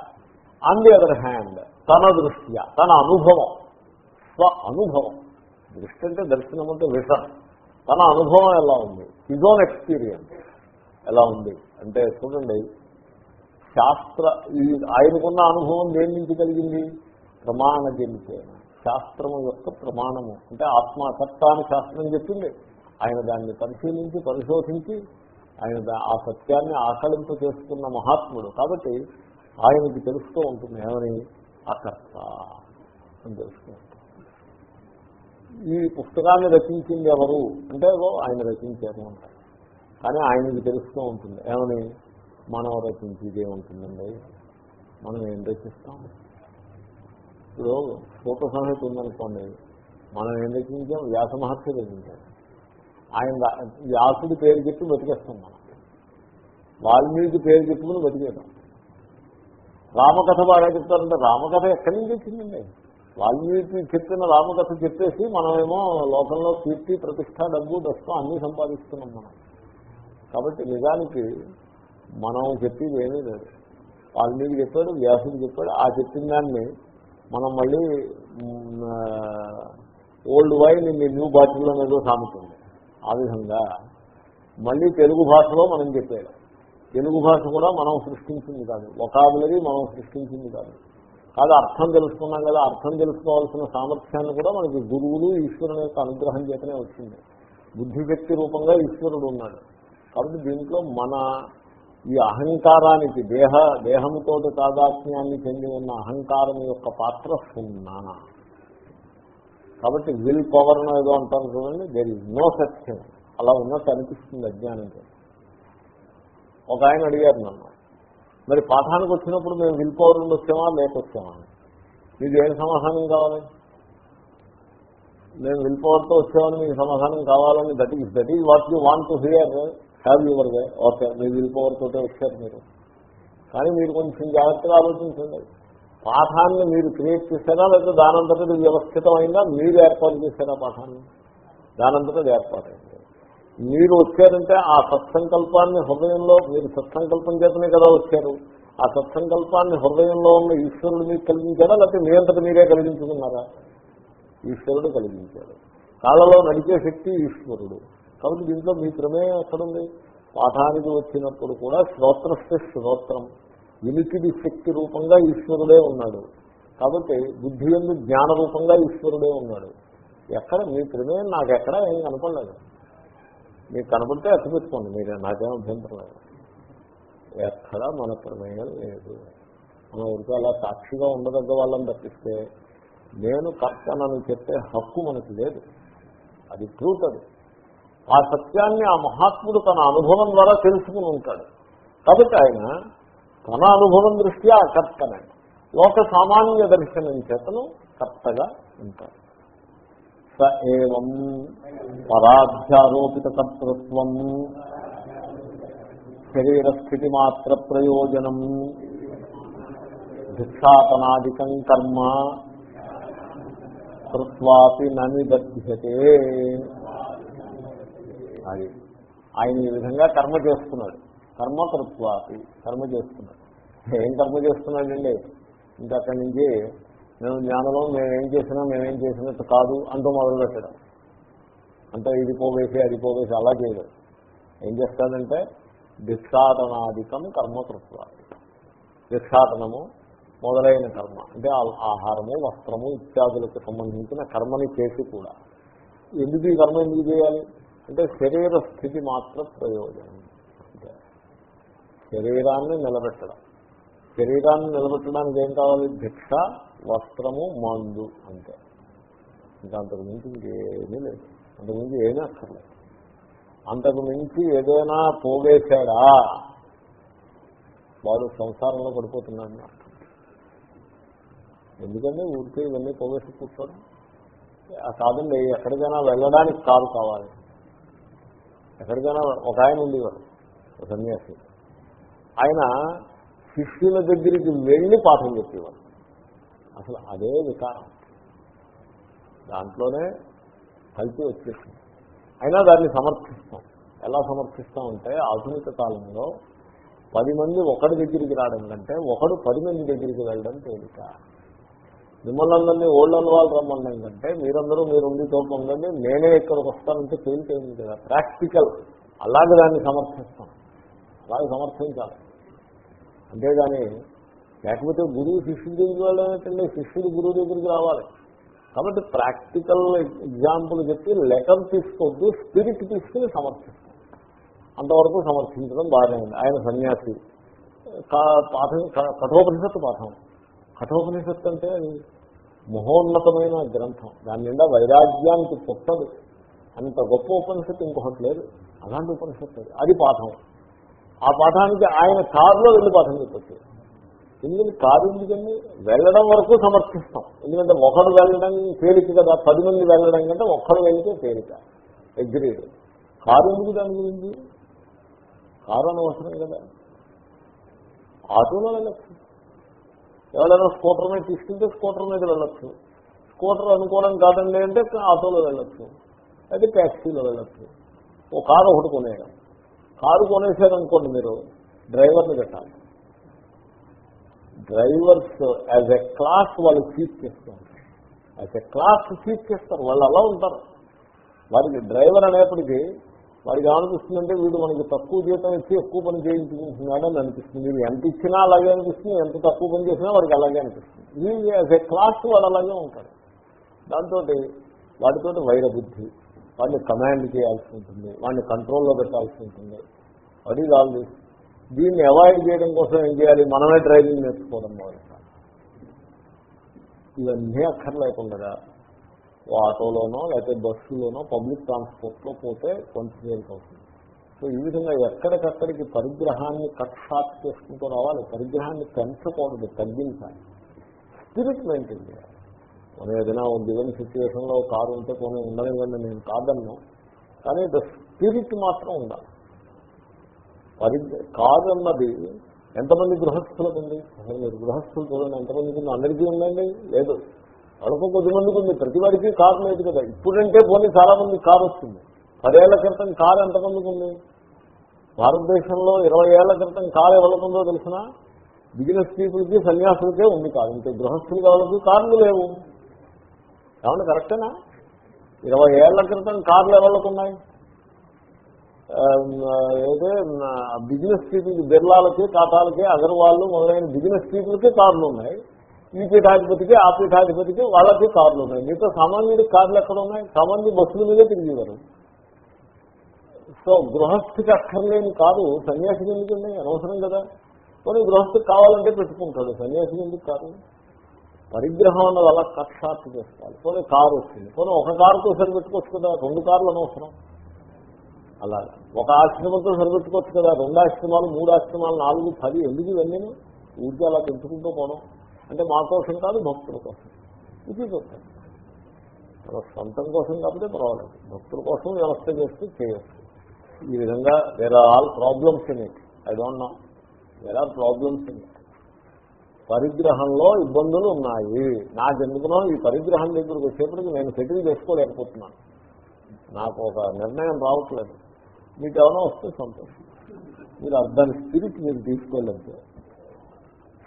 ఆన్ ది అదర్ హ్యాండ్ తన దృష్ట్యా తన అనుభవం స్వ అనుభవం. దృష్టి అంటే దర్శనం అంటే విషం. తన అనుభవం ఎలా ఉంది? ఇజోన్ ఎక్స్పీరియన్స్ ఎలా ఉంది? అంటే చూడండి శాస్త్ర ఈ ఆయనకున్న అనుభవం దేని నుంచి కలిగింది? ప్రమాణజనితేన శాస్త్రము యొక్క ప్రమాణము. అంటే ఆత్మకర్త అని శాస్త్రం చెప్పింది. ఆయన దాన్ని పరిశీలించి పరిశోధించి ఆయన ఆ సత్యాన్ని ఆకలింపు చేసుకున్న మహాత్ముడు. కాబట్టి ఆయనకి తెలుస్తూ ఉంటుంది ఏమని? అకర్త అని తెలుస్తూ ఈ పుస్తకాన్ని రచించింది ఎవరు? అంటే ఆయన రచించారు అంటారు కానీ ఆయనకి తెలుస్తూ ఉంటుంది ఏమని? మనం రచించేదే ఉంటుందండి. మనం ఏం రచిస్తాం? ఇప్పుడు సూత సంహిత ఉందనుకోండి మనం ఏం రచించాం? వ్యాస మహర్షి రచించాం ఆయన వ్యాసుడి పేరు చెప్పి బతికేస్తాం మనం. వాల్మీకి పేరు చెప్పుకుని బతికేస్తాం రామకథ బాగా చెప్తారంటే రామకథ ఎక్కడి నుంచి వచ్చిందండి? వాల్మీకి చెప్పిన రామకథ చెప్పేసి మనమేమో లోకంలో కీర్తి ప్రతిష్ట డబ్బు దస్తం అన్నీ సంపాదిస్తున్నాం మనం. కాబట్టి నిజానికి మనం చెప్పేది ఏమీ లేదు. వాల్మీకి చెప్పాడు వ్యాసుడు చెప్పాడు ఆ చెప్పిన దాన్ని మనం మళ్ళీ old wine in new bottle అనేది సాగుతుంది ఆ విధంగా మళ్ళీ తెలుగు భాషలో మనం చెప్పాడు తెలుగు భాష కూడా మనం సృష్టించింది కాదు. ఒకాబులరీ మనం సృష్టించింది కాదు. కాదు అర్థం తెలుసుకున్నాం కదా అర్థం తెలుసుకోవాల్సిన సామర్థ్యాన్ని కూడా మనకి గురువులు ఈశ్వరుని యొక్క అనుగ్రహం చేతనే వచ్చింది. బుద్ధిశక్తి రూపంగా ఈశ్వరుడు ఉన్నాడు. కాబట్టి దీంట్లో మన ఈ అహంకారానికి దేహ దేహంతో తాదాత్మ్యాన్ని చెంది ఉన్న అహంకారం యొక్క పాత్ర సున్నా కాబట్టి విల్ పవర్ ఏదో అంటారు చూడండి దేర్ ఇస్ నో సత్యం అలా ఉన్నట్టు అనిపిస్తుంది అజ్ఞానంతో. ఒక ఆయన అడిగారు నన్ను మరి పాఠానికి వచ్చినప్పుడు మేము విల్ పవర్ నుండి వచ్చామా లేకొచ్చామా? మీకు ఏం సమాధానం కావాలి? మేము విల్ పవర్తో వచ్చామని మీకు సమాధానం కావాలని that is that is what you want to hear have your way okay me will power తోటే వచ్చారు మీరు. కానీ మీరు కొంచెం జాగ్రత్తగా ఆలోచించండి. పాఠాన్ని మీరు క్రియేట్ చేశారా? లేదా దానంతటది వ్యవస్థితమైనా వ్యవస్థితమైందా? మీరు ఏర్పాటు చేశారా పాఠాన్ని? దానంతటది ఏర్పాటైంది. మీరు వచ్చారంటే ఆ సత్సంకల్పాన్ని హృదయంలో మీరు సత్సంకల్పం చేతనే కదా వచ్చారు. ఆ సత్సంకల్పాన్ని హృదయంలో ఉన్న ఈశ్వరుడు మీకు కలిగించారా లేకపోతే మీ అంతటి మీరే కలిగించుకున్నారా? ఈశ్వరుడు కలిగించాడు. కాళ్ళలో నడిచే శక్తి ఈశ్వరుడు. కాబట్టి దీంట్లో మీ క్రమేయం ఎక్కడుంది? పాఠానికి వచ్చినప్పుడు కూడా శ్రోత్రస్తే శ్రోత్రం. వినికిడి శక్తి రూపంగా ఈశ్వరుడే ఉన్నాడు. కాబట్టి బుద్ధి ఎందు జ్ఞాన రూపంగా ఈశ్వరుడే ఉన్నాడు. ఎక్కడ మీ ప్రమేయం నాకు ఎక్కడ ఏం కనపడలేదు. మీకు కనపడితే అర్థ పెట్టుకోండి మీరు నాకేం అభ్యంతరం లేదు. ఎక్కడ మన ప్రమేయం లేదు. మన ఊరికి అలా సాక్షిగా ఉండదగ్గ వాళ్ళని తప్పిస్తే నేను కర్తనని చెప్పే హక్కు మనకి లేదు. అది ట్రూత్ అది. ఆ సత్యాన్ని ఆ మహాత్ముడు తన అనుభవం ద్వారా తెలుసుకుని ఉంటాడు. కాబట్టి ఆయన తన అనుభవం దృష్ట్యా అకర్తనే లోక సామాన్య దర్శనం చేతను కర్తగా ఉంటాడు. స ఏం పరాధ్యారోపిత కర్తృత్వం శరీరస్థితి మాత్ర ప్రయోజనం భిక్షాపనాదికం కర్మ కృత్వాపి ననిబధ్యతే అది. ఆయన ఈ విధంగా కర్మ చేస్తున్నాడు. కర్మ కర్మ చేస్తున్నాడు. ఏం కర్మ చేస్తున్నాడండి? ఇంకా అక్కడి నుంచి మేము జ్ఞానంలో మేమేం చేసినా మేమేం చేసినట్టు కాదు అంటూ మొదలుపెట్టడం. అంటే ఇది పోవేసి అది పోవేసి అలా చేయడం. ఏం చేస్తాడంటే భిక్షాటనాధికం కర్మ కృత్వాపి. భిక్షాటనము మొదలైన కర్మ. అంటే ఆ- ఆహారము వస్త్రము ఇత్యాదులకు సంబంధించిన కర్మని చేసి కూడా. ఎందుకు ఈ కర్మ ఎందుకు చేయాలి? అంటే శరీర స్థితి మాత్ర ప్రయోజనం. శరీరాన్ని నిలబెట్టడం. శరీరాన్ని నిలబెట్టడానికి ఏం కావాలి? భిక్ష వస్త్రము మందు అంతే. ఇంకా అంతకు మించి ఇంకేమీ లేదు. అంతకు మించి ఏమీ అక్కర్లేదు. అంతకు మించి ఏదైనా పోగేశాడా? వాడు సంసారంలో పడిపోతున్నాడు ఎందుకంటే ఊరికే ఇవన్నీ పోగేసి కూర్చోడం. ఆ కాదండి ఎక్కడికైనా వెళ్ళడానికి కారు కావాలి. ఎక్కడికైనా ఒక ఆయన ఉండేవారు సన్యాసి. ఆయన శిష్యుల దగ్గరికి వెళ్ళి పాఠం చెప్పేవారు అసలు అదే వికారం. దాంట్లోనే కలిపి వచ్చేసింది. అయినా దాన్ని సమర్థిస్తాం. ఎలా సమర్థిస్తామంటే ఆధునిక కాలంలో పది మంది ఒకటి దగ్గరికి రావడం కంటే ఒకడు పది మంది దగ్గరికి వెళ్ళడం తేలిక. మిమ్మల్ని అందరినీ ఓల్డ్ వాళ్ళు రమ్మన్నాయి కంటే మీరందరూ మీరు ఉండి తోపు ఉండండి నేనే ఇక్కడికి వస్తానంటే తేలికైంది కదా. ప్రాక్టికల్ అలాగే దాన్ని సమర్థిస్తాను అలాగే సమర్థించాలి. అంతేగాని లేకపోతే గురువు శిష్యుడి దగ్గరికి వెళ్ళాలంటే శిష్యుడు గురువు దగ్గరికి రావాలి. కాబట్టి ప్రాక్టికల్ ఎగ్జాంపుల్ చెప్పి లెటర్ తీసుకోవద్దు స్పిరిట్ తీసుకుని సమర్థిస్తాం. అంతవరకు సమర్థించడం బాగానే ఉంది. ఆయన సన్యాసి. పాఠం కఠోపనిషత్తు పాఠం. కఠోపనిషత్తు అంటే అది మహోన్నతమైన గ్రంథం. దాని నిండా వైరాగ్యానికి పుట్టదు. అంత గొప్ప ఉపనిషత్తు ఇంకొకటి లేదు. అలాంటి ఉపనిషత్తు అది. అది పాఠం. ఆ పాఠానికి ఆయన కారులో వెళ్ళి పాఠం చెప్పచ్చు. ఎందుకంటే కారు ఎందుకండి? వెళ్ళడం వరకు సమర్థిస్తాం. ఎందుకంటే ఒకడు వెళ్ళడం తేలిక కదా. పది మంది వెళ్ళడం కంటే ఒక్కడు వెళ్తే తేలిక. అగ్రీడ్. కారు ఎందుకు దాని గురించి? కారు అనవసరం కదా. ఆటోలో వెళ్ళచ్చు. ఎవరైనా స్కూటర్ మీద తీసుకుంటే స్కూటర్ మీద వెళ్ళొచ్చు. స్కూటర్ అనుకోవడం కాదండి అంటే ఆటోలో వెళ్ళొచ్చు. అయితే ట్యాక్సీలో వెళ్ళొచ్చు. ఓ కారు ఒకటి కొనేయడం. కారు కొనేసారనుకోండి మీరు డ్రైవర్ని పెట్టాలి. డ్రైవర్స్ యాజ్ ఎ క్లాస్ వాళ్ళు సీజ్ చేస్తారు యాజ్ ఎ క్లాస్ సీజ్ చేస్తారు వాళ్ళు అలా ఉంటారు. వారికి డ్రైవర్ అనేప్పటికీ వాడికి ఏమనిపిస్తుందంటే వీడు మనకి తక్కువ జీతం ఇచ్చి ఎక్కువ పని చేయించుకుంటున్నాడని అనిపిస్తుంది. వీడు ఎంత ఇచ్చినా అలాగే అనిపిస్తుంది ఎంత తక్కువ పని చేసినా వాడికి అలాగే అనిపిస్తుంది. ఇది యాజ్ ఎ క్లాస్ వాడు అలాగే ఉంటాడు. దాంతో వాటితో వైరబుద్ధి వాడిని కమాండ్ చేయాల్సి ఉంటుంది వాడిని కంట్రోల్లో పెట్టాల్సి ఉంటుంది. అది కాదు దీన్ని అవాయిడ్ చేయడం కోసం ఏం చేయాలి? మనమే డ్రైవింగ్ నేర్చుకోవడం మొదలుపెట్టాలి. ఇవన్నీ అక్కర్లేకుండా ఆటోలోనో లేకపోతే బస్సులోనో పబ్లిక్ ట్రాన్స్పోర్ట్లో పోతే కొంత అవుతుంది. సో ఈ విధంగా ఎక్కడికక్కడికి పరిగ్రహాన్ని కట్ షార్ట్ చేసుకుంటూ రావాలి. పరిగ్రహాన్ని పెంచకూడదు తగ్గించాలి. స్పిరిట్ మెయింటైన్ చేయాలి. మనం ఏదైనా ఒక గివెన్ సిచ్యువేషన్లో కారు ఉంటే కొన్ని కానీ నేను కాదన్ను. కానీ ద స్పిరిట్ మాత్రం ఉండాలి. పరి కాదన్నది ఎంతమంది గృహస్థులకు ఉంది? అసలు మీరు గృహస్థులు చూడండి ఎంతమందికి ఉంది? అందరికీ ఉందండి? లేదు. వాళ్ళకు కొద్ది మందికి ఉంది. ప్రతి వాడికి కారు లేదు కదా. ఇప్పుడంటే పోనీ చాలా మంది కారు వస్తుంది. పదేళ్ళ క్రితం కారు ఎంతమందికి ఉంది? భారతదేశంలో ఇరవై ఏళ్ళ క్రితం కారు ఎవరికిందో తెలిసిన? బిజినెస్ పీపుల్కి సన్యాసులకే ఉంది కాదు ఇంకా గృహస్థులు వాళ్ళకి కార్లు లేవు. ఏమన్నా కరెక్టేనా? ఇరవై ఏళ్ళ క్రితం కార్లు ఎవరికి ఉన్నాయి బిజినెస్ పీపుల్కి బిర్లాలకి టాటాలకి అగర్వాళ్ళు మొదలైన బిజినెస్ పీపుల్కి కార్లు ఉన్నాయి. ఈ పీఠాధిపతికి ఆ పీఠాధిపతికి వాళ్ళకి కార్లు ఉన్నాయి. మీతో సామాన్యుడికి కార్లు ఎక్కడ ఉన్నాయి? సామాన్య బస్సుల మీదే తిరిగేవారు సో గృహస్థికి అక్కర్లేని కాదు సన్యాసికి ఎందుకు ఉన్నాయి? అనవసరం కదా. కొన్ని గృహస్థికి కావాలంటే పెట్టుకుంటాడు. సన్యాసికి ఎందుకు కాదు పరిగ్రహం అన్నది అలా కక్షార్ట్ చేస్తారు. కొన్ని కారు వచ్చింది కొన్ని ఒక కారుతో సరిపెట్టుకోవచ్చు కదా. రెండు కార్లు అనవసరం. అలా ఒక ఆశ్రమంతో సరిపెట్టుకోవచ్చు కదా. రెండు ఆశ్రమాలు మూడు ఆశ్రమాలు నాలుగు పది ఎందుకు ఇవన్నీ? ఊరికి అలా పెంచుకుంటూ పోవడం. అంటే మా కోసం కాదు భక్తుల కోసం. ఇది మన సొంతం కోసం కాబట్టి పర్వాలేదు. భక్తుల కోసం వ్యవస్థ చేస్తే చేయొచ్చు. ఈ విధంగా where are all problems in it I don't know there are problems in it పరిగ్రహంలో ఇబ్బందులు ఉన్నాయి. నాకెందుకునో ఈ పరిగ్రహం దగ్గరకు వచ్చేప్పటికి నేను సెటిల్ చేసుకోలేకపోతున్నాను. నాకు ఒక నిర్ణయం రావట్లేదు. మీకు ఎవరైనా వస్తే సంతోషం. మీరు అర్థాన్ని స్పిరిట్ మీరు తీసుకోలేదు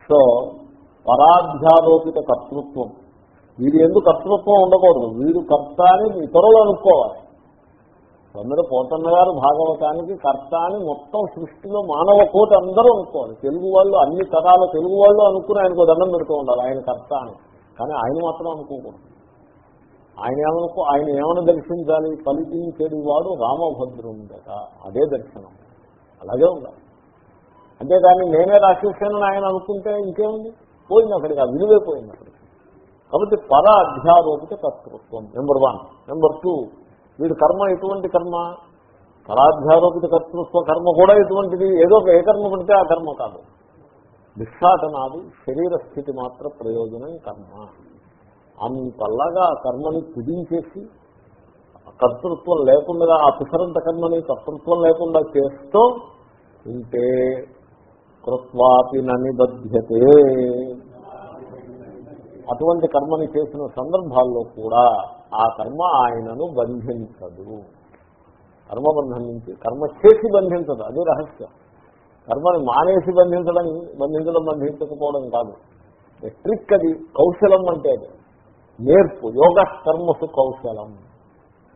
సో పరాధ్యారోపిత కర్తృత్వం. వీడు ఎందుకు కర్తృత్వం ఉండకూడదు. వీడు కర్త అని ఇతరులు అనుకోవాలి. తొమ్మిది పోతన్న గారు భాగవతానికి కర్త అని మొత్తం సృష్టిలో మానవ కోటి అందరూ అనుకోవాలి. తెలుగు వాళ్ళు అన్ని తరాల తెలుగు వాళ్ళు అనుకుని ఆయనకు దండం పెడుతూ ఉండాలి. ఆయన కర్త అని కానీ ఆయన మాత్రం అనుకోకూడదు. ఆయన ఏమనుకో ఆయన ఏమైనా దర్శించాలి? ఫలితించేది వాడు రామభద్రుండట. అదే దర్శనం. అలాగే ఉండాలి. అంతేకాని నేనే రాసేసానని ఆయన అనుకుంటే ఇంకేముంది? పోయింది అక్కడికి ఆ విలువే పోయింది అక్కడికి కాబట్టి పర అధ్యారోపిత కర్తృత్వం నెంబర్ వన్ నెంబర్ టూ వీడు కర్మ ఎటువంటి కర్మ? పరాధ్యారోపిత కర్తృత్వ కర్మ కూడా ఎటువంటిది? ఏదో ఒక ఏ కర్మ పడితే ఆ కర్మ కాదు. భిక్షాటనాది శరీర స్థితి మాత్ర ప్రయోజనం కర్మ. అంతల్లాగా ఆ కర్మని కుదించేసి కర్తృత్వం లేకుండా ఆ పిసరంత కర్మని కర్తృత్వం లేకుండా చేస్తూ ఉంటే కృత్వాపి నిబధ్యతే అటువంటి కర్మని చేసిన సందర్భాల్లో కూడా ఆ కర్మ ఆయనను బంధించదు. కర్మబంధం నుంచి కర్మ చేసి బంధించదు. అదే రహస్యం. కర్మని మానేసి బంధించడం బంధించడం బంధించకపోవడం కాదు. ట్రిక్ అది కౌశలం అంటే అది. నేర్పు యోగ కర్మసు కౌశలం.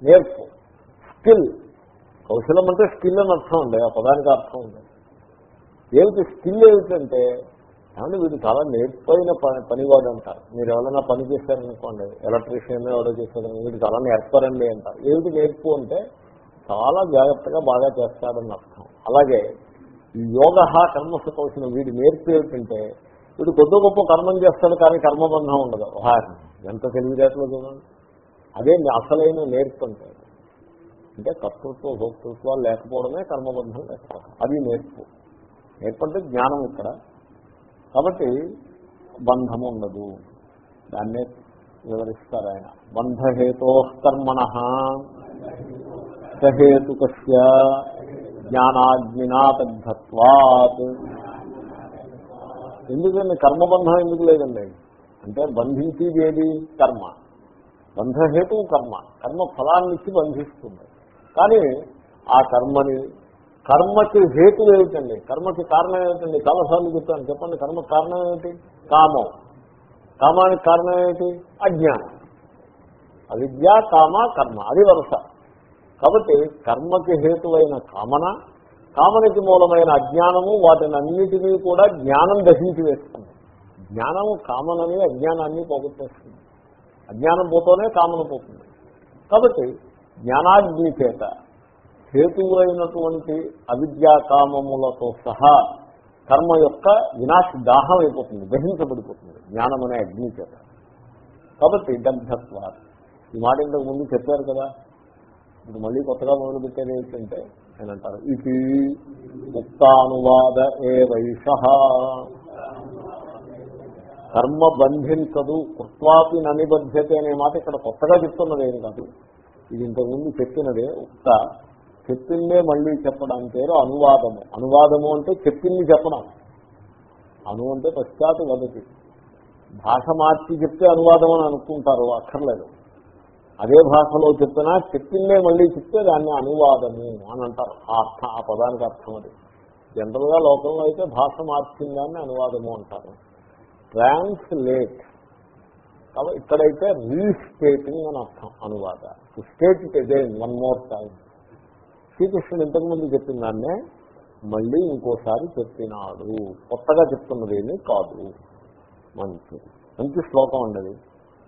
నేర్పు. స్కిల్. కౌశలం అంటే స్కిల్ అని అర్థం ఉంది ఆ పదానికి అర్థం ఉంది. ఏమిటి స్కిల్ ఏమిటంటే ఏమంటే వీడు చాలా నేర్పైన పని పనివాడు అంటారు మీరు ఎవరైనా పని చేశారనుకోండి ఎలక్ట్రీషియన్ ఎవరో చేశారని వీడు చాలా నేర్పరండి అంటారు. ఏమిటి నేర్పు అంటే చాలా జాగ్రత్తగా బాగా చేస్తాడని అర్థం. అలాగే ఈ యోగ కర్మసు కౌశలం వీడి నేర్పు ఏమిటంటే వీడు కొద్ది గొప్ప కర్మం చేస్తాడు కానీ కర్మబంధం ఉండదు. ఉదాహరణ ఎంత తెలివితేటలో చూడండి. అదే అసలైన నేర్పు అంటే అంటే కర్తృత్వ భోక్తృత్వాలు లేకపోవడమే కర్మబంధం లేకపోవడం. అది నేర్పు. నేర్పు అంటే జ్ఞానం ఇక్కడ. కాబట్టి బంధము ఉండదు. దాన్నే వివరిస్తారు ఆయన. బంధహేతో కర్మణ సహేతుక జ్ఞానాగ్నినాతద్ధత్వాత్ ఎందుకండి కర్మబంధం ఎందుకు లేదండి? అంటే బంధించేది ఏది? కర్మ. బంధహేతు కర్మ. కర్మ ఫలాన్నిచ్చి బంధిస్తుంది. కానీ ఆ కర్మని కర్మకి హేతు ఏమిటండి? కర్మకి కారణం ఏమిటండి? చాలాసార్లు చెప్తాను చెప్పండి కర్మకి కారణం ఏమిటి? కామం. కామానికి కారణం ఏమిటి? అజ్ఞానం. అవిద్య కామ కర్మ. అది వరుస. కాబట్టి కర్మకి హేతువైన కామన కామనకి మూలమైన అజ్ఞానము వాటిని అన్నిటినీ కూడా జ్ఞానం దహించి వేస్తుంది. జ్ఞానము కామనని అజ్ఞానాన్ని పోగొట్టేస్తుంది. అజ్ఞానం పోతూనే కామన పోతుంది. కాబట్టి జ్ఞానాగ్ని చేత హేతువు అయినటువంటి అవిద్యాకామములతో సహా కర్మ యొక్క వినాశ దాహం అయిపోతుంది దహించబడిపోతుంది జ్ఞానం అనే అగ్ని చేత. కాబట్టి దగ్ధత్వ ఈ మాట ఇంతకు ముందు చెప్పారు కదా. ఇప్పుడు మళ్ళీ కొత్తగా మొదలుపెట్టేది ఏంటంటే ఆయన అంటారు ఇది ముక్తానువాద ఏ వైష కర్మ బంధించదు కృత్వాపి ననిబద్ధతే అనే మాట ఇక్కడ కొత్తగా చెప్తున్నది ఏం కాదు. ఇది ఇంతకుముందు చెప్పినదే ఉక్త చెప్పిందే మళ్ళీ చెప్పడానికి పేరు అనువాదము. అనువాదము అంటే చెప్పింది చెప్పడం. అను అంటే పశ్చాత్ వదతి భాష మార్చి చెప్తే అనువాదం అని అనుకుంటారు అక్కర్లేదు. అదే భాషలో చెప్పినా చెప్పిందే మళ్ళీ చెప్తే దాన్ని అనువాదము అని అంటారు. ఆ అర్థం ఆ పదానికి అర్థం అది. జనరల్గా లోకంలో అయితే భాష మార్చిందాన్ని అనువాదము అంటారు. ట్రాన్స్లేట్. కాబట్టి ఇక్కడైతే రీస్టేటింగ్ అని అర్థం అనువాద. State it again one more time. శ్రీకృష్ణుడు ఇంతకుముందు చెప్పిన దాన్నే మళ్ళీ ఇంకోసారి చెప్పినాడు. కొత్తగా చెప్తున్నది ఏమీ కాదు. మంచిది మంచి శ్లోకం ఉండదు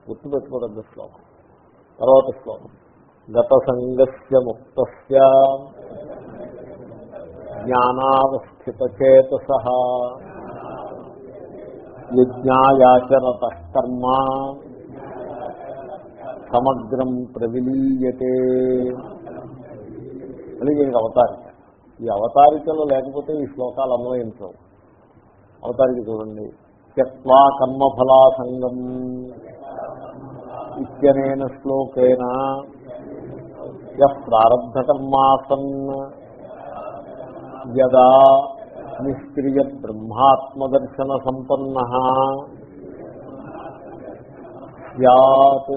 గుర్తుపెట్టుకోదగ్గ శ్లోకం. తర్వాత శ్లోకం. గత సంగస్య ముక్త జ్ఞానావస్థితచేతస యజ్ఞాయాచరత కర్మ సమగ్రం ప్రవిలీయతే. అని దీనికి అవతారిక. ఈ అవతారికలు లేకపోతే ఈ శ్లోకాలు అన్వయించవు అవతారిక చూడండి. త్యక్వా కర్మఫలాసంగం ఇత్యనేన శ్లోకేన ప్రారబ్ధకర్మాసన్ యదా నిష్క్రియ బ్రహ్మాత్మదర్శన సంపన్న సత్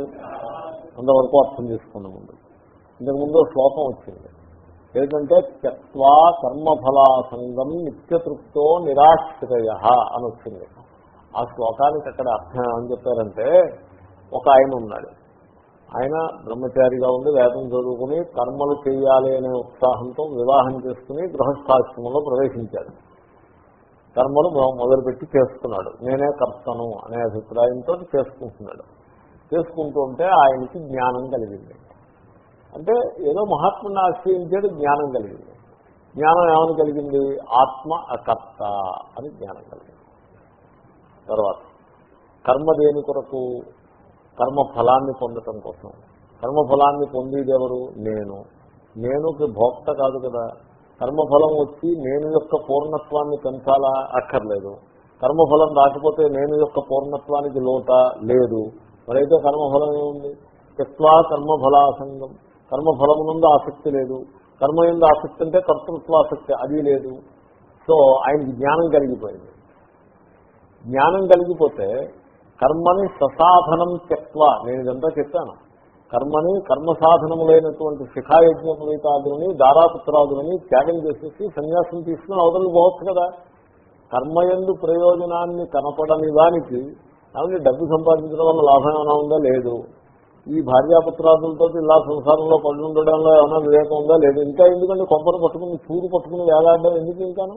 అంతవరకు అర్థం చేసుకున్నాం ముందు. ఇంతకుముందు శ్లోకం వచ్చింది. ఏంటంటే త్యక్వా కర్మఫలాసంగం నిత్యతృప్తో నిరాశ్రయ అని వచ్చింది ఆ శ్లోకానికి అక్కడ అర్థం ఏమని చెప్పారంటే ఒక ఆయన ఉన్నాడు. ఆయన బ్రహ్మచారిగా ఉండి వేదం చదువుకుని కర్మలు చేయాలి అనే ఉత్సాహంతో వివాహం చేసుకుని గృహస్థాశ్రమంలో ప్రవేశించాడు. కర్మలు మొదలుపెట్టి చేస్తున్నాడు నేనే కర్తను అనే అభిప్రాయంతో చేసుకుంటున్నాడు. చేసుకుంటూ ఉంటే ఆయనకి జ్ఞానం కలిగింది. అంటే ఏదో మహాత్ముని ఆశ్రయించాడు జ్ఞానం కలిగింది. జ్ఞానం ఏమని కలిగింది? ఆత్మ అకర్త అని జ్ఞానం కలిగింది. తర్వాత కర్మ దేని కొరకు? కర్మ ఫలాన్ని పొందటం కోసం. కర్మఫలాన్ని పొందేది ఎవరు? నేను. నేనుకి భోక్త కాదు కదా. కర్మఫలం వచ్చి నేను యొక్క పూర్ణత్వాన్ని పెంచాలా? అక్కర్లేదు. కర్మఫలం రాకపోతే నేను యొక్క పూర్ణత్వానికి లోట లేదు. మరైతే కర్మఫలం ఏముంది? తెక్వా కర్మఫలాసంగం కర్మఫలమునందు ఆసక్తి లేదు. కర్మ ఎందు ఆసక్తి అంటే కర్తృత్వాసక్తి అది లేదు. సో ఆయనకి జ్ఞానం కలిగిపోయింది. జ్ఞానం కలిగిపోతే కర్మని ససాధనం చెక్వ నేను ఇదంతా చెప్పాను. కర్మని కర్మ సాధనములైనటువంటి శిఖాయజ్ఞోపవీతాదులని దారాపుత్రాదులని త్యాగం చేసేసి సన్యాసం తీసుకుని అవతలకు పోవచ్చు కదా. కర్మయందు ప్రయోజనాన్ని కనపడని దానికి కాబట్టి డబ్బు సంపాదించడం వల్ల లాభం ఏమైనా ఉందా? లేదు. ఈ భార్యాపుత్రాదులతో ఇలా సంసారంలో పడి ఉండడంలో ఏమైనా వివేకం ఉందా? లేదు. ఇంకా ఎందుకంటే కొబ్బరి పట్టుకుని చూరు పట్టుకుని వేలాడడం ఎందుకు ఇంకాను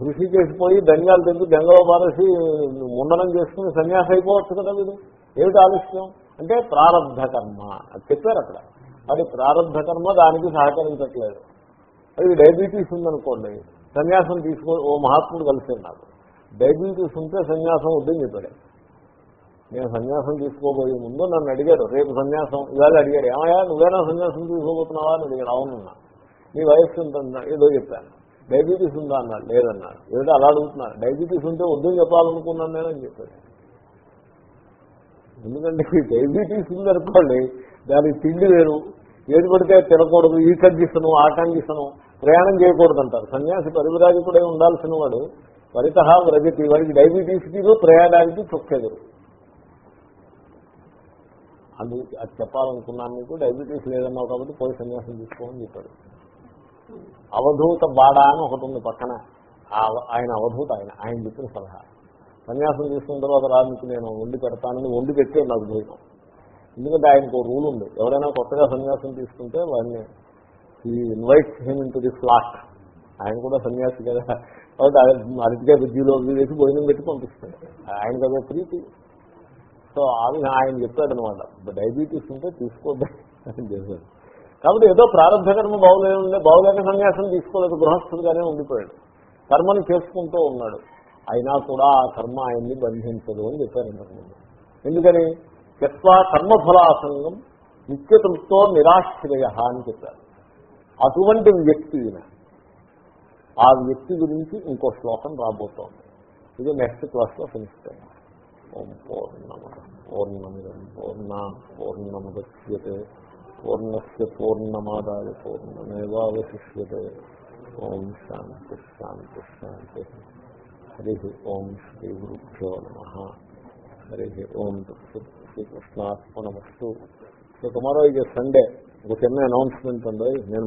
కృషి చేసిపోయి ధన్యాలు తెంపి గంగలో పారేసి ముండనం చేసుకుని సన్యాసం అయిపోవచ్చు కదా మీరు ఏమిటి ఆలస్యం? అంటే ప్రారంభ కర్మ. అది చెప్పారు అక్కడ. అది ప్రారంభ కర్మ దానికి సహకరించట్లేదు. అది డయాబెటీస్ ఉందనుకోండి. సన్యాసం తీసుకో ఓ మహాత్ముడు కలిసి నాకు డయాబెటీస్ ఉంటే సన్యాసం వద్దని చెప్పాడు. నేను సన్యాసం తీసుకోబోయే ముందు నన్ను అడిగారు. రేపు సన్యాసం. ఇవాళ అడిగాడు ఏమయ్యా నువ్వేనా సన్యాసం తీసుకోబోతున్నావా అని అడిగాడు అవునున్నా. నీ వయస్సు ఉంటుందా ఏదో చెప్పాను. డయాబెటీస్ ఉందా అన్నాడు. లేదన్నాడు. ఏదో అలా అడుగుతున్నాడు డయాబెటీస్ ఉంటే వద్దని చెప్పాలనుకున్నాను నేనని చెప్పాడు. ఎందుకంటే డయాబెటీస్ ఉందనుకోండి దానికి తిండి వేరు. ఏది పడితే తినకూడదు. ఈ కండిషను ఆ కండిషను ప్రయాణం చేయకూడదు అంటారు సన్యాసి పరివిరాజకుడే ఉండాల్సిన వాడు పరిత వ్రజతి. వాడికి డయాబెటీస్కి ప్రయాణానికి చొక్కెదురు. అందుకు అది చెప్పాలనుకున్నాను మీకు డయాబెటీస్ లేదన్నావు కాబట్టి పోయి సన్యాసం తీసుకోమని చెప్పాడు. అవధూత బాడా అని ఒకటి ఉంది పక్కన. ఆయన అవధూత ఆయన ఆయన చెప్పిన సలహా. సన్యాసం తీసుకున్న తర్వాత రాజుకి నేను వండి పెడతానని వండి పెట్టే నాకు ధైర్యం ఎందుకంటే ఆయనకు ఒక రూల్ ఉంది. ఎవరైనా కొత్తగా సన్యాసం తీసుకుంటే వాడిని ఈ invites him in to the flat ఆయన కూడా సన్యాసి కదా. కాబట్టి అరటిగా బుద్ధిలో వేసి భోజనం పెట్టి పంపిస్తాడు. ఆయన కదా ప్రీతి. సో ఆమె ఆయన చెప్పాడు అనమాట డయాబెటీస్ ఉంటే తీసుకోద్దు అని చేశాడు కాబట్టి ఏదో ప్రారంభ కర్మ బాగులేదంటే బాగులేక సన్యాసం తీసుకోలేదు గృహస్థులుగానే ఉండిపోయాడు. కర్మని చేసుకుంటూ ఉన్నాడు. అయినా కూడా ఆ కర్మ ఆయన్ని బంధించదు అని చెప్పారు ఇంతకుముందు. ఎందుకని? చెత్వా కర్మఫలాసంగం నిత్యతృప్తో నిరాశ్రయ అని చెప్పారు. అటువంటి వ్యక్తి ఆ వ్యక్తి గురించి ఇంకో శ్లోకం రాబోతోంది. ఇది నెక్స్ట్ క్లాస్లో ఫినిష్ చేయాలి ఓం పూర్ణమ పూర్ణమిదం పూర్ణ పూర్ణముద్యే పూర్ణస్ పూర్ణమాదాయ పూర్ణమేవాశిష్యే ఓం శాంతి శాంతి శాంతి. హరి ఓం శ్రీ గురుభ్యో నమ. హరి ఓం శ్రీకృష్ణాత్మనమస్తు సో టుమారో ఇది సండే. ఒక చిన్న అనౌన్స్మెంట్ ఉంది. నేను